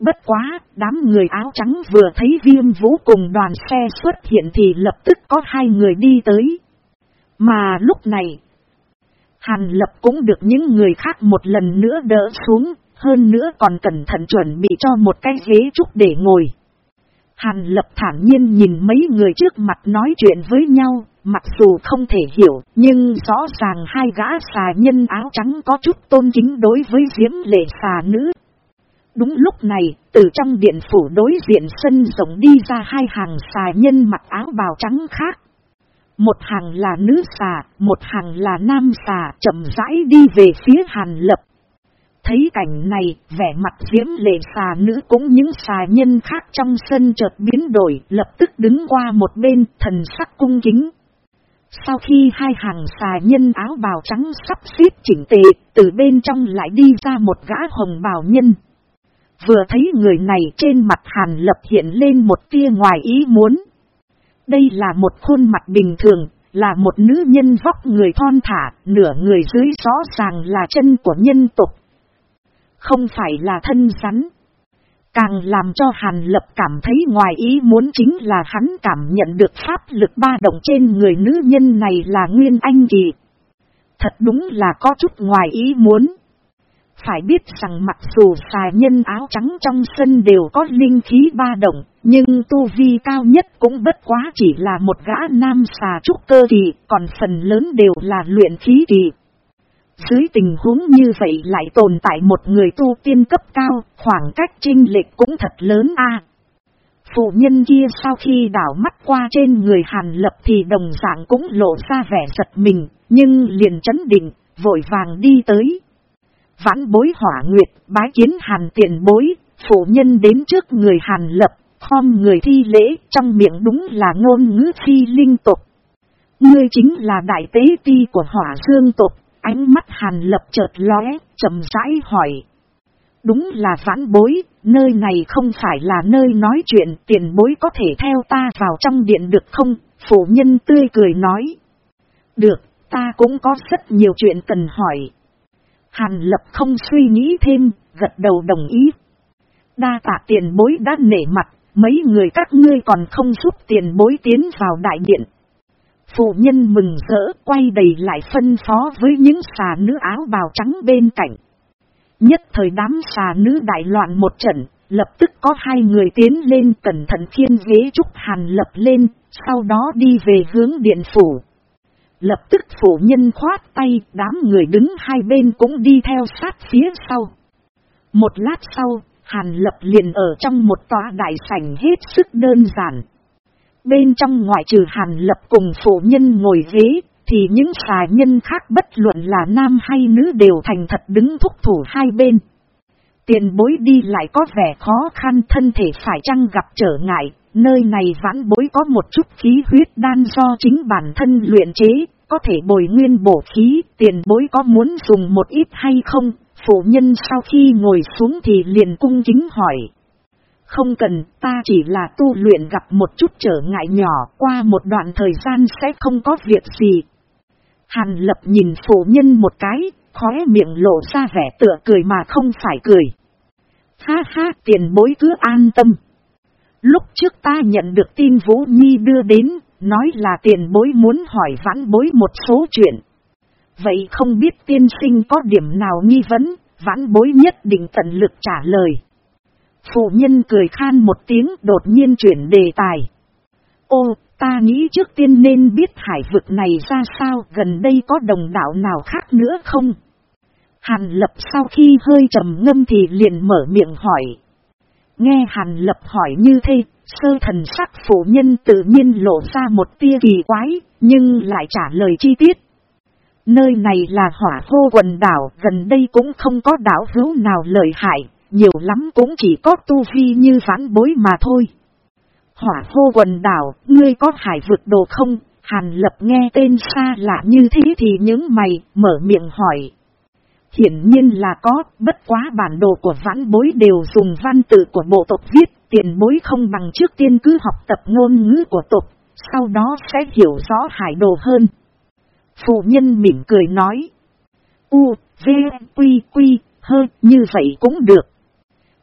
Bất quá, đám người áo trắng vừa thấy viêm vũ cùng đoàn xe xuất hiện thì lập tức có hai người đi tới. Mà lúc này, Hàn Lập cũng được những người khác một lần nữa đỡ xuống, hơn nữa còn cẩn thận chuẩn bị cho một cái ghế trúc để ngồi. Hàn Lập thản nhiên nhìn mấy người trước mặt nói chuyện với nhau, mặc dù không thể hiểu, nhưng rõ ràng hai gã xà nhân áo trắng có chút tôn kính đối với diễm lệ xà nữ. Đúng lúc này, từ trong điện phủ đối diện sân rộng đi ra hai hàng xà nhân mặc áo bào trắng khác. Một hàng là nữ xà, một hàng là nam xà chậm rãi đi về phía Hàn Lập. Thấy cảnh này, vẻ mặt diễm lệ xà nữ cũng những xà nhân khác trong sân chợt biến đổi, lập tức đứng qua một bên, thần sắc cung kính. Sau khi hai hàng xà nhân áo bào trắng sắp xếp chỉnh tề, từ bên trong lại đi ra một gã hồng bào nhân. Vừa thấy người này trên mặt hàn lập hiện lên một tia ngoài ý muốn. Đây là một khuôn mặt bình thường, là một nữ nhân vóc người thon thả, nửa người dưới rõ ràng là chân của nhân tục. Không phải là thân rắn. Càng làm cho Hàn Lập cảm thấy ngoài ý muốn chính là hắn cảm nhận được pháp lực ba động trên người nữ nhân này là Nguyên Anh Kỳ. Thật đúng là có chút ngoài ý muốn. Phải biết rằng mặc dù xà nhân áo trắng trong sân đều có linh khí ba động, nhưng tu vi cao nhất cũng bất quá chỉ là một gã nam xà trúc cơ kỳ, còn phần lớn đều là luyện khí kỳ. Dưới tình huống như vậy lại tồn tại một người tu tiên cấp cao, khoảng cách trinh lệch cũng thật lớn a. Phụ nhân kia sau khi đảo mắt qua trên người Hàn Lập thì đồng dạng cũng lộ ra vẻ giật mình, nhưng liền chấn định, vội vàng đi tới. Vãn bối hỏa nguyệt, bái kiến Hàn tiền bối, phụ nhân đến trước người Hàn Lập, khom người thi lễ, trong miệng đúng là ngôn ngữ phi linh tục. Ngươi chính là đại tế ti của hỏa dương tục, Ánh mắt hàn lập chợt lóe, chậm rãi hỏi. Đúng là vãn bối, nơi này không phải là nơi nói chuyện tiền bối có thể theo ta vào trong điện được không? Phụ nhân tươi cười nói. Được, ta cũng có rất nhiều chuyện cần hỏi. Hàn lập không suy nghĩ thêm, gật đầu đồng ý. Đa tạ tiền bối đã nể mặt, mấy người các ngươi còn không giúp tiền bối tiến vào đại điện. Phụ nhân mừng rỡ quay đầy lại phân phó với những xà nữ áo bào trắng bên cạnh. Nhất thời đám xà nữ đại loạn một trận, lập tức có hai người tiến lên cẩn thận khiên ghế trúc hàn lập lên, sau đó đi về hướng điện phủ. Lập tức phụ nhân khoát tay, đám người đứng hai bên cũng đi theo sát phía sau. Một lát sau, hàn lập liền ở trong một tòa đại sảnh hết sức đơn giản. Bên trong ngoại trừ hàn lập cùng phụ nhân ngồi ghế, thì những xà nhân khác bất luận là nam hay nữ đều thành thật đứng thúc thủ hai bên. Tiền bối đi lại có vẻ khó khăn thân thể phải chăng gặp trở ngại, nơi này vãn bối có một chút khí huyết đan do chính bản thân luyện chế, có thể bồi nguyên bổ khí, tiền bối có muốn dùng một ít hay không, phụ nhân sau khi ngồi xuống thì liền cung chính hỏi. Không cần, ta chỉ là tu luyện gặp một chút trở ngại nhỏ, qua một đoạn thời gian sẽ không có việc gì. Hàn lập nhìn phụ nhân một cái, khóe miệng lộ ra vẻ tựa cười mà không phải cười. Ha ha, tiền bối cứ an tâm. Lúc trước ta nhận được tin Vũ Nhi đưa đến, nói là tiền bối muốn hỏi vãn bối một số chuyện. Vậy không biết tiên sinh có điểm nào nghi vấn, vãn bối nhất định tận lực trả lời. Phụ nhân cười khan một tiếng đột nhiên chuyển đề tài. Ô, ta nghĩ trước tiên nên biết hải vực này ra sao gần đây có đồng đảo nào khác nữa không? Hàn lập sau khi hơi trầm ngâm thì liền mở miệng hỏi. Nghe hàn lập hỏi như thế, sơ thần sắc phụ nhân tự nhiên lộ ra một tia kỳ quái, nhưng lại trả lời chi tiết. Nơi này là hỏa hô quần đảo, gần đây cũng không có đảo hữu nào lợi hại, nhiều lắm cũng chỉ có tu vi như vãn bối mà thôi. Hỏa hô quần đảo, ngươi có hải vượt đồ không? Hàn lập nghe tên xa lạ như thế thì những mày, mở miệng hỏi. Hiển nhiên là có, bất quá bản đồ của vãn bối đều dùng văn tự của bộ tộc viết, tiền bối không bằng trước tiên cứ học tập ngôn ngữ của tộc, sau đó sẽ hiểu rõ hải đồ hơn. Phụ nhân mỉm cười nói. U, V, Quy, Quy, Hơ, như vậy cũng được.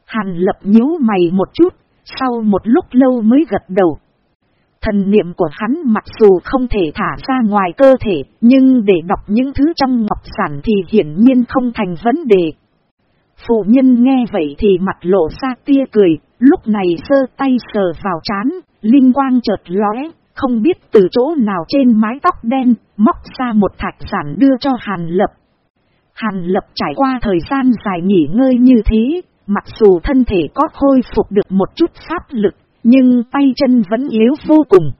Hàn lập nhíu mày một chút, sau một lúc lâu mới gật đầu. Thần niệm của hắn mặc dù không thể thả ra ngoài cơ thể, nhưng để đọc những thứ trong ngọc sản thì hiển nhiên không thành vấn đề. Phụ nhân nghe vậy thì mặt lộ ra tia cười, lúc này sơ tay sờ vào chán, linh quang chợt lóe, không biết từ chỗ nào trên mái tóc đen, móc ra một thạch sản đưa cho Hàn Lập. Hàn Lập trải qua thời gian dài nghỉ ngơi như thế, mặc dù thân thể có khôi phục được một chút pháp lực, nhưng tay chân vẫn yếu vô cùng.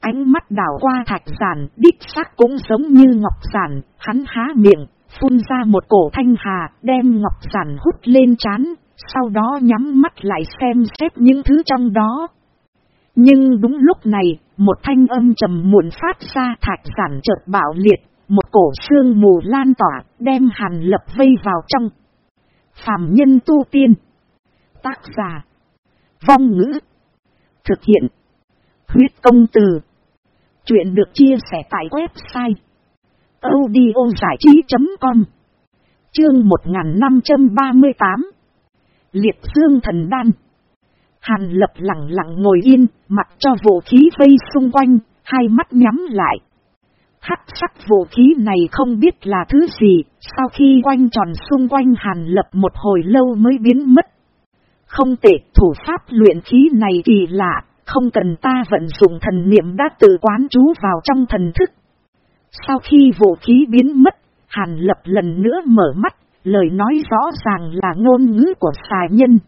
Ánh mắt đảo qua thạch giản, đích xác cũng giống như ngọc giản, hắn há miệng, phun ra một cổ thanh hà, đem ngọc giản hút lên chán, sau đó nhắm mắt lại xem xét những thứ trong đó. Nhưng đúng lúc này, một thanh âm trầm muộn phát ra thạch giản chợt bạo liệt, một cổ xương mù lan tỏa, đem hàn lập vây vào trong. Phạm nhân tu tiên. Tác giả. Vong ngữ. Thực hiện. Huyết công từ. Chuyện được chia sẻ tại website. audiozảichí.com Chương 1538 Liệt dương thần đan Hàn lập lặng lặng ngồi yên, mặt cho vũ khí vây xung quanh, hai mắt nhắm lại. Hắc sắc vũ khí này không biết là thứ gì, sau khi quanh tròn xung quanh hàn lập một hồi lâu mới biến mất. Không tệ, thủ pháp luyện khí này kỳ lạ, không cần ta vận dụng thần niệm đã tự quán trú vào trong thần thức. Sau khi vũ khí biến mất, hàn lập lần nữa mở mắt, lời nói rõ ràng là ngôn ngữ của xà nhân.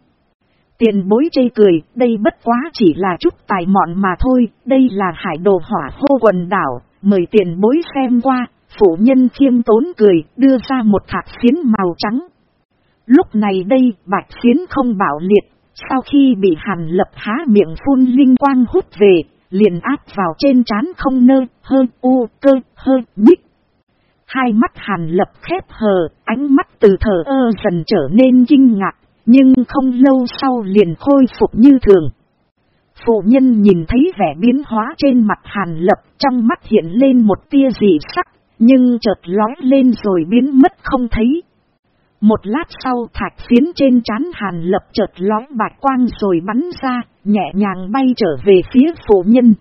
Tiền bối chê cười, đây bất quá chỉ là chút tài mọn mà thôi, đây là hải đồ hỏa hô quần đảo, mời tiền bối xem qua, phụ nhân khiêm tốn cười, đưa ra một thạc phiến màu trắng. Lúc này đây, bạch phiến không bảo liệt, sau khi bị hàn lập há miệng phun linh quang hút về, liền áp vào trên trán không nơ, hơi u, cơ, hơi, nhích. Hai mắt hàn lập khép hờ, ánh mắt từ thờ ơ dần trở nên kinh ngạc, nhưng không lâu sau liền khôi phục như thường. Phụ nhân nhìn thấy vẻ biến hóa trên mặt hàn lập trong mắt hiện lên một tia dị sắc, nhưng chợt lói lên rồi biến mất không thấy. Một lát sau thạch phiến trên chán hàn lập chợt lói bạch quang rồi bắn ra, nhẹ nhàng bay trở về phía phụ nhân.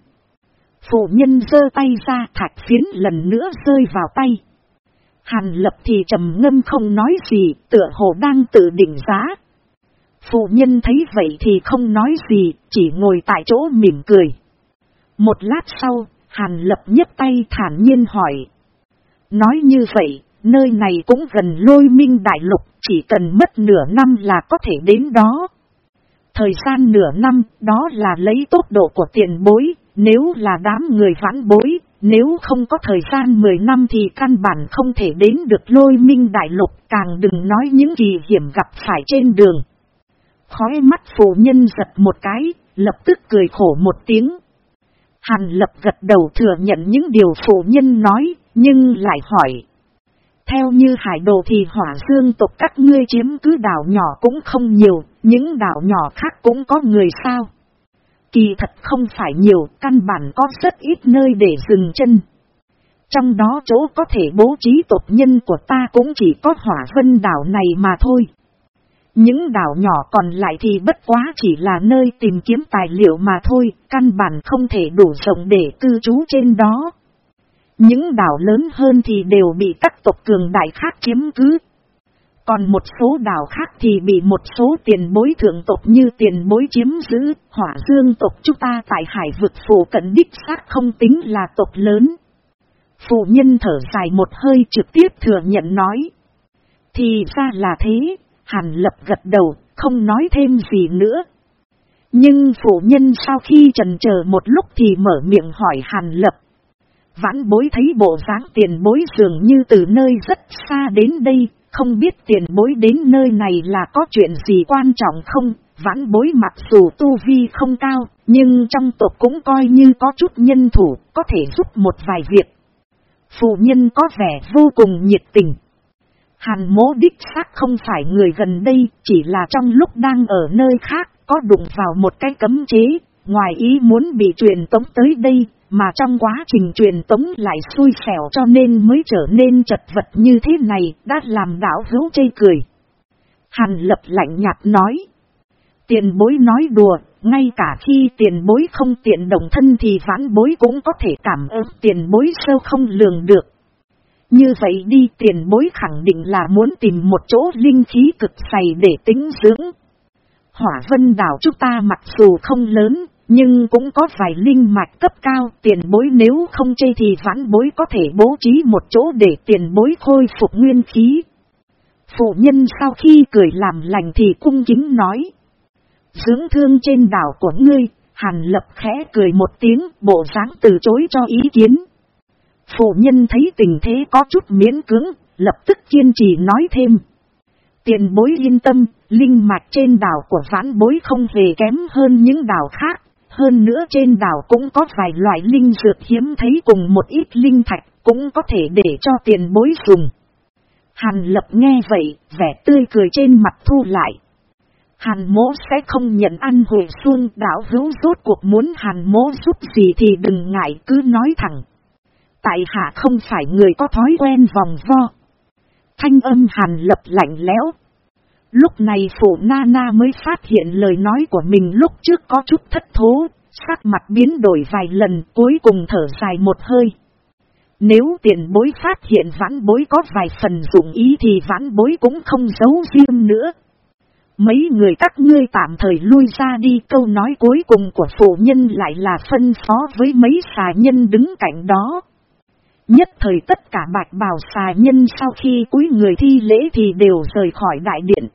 Phụ nhân giơ tay ra thạch phiến lần nữa rơi vào tay. Hàn lập thì trầm ngâm không nói gì, tựa hồ đang tự định giá, Phụ nhân thấy vậy thì không nói gì, chỉ ngồi tại chỗ mỉm cười. Một lát sau, Hàn Lập nhấp tay thản nhiên hỏi. Nói như vậy, nơi này cũng gần lôi minh đại lục, chỉ cần mất nửa năm là có thể đến đó. Thời gian nửa năm, đó là lấy tốc độ của tiền bối, nếu là đám người vãn bối, nếu không có thời gian 10 năm thì căn bản không thể đến được lôi minh đại lục, càng đừng nói những gì hiểm gặp phải trên đường. Khói mắt phụ nhân giật một cái, lập tức cười khổ một tiếng. Hàn lập gật đầu thừa nhận những điều phụ nhân nói, nhưng lại hỏi. Theo như hải đồ thì hỏa dương tộc các ngươi chiếm cứ đảo nhỏ cũng không nhiều, những đảo nhỏ khác cũng có người sao. Kỳ thật không phải nhiều, căn bản có rất ít nơi để dừng chân. Trong đó chỗ có thể bố trí tộc nhân của ta cũng chỉ có hỏa vân đảo này mà thôi. Những đảo nhỏ còn lại thì bất quá chỉ là nơi tìm kiếm tài liệu mà thôi, căn bản không thể đủ rộng để cư trú trên đó. Những đảo lớn hơn thì đều bị các tộc cường đại khác chiếm cứ. Còn một số đảo khác thì bị một số tiền bối thượng tộc như tiền bối chiếm giữ, hỏa dương tộc chúng ta tại hải vực phủ cận đích xác không tính là tộc lớn. Phụ nhân thở dài một hơi trực tiếp thừa nhận nói. Thì ra là thế, Hàn lập gật đầu, không nói thêm gì nữa. Nhưng phụ nhân sau khi trần chờ một lúc thì mở miệng hỏi Hàn lập. Vãn bối thấy bộ dáng tiền bối dường như từ nơi rất xa đến đây, không biết tiền bối đến nơi này là có chuyện gì quan trọng không, vãn bối mặc dù tu vi không cao, nhưng trong tộc cũng coi như có chút nhân thủ, có thể giúp một vài việc. Phụ nhân có vẻ vô cùng nhiệt tình. Hàn mố đích xác không phải người gần đây, chỉ là trong lúc đang ở nơi khác, có đụng vào một cái cấm chế, ngoài ý muốn bị truyền tống tới đây, mà trong quá trình truyền tống lại xui xẻo cho nên mới trở nên chật vật như thế này, đã làm đảo hữu chây cười. Hàn lập lạnh nhạt nói. Tiền bối nói đùa, ngay cả khi tiền bối không tiện đồng thân thì vãn bối cũng có thể cảm ơn tiền bối sâu không lường được. Như vậy đi tiền bối khẳng định là muốn tìm một chỗ linh khí cực dày để tính dưỡng. Hỏa vân đảo chúng ta mặc dù không lớn, nhưng cũng có vài linh mạch cấp cao, tiền bối nếu không chê thì vãn bối có thể bố trí một chỗ để tiền bối khôi phục nguyên khí. Phụ nhân sau khi cười làm lành thì cung kính nói. Dưỡng thương trên đảo của ngươi, hàn lập khẽ cười một tiếng, bộ dáng từ chối cho ý kiến. Phụ nhân thấy tình thế có chút miễn cứng, lập tức kiên trì nói thêm. Tiền bối yên tâm, linh mạch trên đảo của vãn bối không hề kém hơn những đảo khác. Hơn nữa trên đảo cũng có vài loại linh dược hiếm thấy cùng một ít linh thạch, cũng có thể để cho tiền bối dùng. Hàn lập nghe vậy, vẻ tươi cười trên mặt thu lại. Hàn mỗ sẽ không nhận ăn hồi xuân đảo hữu rốt cuộc muốn hàn mỗ giúp gì thì đừng ngại cứ nói thẳng. Tại hạ không phải người có thói quen vòng vo. Thanh âm hàn lập lạnh lẽo. Lúc này phụ Nana mới phát hiện lời nói của mình lúc trước có chút thất thố, sắc mặt biến đổi vài lần cuối cùng thở dài một hơi. Nếu tiền bối phát hiện vãn bối có vài phần dụng ý thì vãn bối cũng không giấu riêng nữa. Mấy người các ngươi tạm thời lui ra đi câu nói cuối cùng của phụ nhân lại là phân phó với mấy xà nhân đứng cạnh đó. Nhất thời tất cả bạch bào xà nhân sau khi cúi người thi lễ thì đều rời khỏi đại điện.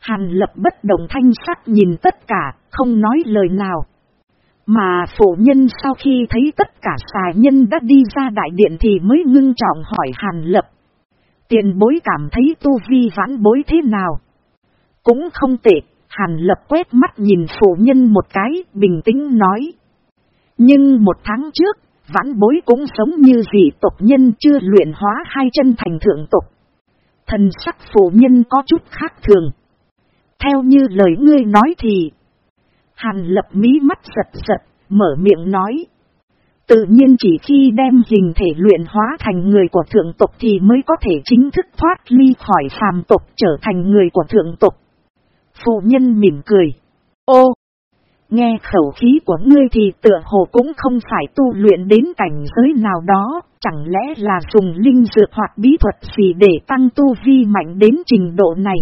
Hàn lập bất đồng thanh sắc nhìn tất cả, không nói lời nào. Mà phụ nhân sau khi thấy tất cả xà nhân đã đi ra đại điện thì mới ngưng trọng hỏi hàn lập. Tiền bối cảm thấy tu vi vãn bối thế nào? Cũng không tệ, hàn lập quét mắt nhìn phụ nhân một cái, bình tĩnh nói. Nhưng một tháng trước, vãn bối cũng sống như dị tộc nhân chưa luyện hóa hai chân thành thượng tộc. Thần sắc phụ nhân có chút khác thường. Theo như lời ngươi nói thì, Hàn lập mí mắt giật giật, mở miệng nói. Tự nhiên chỉ khi đem hình thể luyện hóa thành người của thượng tộc thì mới có thể chính thức thoát ly khỏi phàm tộc trở thành người của thượng tộc. Phụ nhân mỉm cười. Ô! Nghe khẩu khí của ngươi thì tựa hồ cũng không phải tu luyện đến cảnh giới nào đó, chẳng lẽ là dùng linh dược hoặc bí thuật gì để tăng tu vi mạnh đến trình độ này.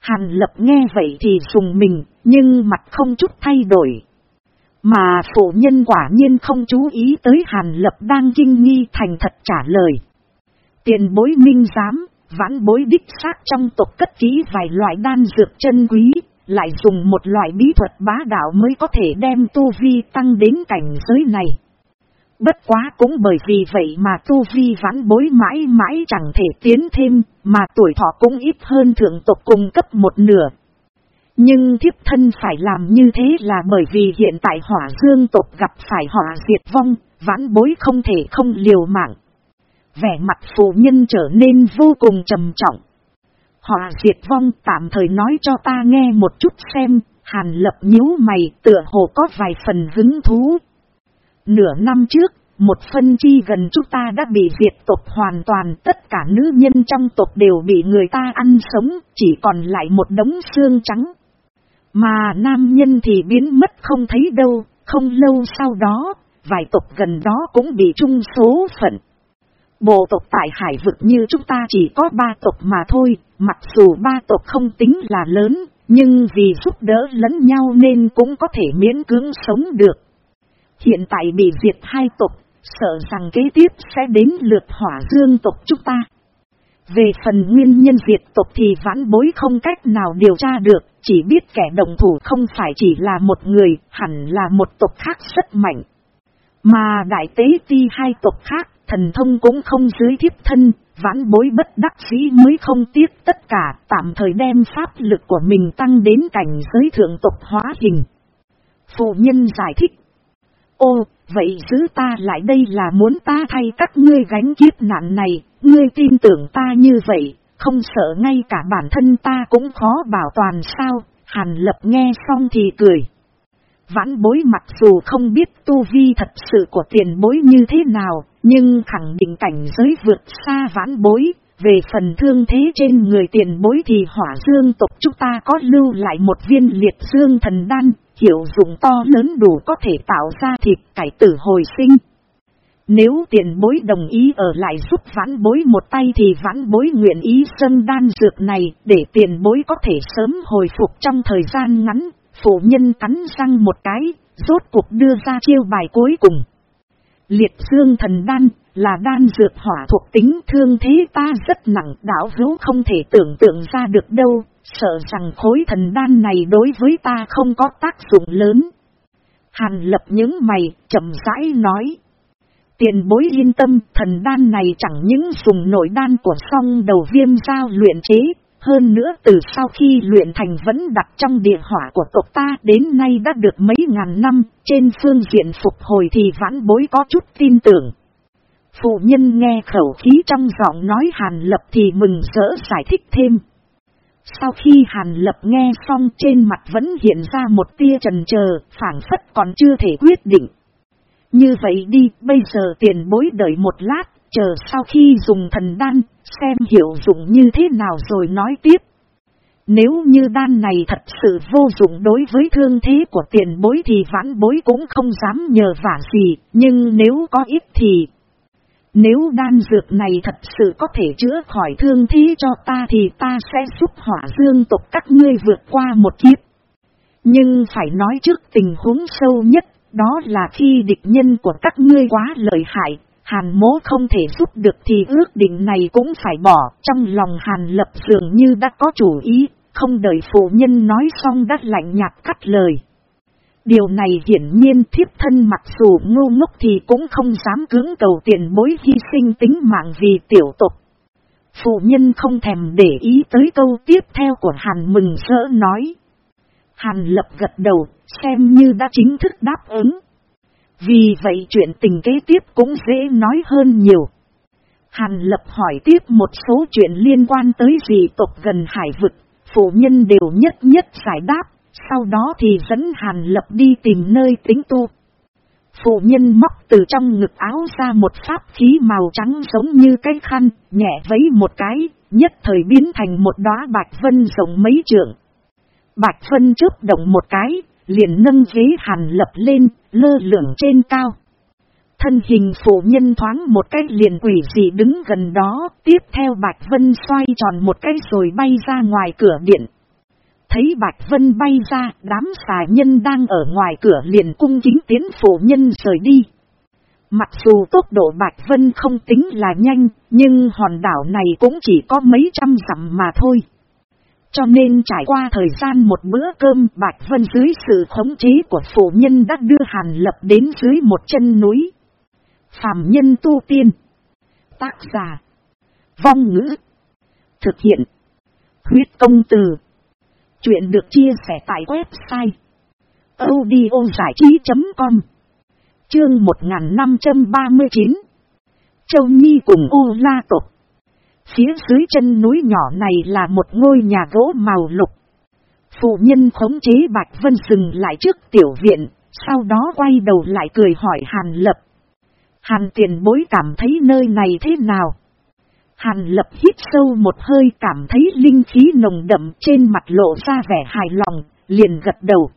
Hàn lập nghe vậy thì dùng mình, nhưng mặt không chút thay đổi. Mà phụ nhân quả nhiên không chú ý tới Hàn lập đang kinh nghi thành thật trả lời. Tiền bối minh giám, vãn bối đích xác trong tộc cất kỹ vài loại đan dược chân quý, lại dùng một loại bí thuật bá đạo mới có thể đem tu vi tăng đến cảnh giới này. Bất quá cũng bởi vì vậy mà tu vi vãn bối mãi mãi chẳng thể tiến thêm, mà tuổi thọ cũng ít hơn thượng tộc cung cấp một nửa. Nhưng thiếp thân phải làm như thế là bởi vì hiện tại hỏa dương tộc gặp phải hỏa diệt vong, vãn bối không thể không liều mạng. Vẻ mặt phụ nhân trở nên vô cùng trầm trọng. Hỏa diệt vong tạm thời nói cho ta nghe một chút xem, hàn lập nhíu mày tựa hồ có vài phần hứng thú. Nửa năm trước, một phân chi gần chúng ta đã bị diệt tộc hoàn toàn, tất cả nữ nhân trong tộc đều bị người ta ăn sống, chỉ còn lại một đống xương trắng. Mà nam nhân thì biến mất không thấy đâu, không lâu sau đó, vài tộc gần đó cũng bị chung số phận. Bộ tộc tại hải vực như chúng ta chỉ có ba tộc mà thôi, mặc dù ba tộc không tính là lớn, nhưng vì giúp đỡ lẫn nhau nên cũng có thể miễn cưỡng sống được. Hiện tại bị diệt hai tộc, sợ rằng kế tiếp sẽ đến lượt hỏa dương tộc chúng ta. Về phần nguyên nhân diệt tộc thì vãn bối không cách nào điều tra được, chỉ biết kẻ đồng thủ không phải chỉ là một người, hẳn là một tộc khác rất mạnh. Mà đại tế ti hai tộc khác, thần thông cũng không dưới thiếp thân, vãn bối bất đắc dĩ mới không tiếc tất cả, tạm thời đem pháp lực của mình tăng đến cảnh giới thượng tộc hóa hình. Phụ nhân giải thích. Ô, vậy giữ ta lại đây là muốn ta thay các ngươi gánh kiếp nạn này, ngươi tin tưởng ta như vậy, không sợ ngay cả bản thân ta cũng khó bảo toàn sao, hàn lập nghe xong thì cười. Vãn bối mặc dù không biết tu vi thật sự của tiền bối như thế nào, nhưng khẳng định cảnh giới vượt xa vãn bối, Về phần thương thế trên người tiền bối thì hỏa dương tộc chúng ta có lưu lại một viên liệt dương thần đan, hiệu dụng to lớn đủ có thể tạo ra thịt cải tử hồi sinh. Nếu tiền bối đồng ý ở lại giúp vãn bối một tay thì vãn bối nguyện ý sân đan dược này để tiền bối có thể sớm hồi phục trong thời gian ngắn. Phụ nhân cắn răng một cái, rốt cuộc đưa ra chiêu bài cuối cùng. Liệt dương thần đan là đan dược hỏa thuộc tính thương thế ta rất nặng đảo hữu không thể tưởng tượng ra được đâu, sợ rằng khối thần đan này đối với ta không có tác dụng lớn. Hàn lập những mày, chậm rãi nói. Tiền bối yên tâm, thần đan này chẳng những dùng nội đan của song đầu viêm giao luyện chế, hơn nữa từ sau khi luyện thành vẫn đặt trong địa hỏa của tộc ta đến nay đã được mấy ngàn năm, trên phương diện phục hồi thì vãn bối có chút tin tưởng. Phụ nhân nghe khẩu khí trong giọng nói Hàn Lập thì mừng rỡ giải thích thêm. Sau khi Hàn Lập nghe xong trên mặt vẫn hiện ra một tia trần chờ phản phất còn chưa thể quyết định. Như vậy đi, bây giờ tiền bối đợi một lát, chờ sau khi dùng thần đan, xem hiệu dụng như thế nào rồi nói tiếp. Nếu như đan này thật sự vô dụng đối với thương thế của tiền bối thì vãn bối cũng không dám nhờ vả gì, nhưng nếu có ít thì... Nếu đan dược này thật sự có thể chữa khỏi thương thế cho ta thì ta sẽ giúp hỏa dương tộc các ngươi vượt qua một kiếp. Nhưng phải nói trước tình huống sâu nhất đó là khi địch nhân của các ngươi quá lợi hại, hàn mố không thể giúp được thì ước định này cũng phải bỏ. Trong lòng hàn lập dường như đã có chủ ý, không đợi phụ nhân nói xong đã lạnh nhạt cắt lời. Điều này hiển nhiên thiếp thân mặc dù ngu ngốc thì cũng không dám cưỡng cầu tiền bối hy sinh tính mạng vì tiểu tục. Phụ nhân không thèm để ý tới câu tiếp theo của Hàn mừng rỡ nói. Hàn lập gật đầu, xem như đã chính thức đáp ứng. Vì vậy chuyện tình kế tiếp cũng dễ nói hơn nhiều. Hàn lập hỏi tiếp một số chuyện liên quan tới dị tộc gần hải vực, phụ nhân đều nhất nhất giải đáp, sau đó thì dẫn Hàn lập đi tìm nơi tính tu. Phụ nhân móc từ trong ngực áo ra một pháp khí màu trắng giống như cái khăn, nhẹ vấy một cái, nhất thời biến thành một đóa bạch vân rộng mấy trượng. Bạch vân trước động một cái, liền nâng ghế hàn lập lên, lơ lửng trên cao. Thân hình phụ nhân thoáng một cái liền quỷ dị đứng gần đó, tiếp theo Bạch Vân xoay tròn một cái rồi bay ra ngoài cửa điện. Thấy Bạch Vân bay ra, đám xà nhân đang ở ngoài cửa liền cung chính tiến phụ nhân rời đi. Mặc dù tốc độ Bạch Vân không tính là nhanh, nhưng hòn đảo này cũng chỉ có mấy trăm dặm mà thôi. Cho nên trải qua thời gian một bữa cơm Bạch Vân dưới sự khống chế của phụ nhân đã đưa Hàn Lập đến dưới một chân núi. Phạm nhân tu tiên. Tác giả. Vong ngữ. Thực hiện. Huyết công từ. Chuyện được chia sẻ tại website. audiozảichí.com Chương 1539 Châu Nhi cùng U La Tộc Phía dưới chân núi nhỏ này là một ngôi nhà gỗ màu lục. Phụ nhân khống chế Bạch Vân dừng lại trước tiểu viện, sau đó quay đầu lại cười hỏi Hàn Lập. Hàn tiền bối cảm thấy nơi này thế nào? Hàn Lập hít sâu một hơi cảm thấy linh khí nồng đậm trên mặt lộ ra vẻ hài lòng, liền gật đầu.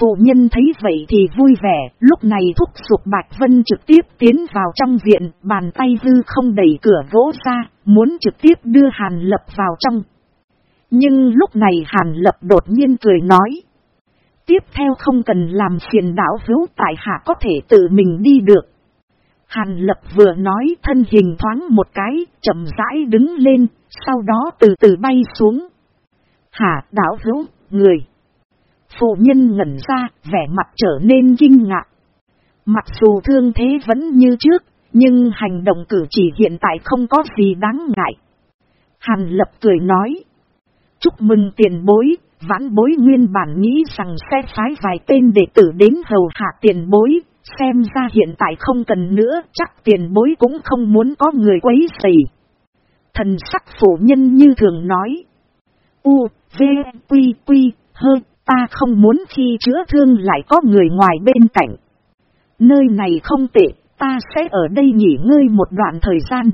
Phụ nhân thấy vậy thì vui vẻ, lúc này thúc giục Bạch Vân trực tiếp tiến vào trong viện, bàn tay hư không đẩy cửa gỗ ra, muốn trực tiếp đưa Hàn Lập vào trong. Nhưng lúc này Hàn Lập đột nhiên cười nói. Tiếp theo không cần làm phiền đảo hữu tại hạ có thể tự mình đi được. Hàn Lập vừa nói thân hình thoáng một cái, chậm rãi đứng lên, sau đó từ từ bay xuống. Hả đảo hữu, người. Phụ nhân ngẩn ra, vẻ mặt trở nên kinh ngạc. Mặc dù thương thế vẫn như trước, nhưng hành động cử chỉ hiện tại không có gì đáng ngại. Hàn lập cười nói. Chúc mừng tiền bối, vãn bối nguyên bản nghĩ rằng sẽ phái vài tên đệ tử đến hầu hạ tiền bối, xem ra hiện tại không cần nữa, chắc tiền bối cũng không muốn có người quấy rầy. Thần sắc phụ nhân như thường nói. U, V, Quy, Quy, hơn Ta không muốn khi chữa thương lại có người ngoài bên cạnh. Nơi này không tệ, ta sẽ ở đây nghỉ ngơi một đoạn thời gian.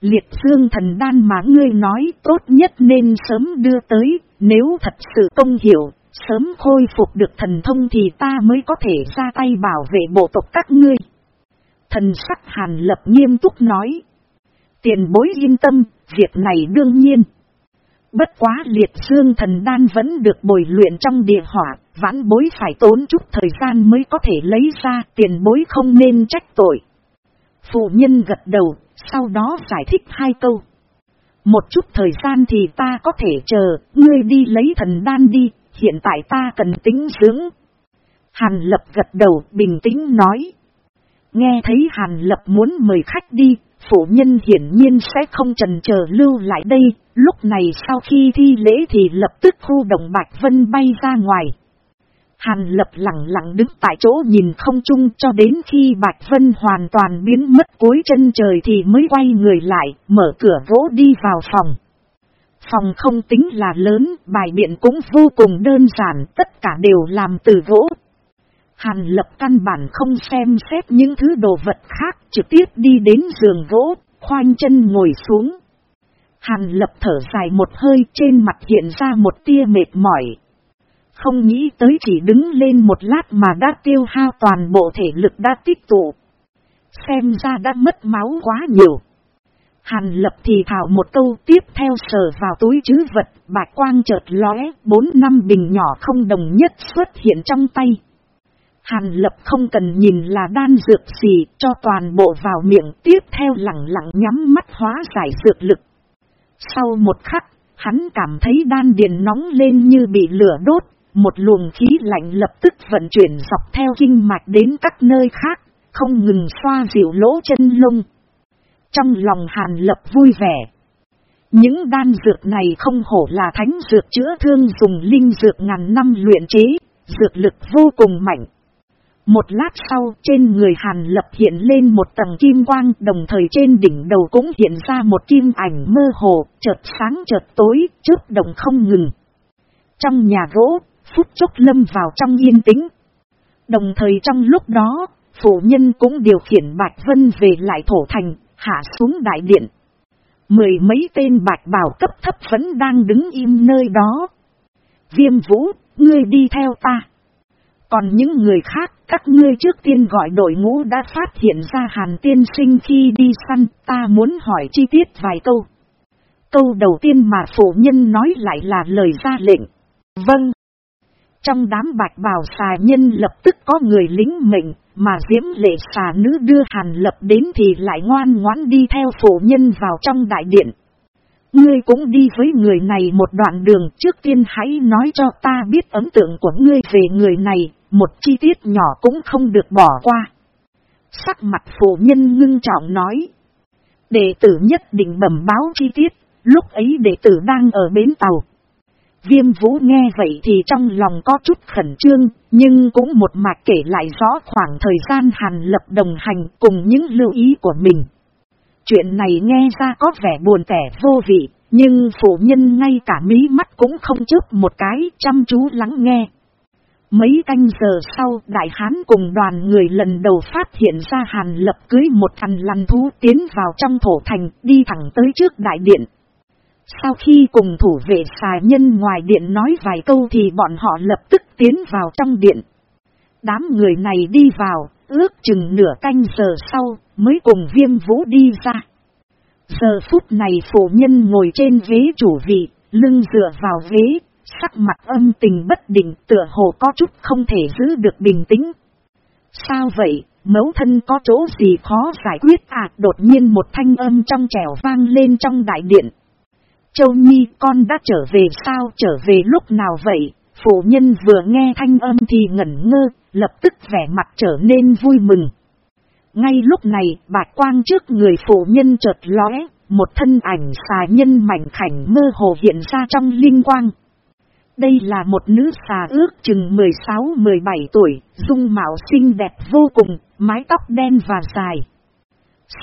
Liệt dương thần đan mà ngươi nói tốt nhất nên sớm đưa tới, nếu thật sự công hiểu, sớm khôi phục được thần thông thì ta mới có thể ra tay bảo vệ bộ tộc các ngươi. Thần sắc hàn lập nghiêm túc nói. Tiền bối yên tâm, việc này đương nhiên. Bất quá liệt dương thần đan vẫn được bồi luyện trong địa hỏa, vãn bối phải tốn chút thời gian mới có thể lấy ra tiền bối không nên trách tội. Phụ nhân gật đầu, sau đó giải thích hai câu. Một chút thời gian thì ta có thể chờ, ngươi đi lấy thần đan đi, hiện tại ta cần tính dưỡng. Hàn lập gật đầu bình tĩnh nói. Nghe thấy Hàn lập muốn mời khách đi, phụ nhân hiển nhiên sẽ không trần chờ lưu lại đây, lúc này sau khi thi lễ thì lập tức khu động Bạch Vân bay ra ngoài. Hàn lập lặng lặng đứng tại chỗ nhìn không chung cho đến khi Bạch Vân hoàn toàn biến mất cuối chân trời thì mới quay người lại, mở cửa gỗ đi vào phòng. Phòng không tính là lớn, bài biện cũng vô cùng đơn giản, tất cả đều làm từ gỗ. Hàn lập căn bản không xem xét những thứ đồ vật khác, trực tiếp đi đến giường gỗ, khoanh chân ngồi xuống. Hàn lập thở dài một hơi trên mặt hiện ra một tia mệt mỏi. Không nghĩ tới chỉ đứng lên một lát mà đã tiêu hao toàn bộ thể lực đã tích tụ. Xem ra đã mất máu quá nhiều. Hàn lập thì thảo một câu tiếp theo sờ vào túi chứ vật, bạch quang chợt lóe, bốn năm bình nhỏ không đồng nhất xuất hiện trong tay. Hàn lập không cần nhìn là đan dược gì, cho toàn bộ vào miệng tiếp theo lặng lặng nhắm mắt hóa giải dược lực. Sau một khắc, hắn cảm thấy đan điền nóng lên như bị lửa đốt, một luồng khí lạnh lập tức vận chuyển dọc theo kinh mạch đến các nơi khác, không ngừng xoa dịu lỗ chân lông. Trong lòng hàn lập vui vẻ. Những đan dược này không hổ là thánh dược chữa thương dùng linh dược ngàn năm luyện chế, dược lực vô cùng mạnh. Một lát sau trên người hàn lập hiện lên một tầng kim quang đồng thời trên đỉnh đầu cũng hiện ra một kim ảnh mơ hồ, chợt sáng chợt tối, chớp động không ngừng. Trong nhà gỗ, phút chốc lâm vào trong yên tĩnh. Đồng thời trong lúc đó, phụ nhân cũng điều khiển Bạch Vân về lại thổ thành, hạ xuống đại điện. Mười mấy tên bạch bảo cấp thấp vẫn đang đứng im nơi đó. Viêm vũ, ngươi đi theo ta. Còn những người khác, các ngươi trước tiên gọi đội ngũ đã phát hiện ra hàn tiên sinh khi đi săn, ta muốn hỏi chi tiết vài câu. Câu đầu tiên mà phụ nhân nói lại là lời ra lệnh. Vâng. Trong đám bạch bào xà nhân lập tức có người lính mệnh, mà diễm lệ xà nữ đưa hàn lập đến thì lại ngoan ngoãn đi theo phụ nhân vào trong đại điện. Ngươi cũng đi với người này một đoạn đường trước tiên hãy nói cho ta biết ấn tượng của ngươi về người này, một chi tiết nhỏ cũng không được bỏ qua. Sắc mặt phụ nhân ngưng trọng nói. Đệ tử nhất định bẩm báo chi tiết, lúc ấy đệ tử đang ở bến tàu. Viêm vũ nghe vậy thì trong lòng có chút khẩn trương, nhưng cũng một mạch kể lại rõ khoảng thời gian hàn lập đồng hành cùng những lưu ý của mình. Chuyện này nghe ra có vẻ buồn tẻ vô vị, nhưng phụ nhân ngay cả mí mắt cũng không chớp một cái chăm chú lắng nghe. Mấy canh giờ sau đại hán cùng đoàn người lần đầu phát hiện ra hàn lập cưới một thằng lằn thú tiến vào trong thổ thành đi thẳng tới trước đại điện. Sau khi cùng thủ vệ xà nhân ngoài điện nói vài câu thì bọn họ lập tức tiến vào trong điện. Đám người này đi vào, ước chừng nửa canh giờ sau, mới cùng viêm vũ đi ra. Giờ phút này phụ nhân ngồi trên ghế chủ vị, lưng dựa vào ghế, sắc mặt âm tình bất định tựa hồ có chút không thể giữ được bình tĩnh. Sao vậy, mấu thân có chỗ gì khó giải quyết à đột nhiên một thanh âm trong trẻo vang lên trong đại điện. Châu Nhi con đã trở về sao trở về lúc nào vậy? Phụ nhân vừa nghe thanh âm thì ngẩn ngơ, lập tức vẻ mặt trở nên vui mừng. Ngay lúc này, bạch quang trước người phụ nhân chợt lóe, một thân ảnh xà nhân mảnh khảnh mơ hồ hiện ra trong linh quang. Đây là một nữ xà ước chừng 16-17 tuổi, dung mạo xinh đẹp vô cùng, mái tóc đen và dài.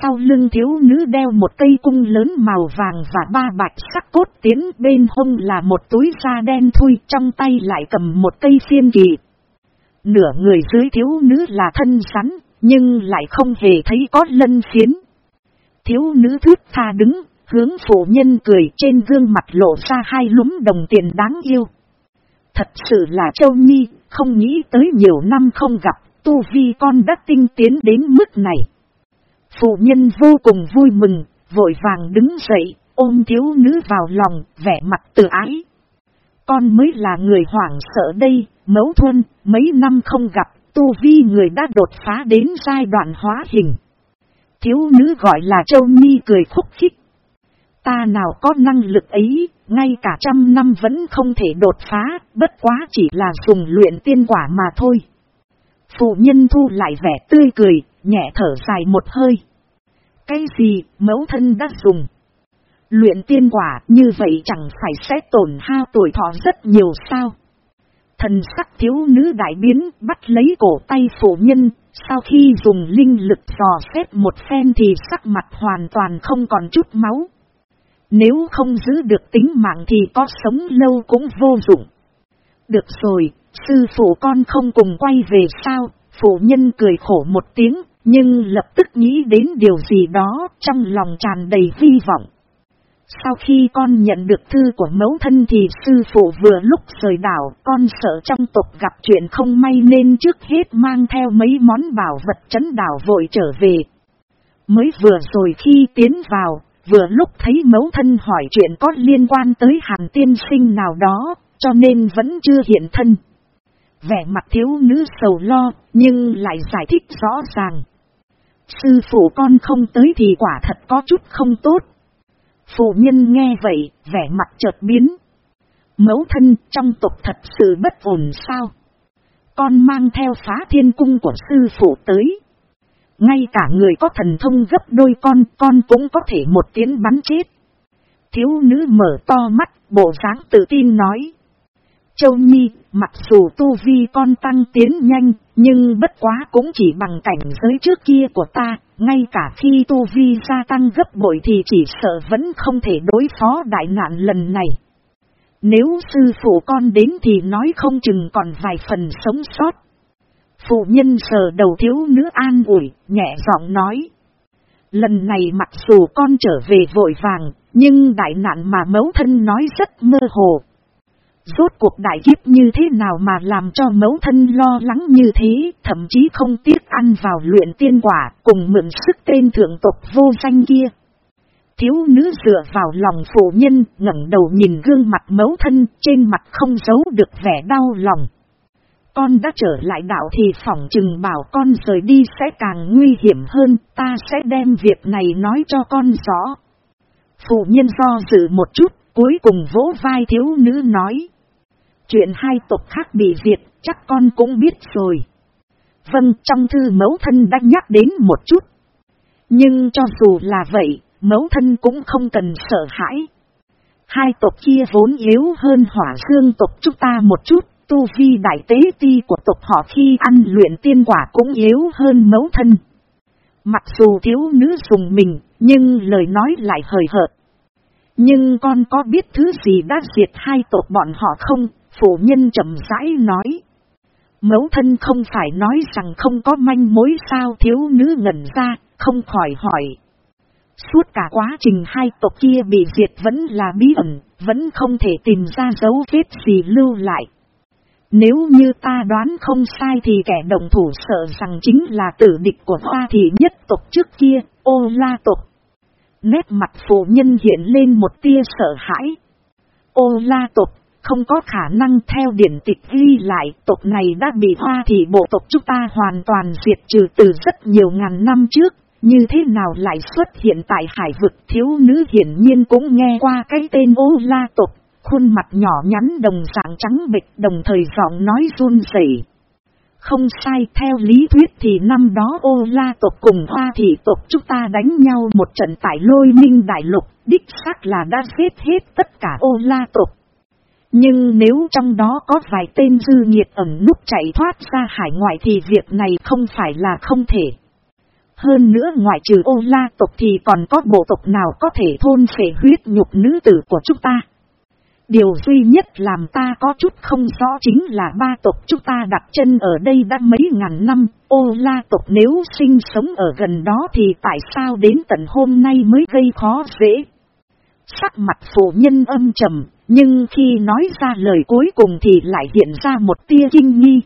Sau lưng thiếu nữ đeo một cây cung lớn màu vàng và ba bạch sắc cốt tiến bên hông là một túi da đen thui trong tay lại cầm một cây phiên kỳ. Nửa người dưới thiếu nữ là thân rắn, nhưng lại không hề thấy có lân phiến. Thiếu nữ thước tha đứng, hướng phụ nhân cười trên gương mặt lộ ra hai lúm đồng tiền đáng yêu. Thật sự là Châu Nhi, không nghĩ tới nhiều năm không gặp, tu vi con đã tinh tiến đến mức này. Phụ nhân vô cùng vui mừng, vội vàng đứng dậy, ôm thiếu nữ vào lòng, vẻ mặt tự ái. Con mới là người hoảng sợ đây, mấu thuân, mấy năm không gặp, tu vi người đã đột phá đến giai đoạn hóa hình. Thiếu nữ gọi là Châu Nhi cười khúc khích. Ta nào có năng lực ấy, ngay cả trăm năm vẫn không thể đột phá, bất quá chỉ là dùng luyện tiên quả mà thôi. Phụ nhân thu lại vẻ tươi cười, nhẹ thở dài một hơi. Cái gì, mẫu thân đã dùng? Luyện tiên quả như vậy chẳng phải sẽ tổn hao tuổi thọ rất nhiều sao? Thần sắc thiếu nữ đại biến bắt lấy cổ tay phụ nhân, sau khi dùng linh lực dò xét một phen thì sắc mặt hoàn toàn không còn chút máu. Nếu không giữ được tính mạng thì có sống lâu cũng vô dụng. Được rồi, sư phụ con không cùng quay về sao, phụ nhân cười khổ một tiếng, nhưng lập tức nghĩ đến điều gì đó, trong lòng tràn đầy hy vọng. Sau khi con nhận được thư của mẫu thân thì sư phụ vừa lúc rời đảo, con sợ trong tộc gặp chuyện không may nên trước hết mang theo mấy món bảo vật chấn đảo vội trở về. Mới vừa rồi khi tiến vào, vừa lúc thấy mẫu thân hỏi chuyện có liên quan tới hàn tiên sinh nào đó, cho nên vẫn chưa hiện thân. Vẻ mặt thiếu nữ sầu lo, nhưng lại giải thích rõ ràng. Sư phụ con không tới thì quả thật có chút không tốt. Phụ nhân nghe vậy, vẻ mặt chợt biến. Mẫu thân trong tộc thật sự bất ổn sao? Con mang theo phá thiên cung của sư phụ tới. Ngay cả người có thần thông gấp đôi con, con cũng có thể một tiếng bắn chết. Thiếu nữ mở to mắt, bộ dáng tự tin nói. Châu Nhi, mặc dù tu vi con tăng tiến nhanh, nhưng bất quá cũng chỉ bằng cảnh giới trước kia của ta, ngay cả khi tu vi gia tăng gấp bội thì chỉ sợ vẫn không thể đối phó đại nạn lần này. Nếu sư phụ con đến thì nói không chừng còn vài phần sống sót. Phụ nhân sờ đầu thiếu nữ an ủi, nhẹ giọng nói. Lần này mặc dù con trở về vội vàng, nhưng đại nạn mà mẫu thân nói rất mơ hồ. Rốt cuộc đại kiếp như thế nào mà làm cho mẫu thân lo lắng như thế, thậm chí không tiếc ăn vào luyện tiên quả, cùng mượn sức tên thượng tộc vô danh kia. Thiếu nữ dựa vào lòng phụ nhân, ngẩng đầu nhìn gương mặt mẫu thân, trên mặt không giấu được vẻ đau lòng. Con đã trở lại đạo thì phỏng chừng bảo con rời đi sẽ càng nguy hiểm hơn, ta sẽ đem việc này nói cho con rõ. Phụ nhân do dự một chút, cuối cùng vỗ vai thiếu nữ nói. Chuyện hai tộc khác bị diệt, chắc con cũng biết rồi. Vâng, trong thư mẫu thân đã nhắc đến một chút. Nhưng cho dù là vậy, mẫu thân cũng không cần sợ hãi. Hai tộc kia vốn yếu hơn hỏa dương tộc chúng ta một chút, tu vi đại tế ti của tộc họ khi ăn luyện tiên quả cũng yếu hơn mẫu thân. Mặc dù thiếu nữ dùng mình, nhưng lời nói lại hời hợt. Nhưng con có biết thứ gì đã diệt hai tộc bọn họ không? Phụ nhân chậm rãi nói. Mẫu thân không phải nói rằng không có manh mối sao thiếu nữ ngẩn ra, không khỏi hỏi. Suốt cả quá trình hai tộc kia bị diệt vẫn là bí ẩn, vẫn không thể tìm ra dấu vết gì lưu lại. Nếu như ta đoán không sai thì kẻ đồng thủ sợ rằng chính là tử địch của hoa thị nhất tộc trước kia, ô la tộc. Nét mặt phụ nhân hiện lên một tia sợ hãi. Ô la tộc, không có khả năng theo điển tịch ghi lại tộc này đã bị hoa thì bộ tộc chúng ta hoàn toàn diệt trừ từ rất nhiều ngàn năm trước. Như thế nào lại xuất hiện tại hải vực thiếu nữ hiển nhiên cũng nghe qua cái tên ô la tộc Khuôn mặt nhỏ nhắn đồng dạng trắng bịch đồng thời giọng nói run rẩy. Không sai theo lý thuyết thì năm đó ô la tộc cùng hoa thị tộc chúng ta đánh nhau một trận tại lôi minh đại lục, đích xác là đã giết hết tất cả ô la tộc. Nhưng nếu trong đó có vài tên dư nhiệt ẩn núp chạy thoát ra hải ngoại thì việc này không phải là không thể. Hơn nữa ngoại trừ ô la tộc thì còn có bộ tộc nào có thể thôn phệ huyết nhục nữ tử của chúng ta. Điều duy nhất làm ta có chút không rõ chính là ba tộc chúng ta đặt chân ở đây đã mấy ngàn năm, ô la tộc nếu sinh sống ở gần đó thì tại sao đến tận hôm nay mới gây khó dễ. Sắc mặt phụ nhân âm trầm, nhưng khi nói ra lời cuối cùng thì lại hiện ra một tia kinh nghi.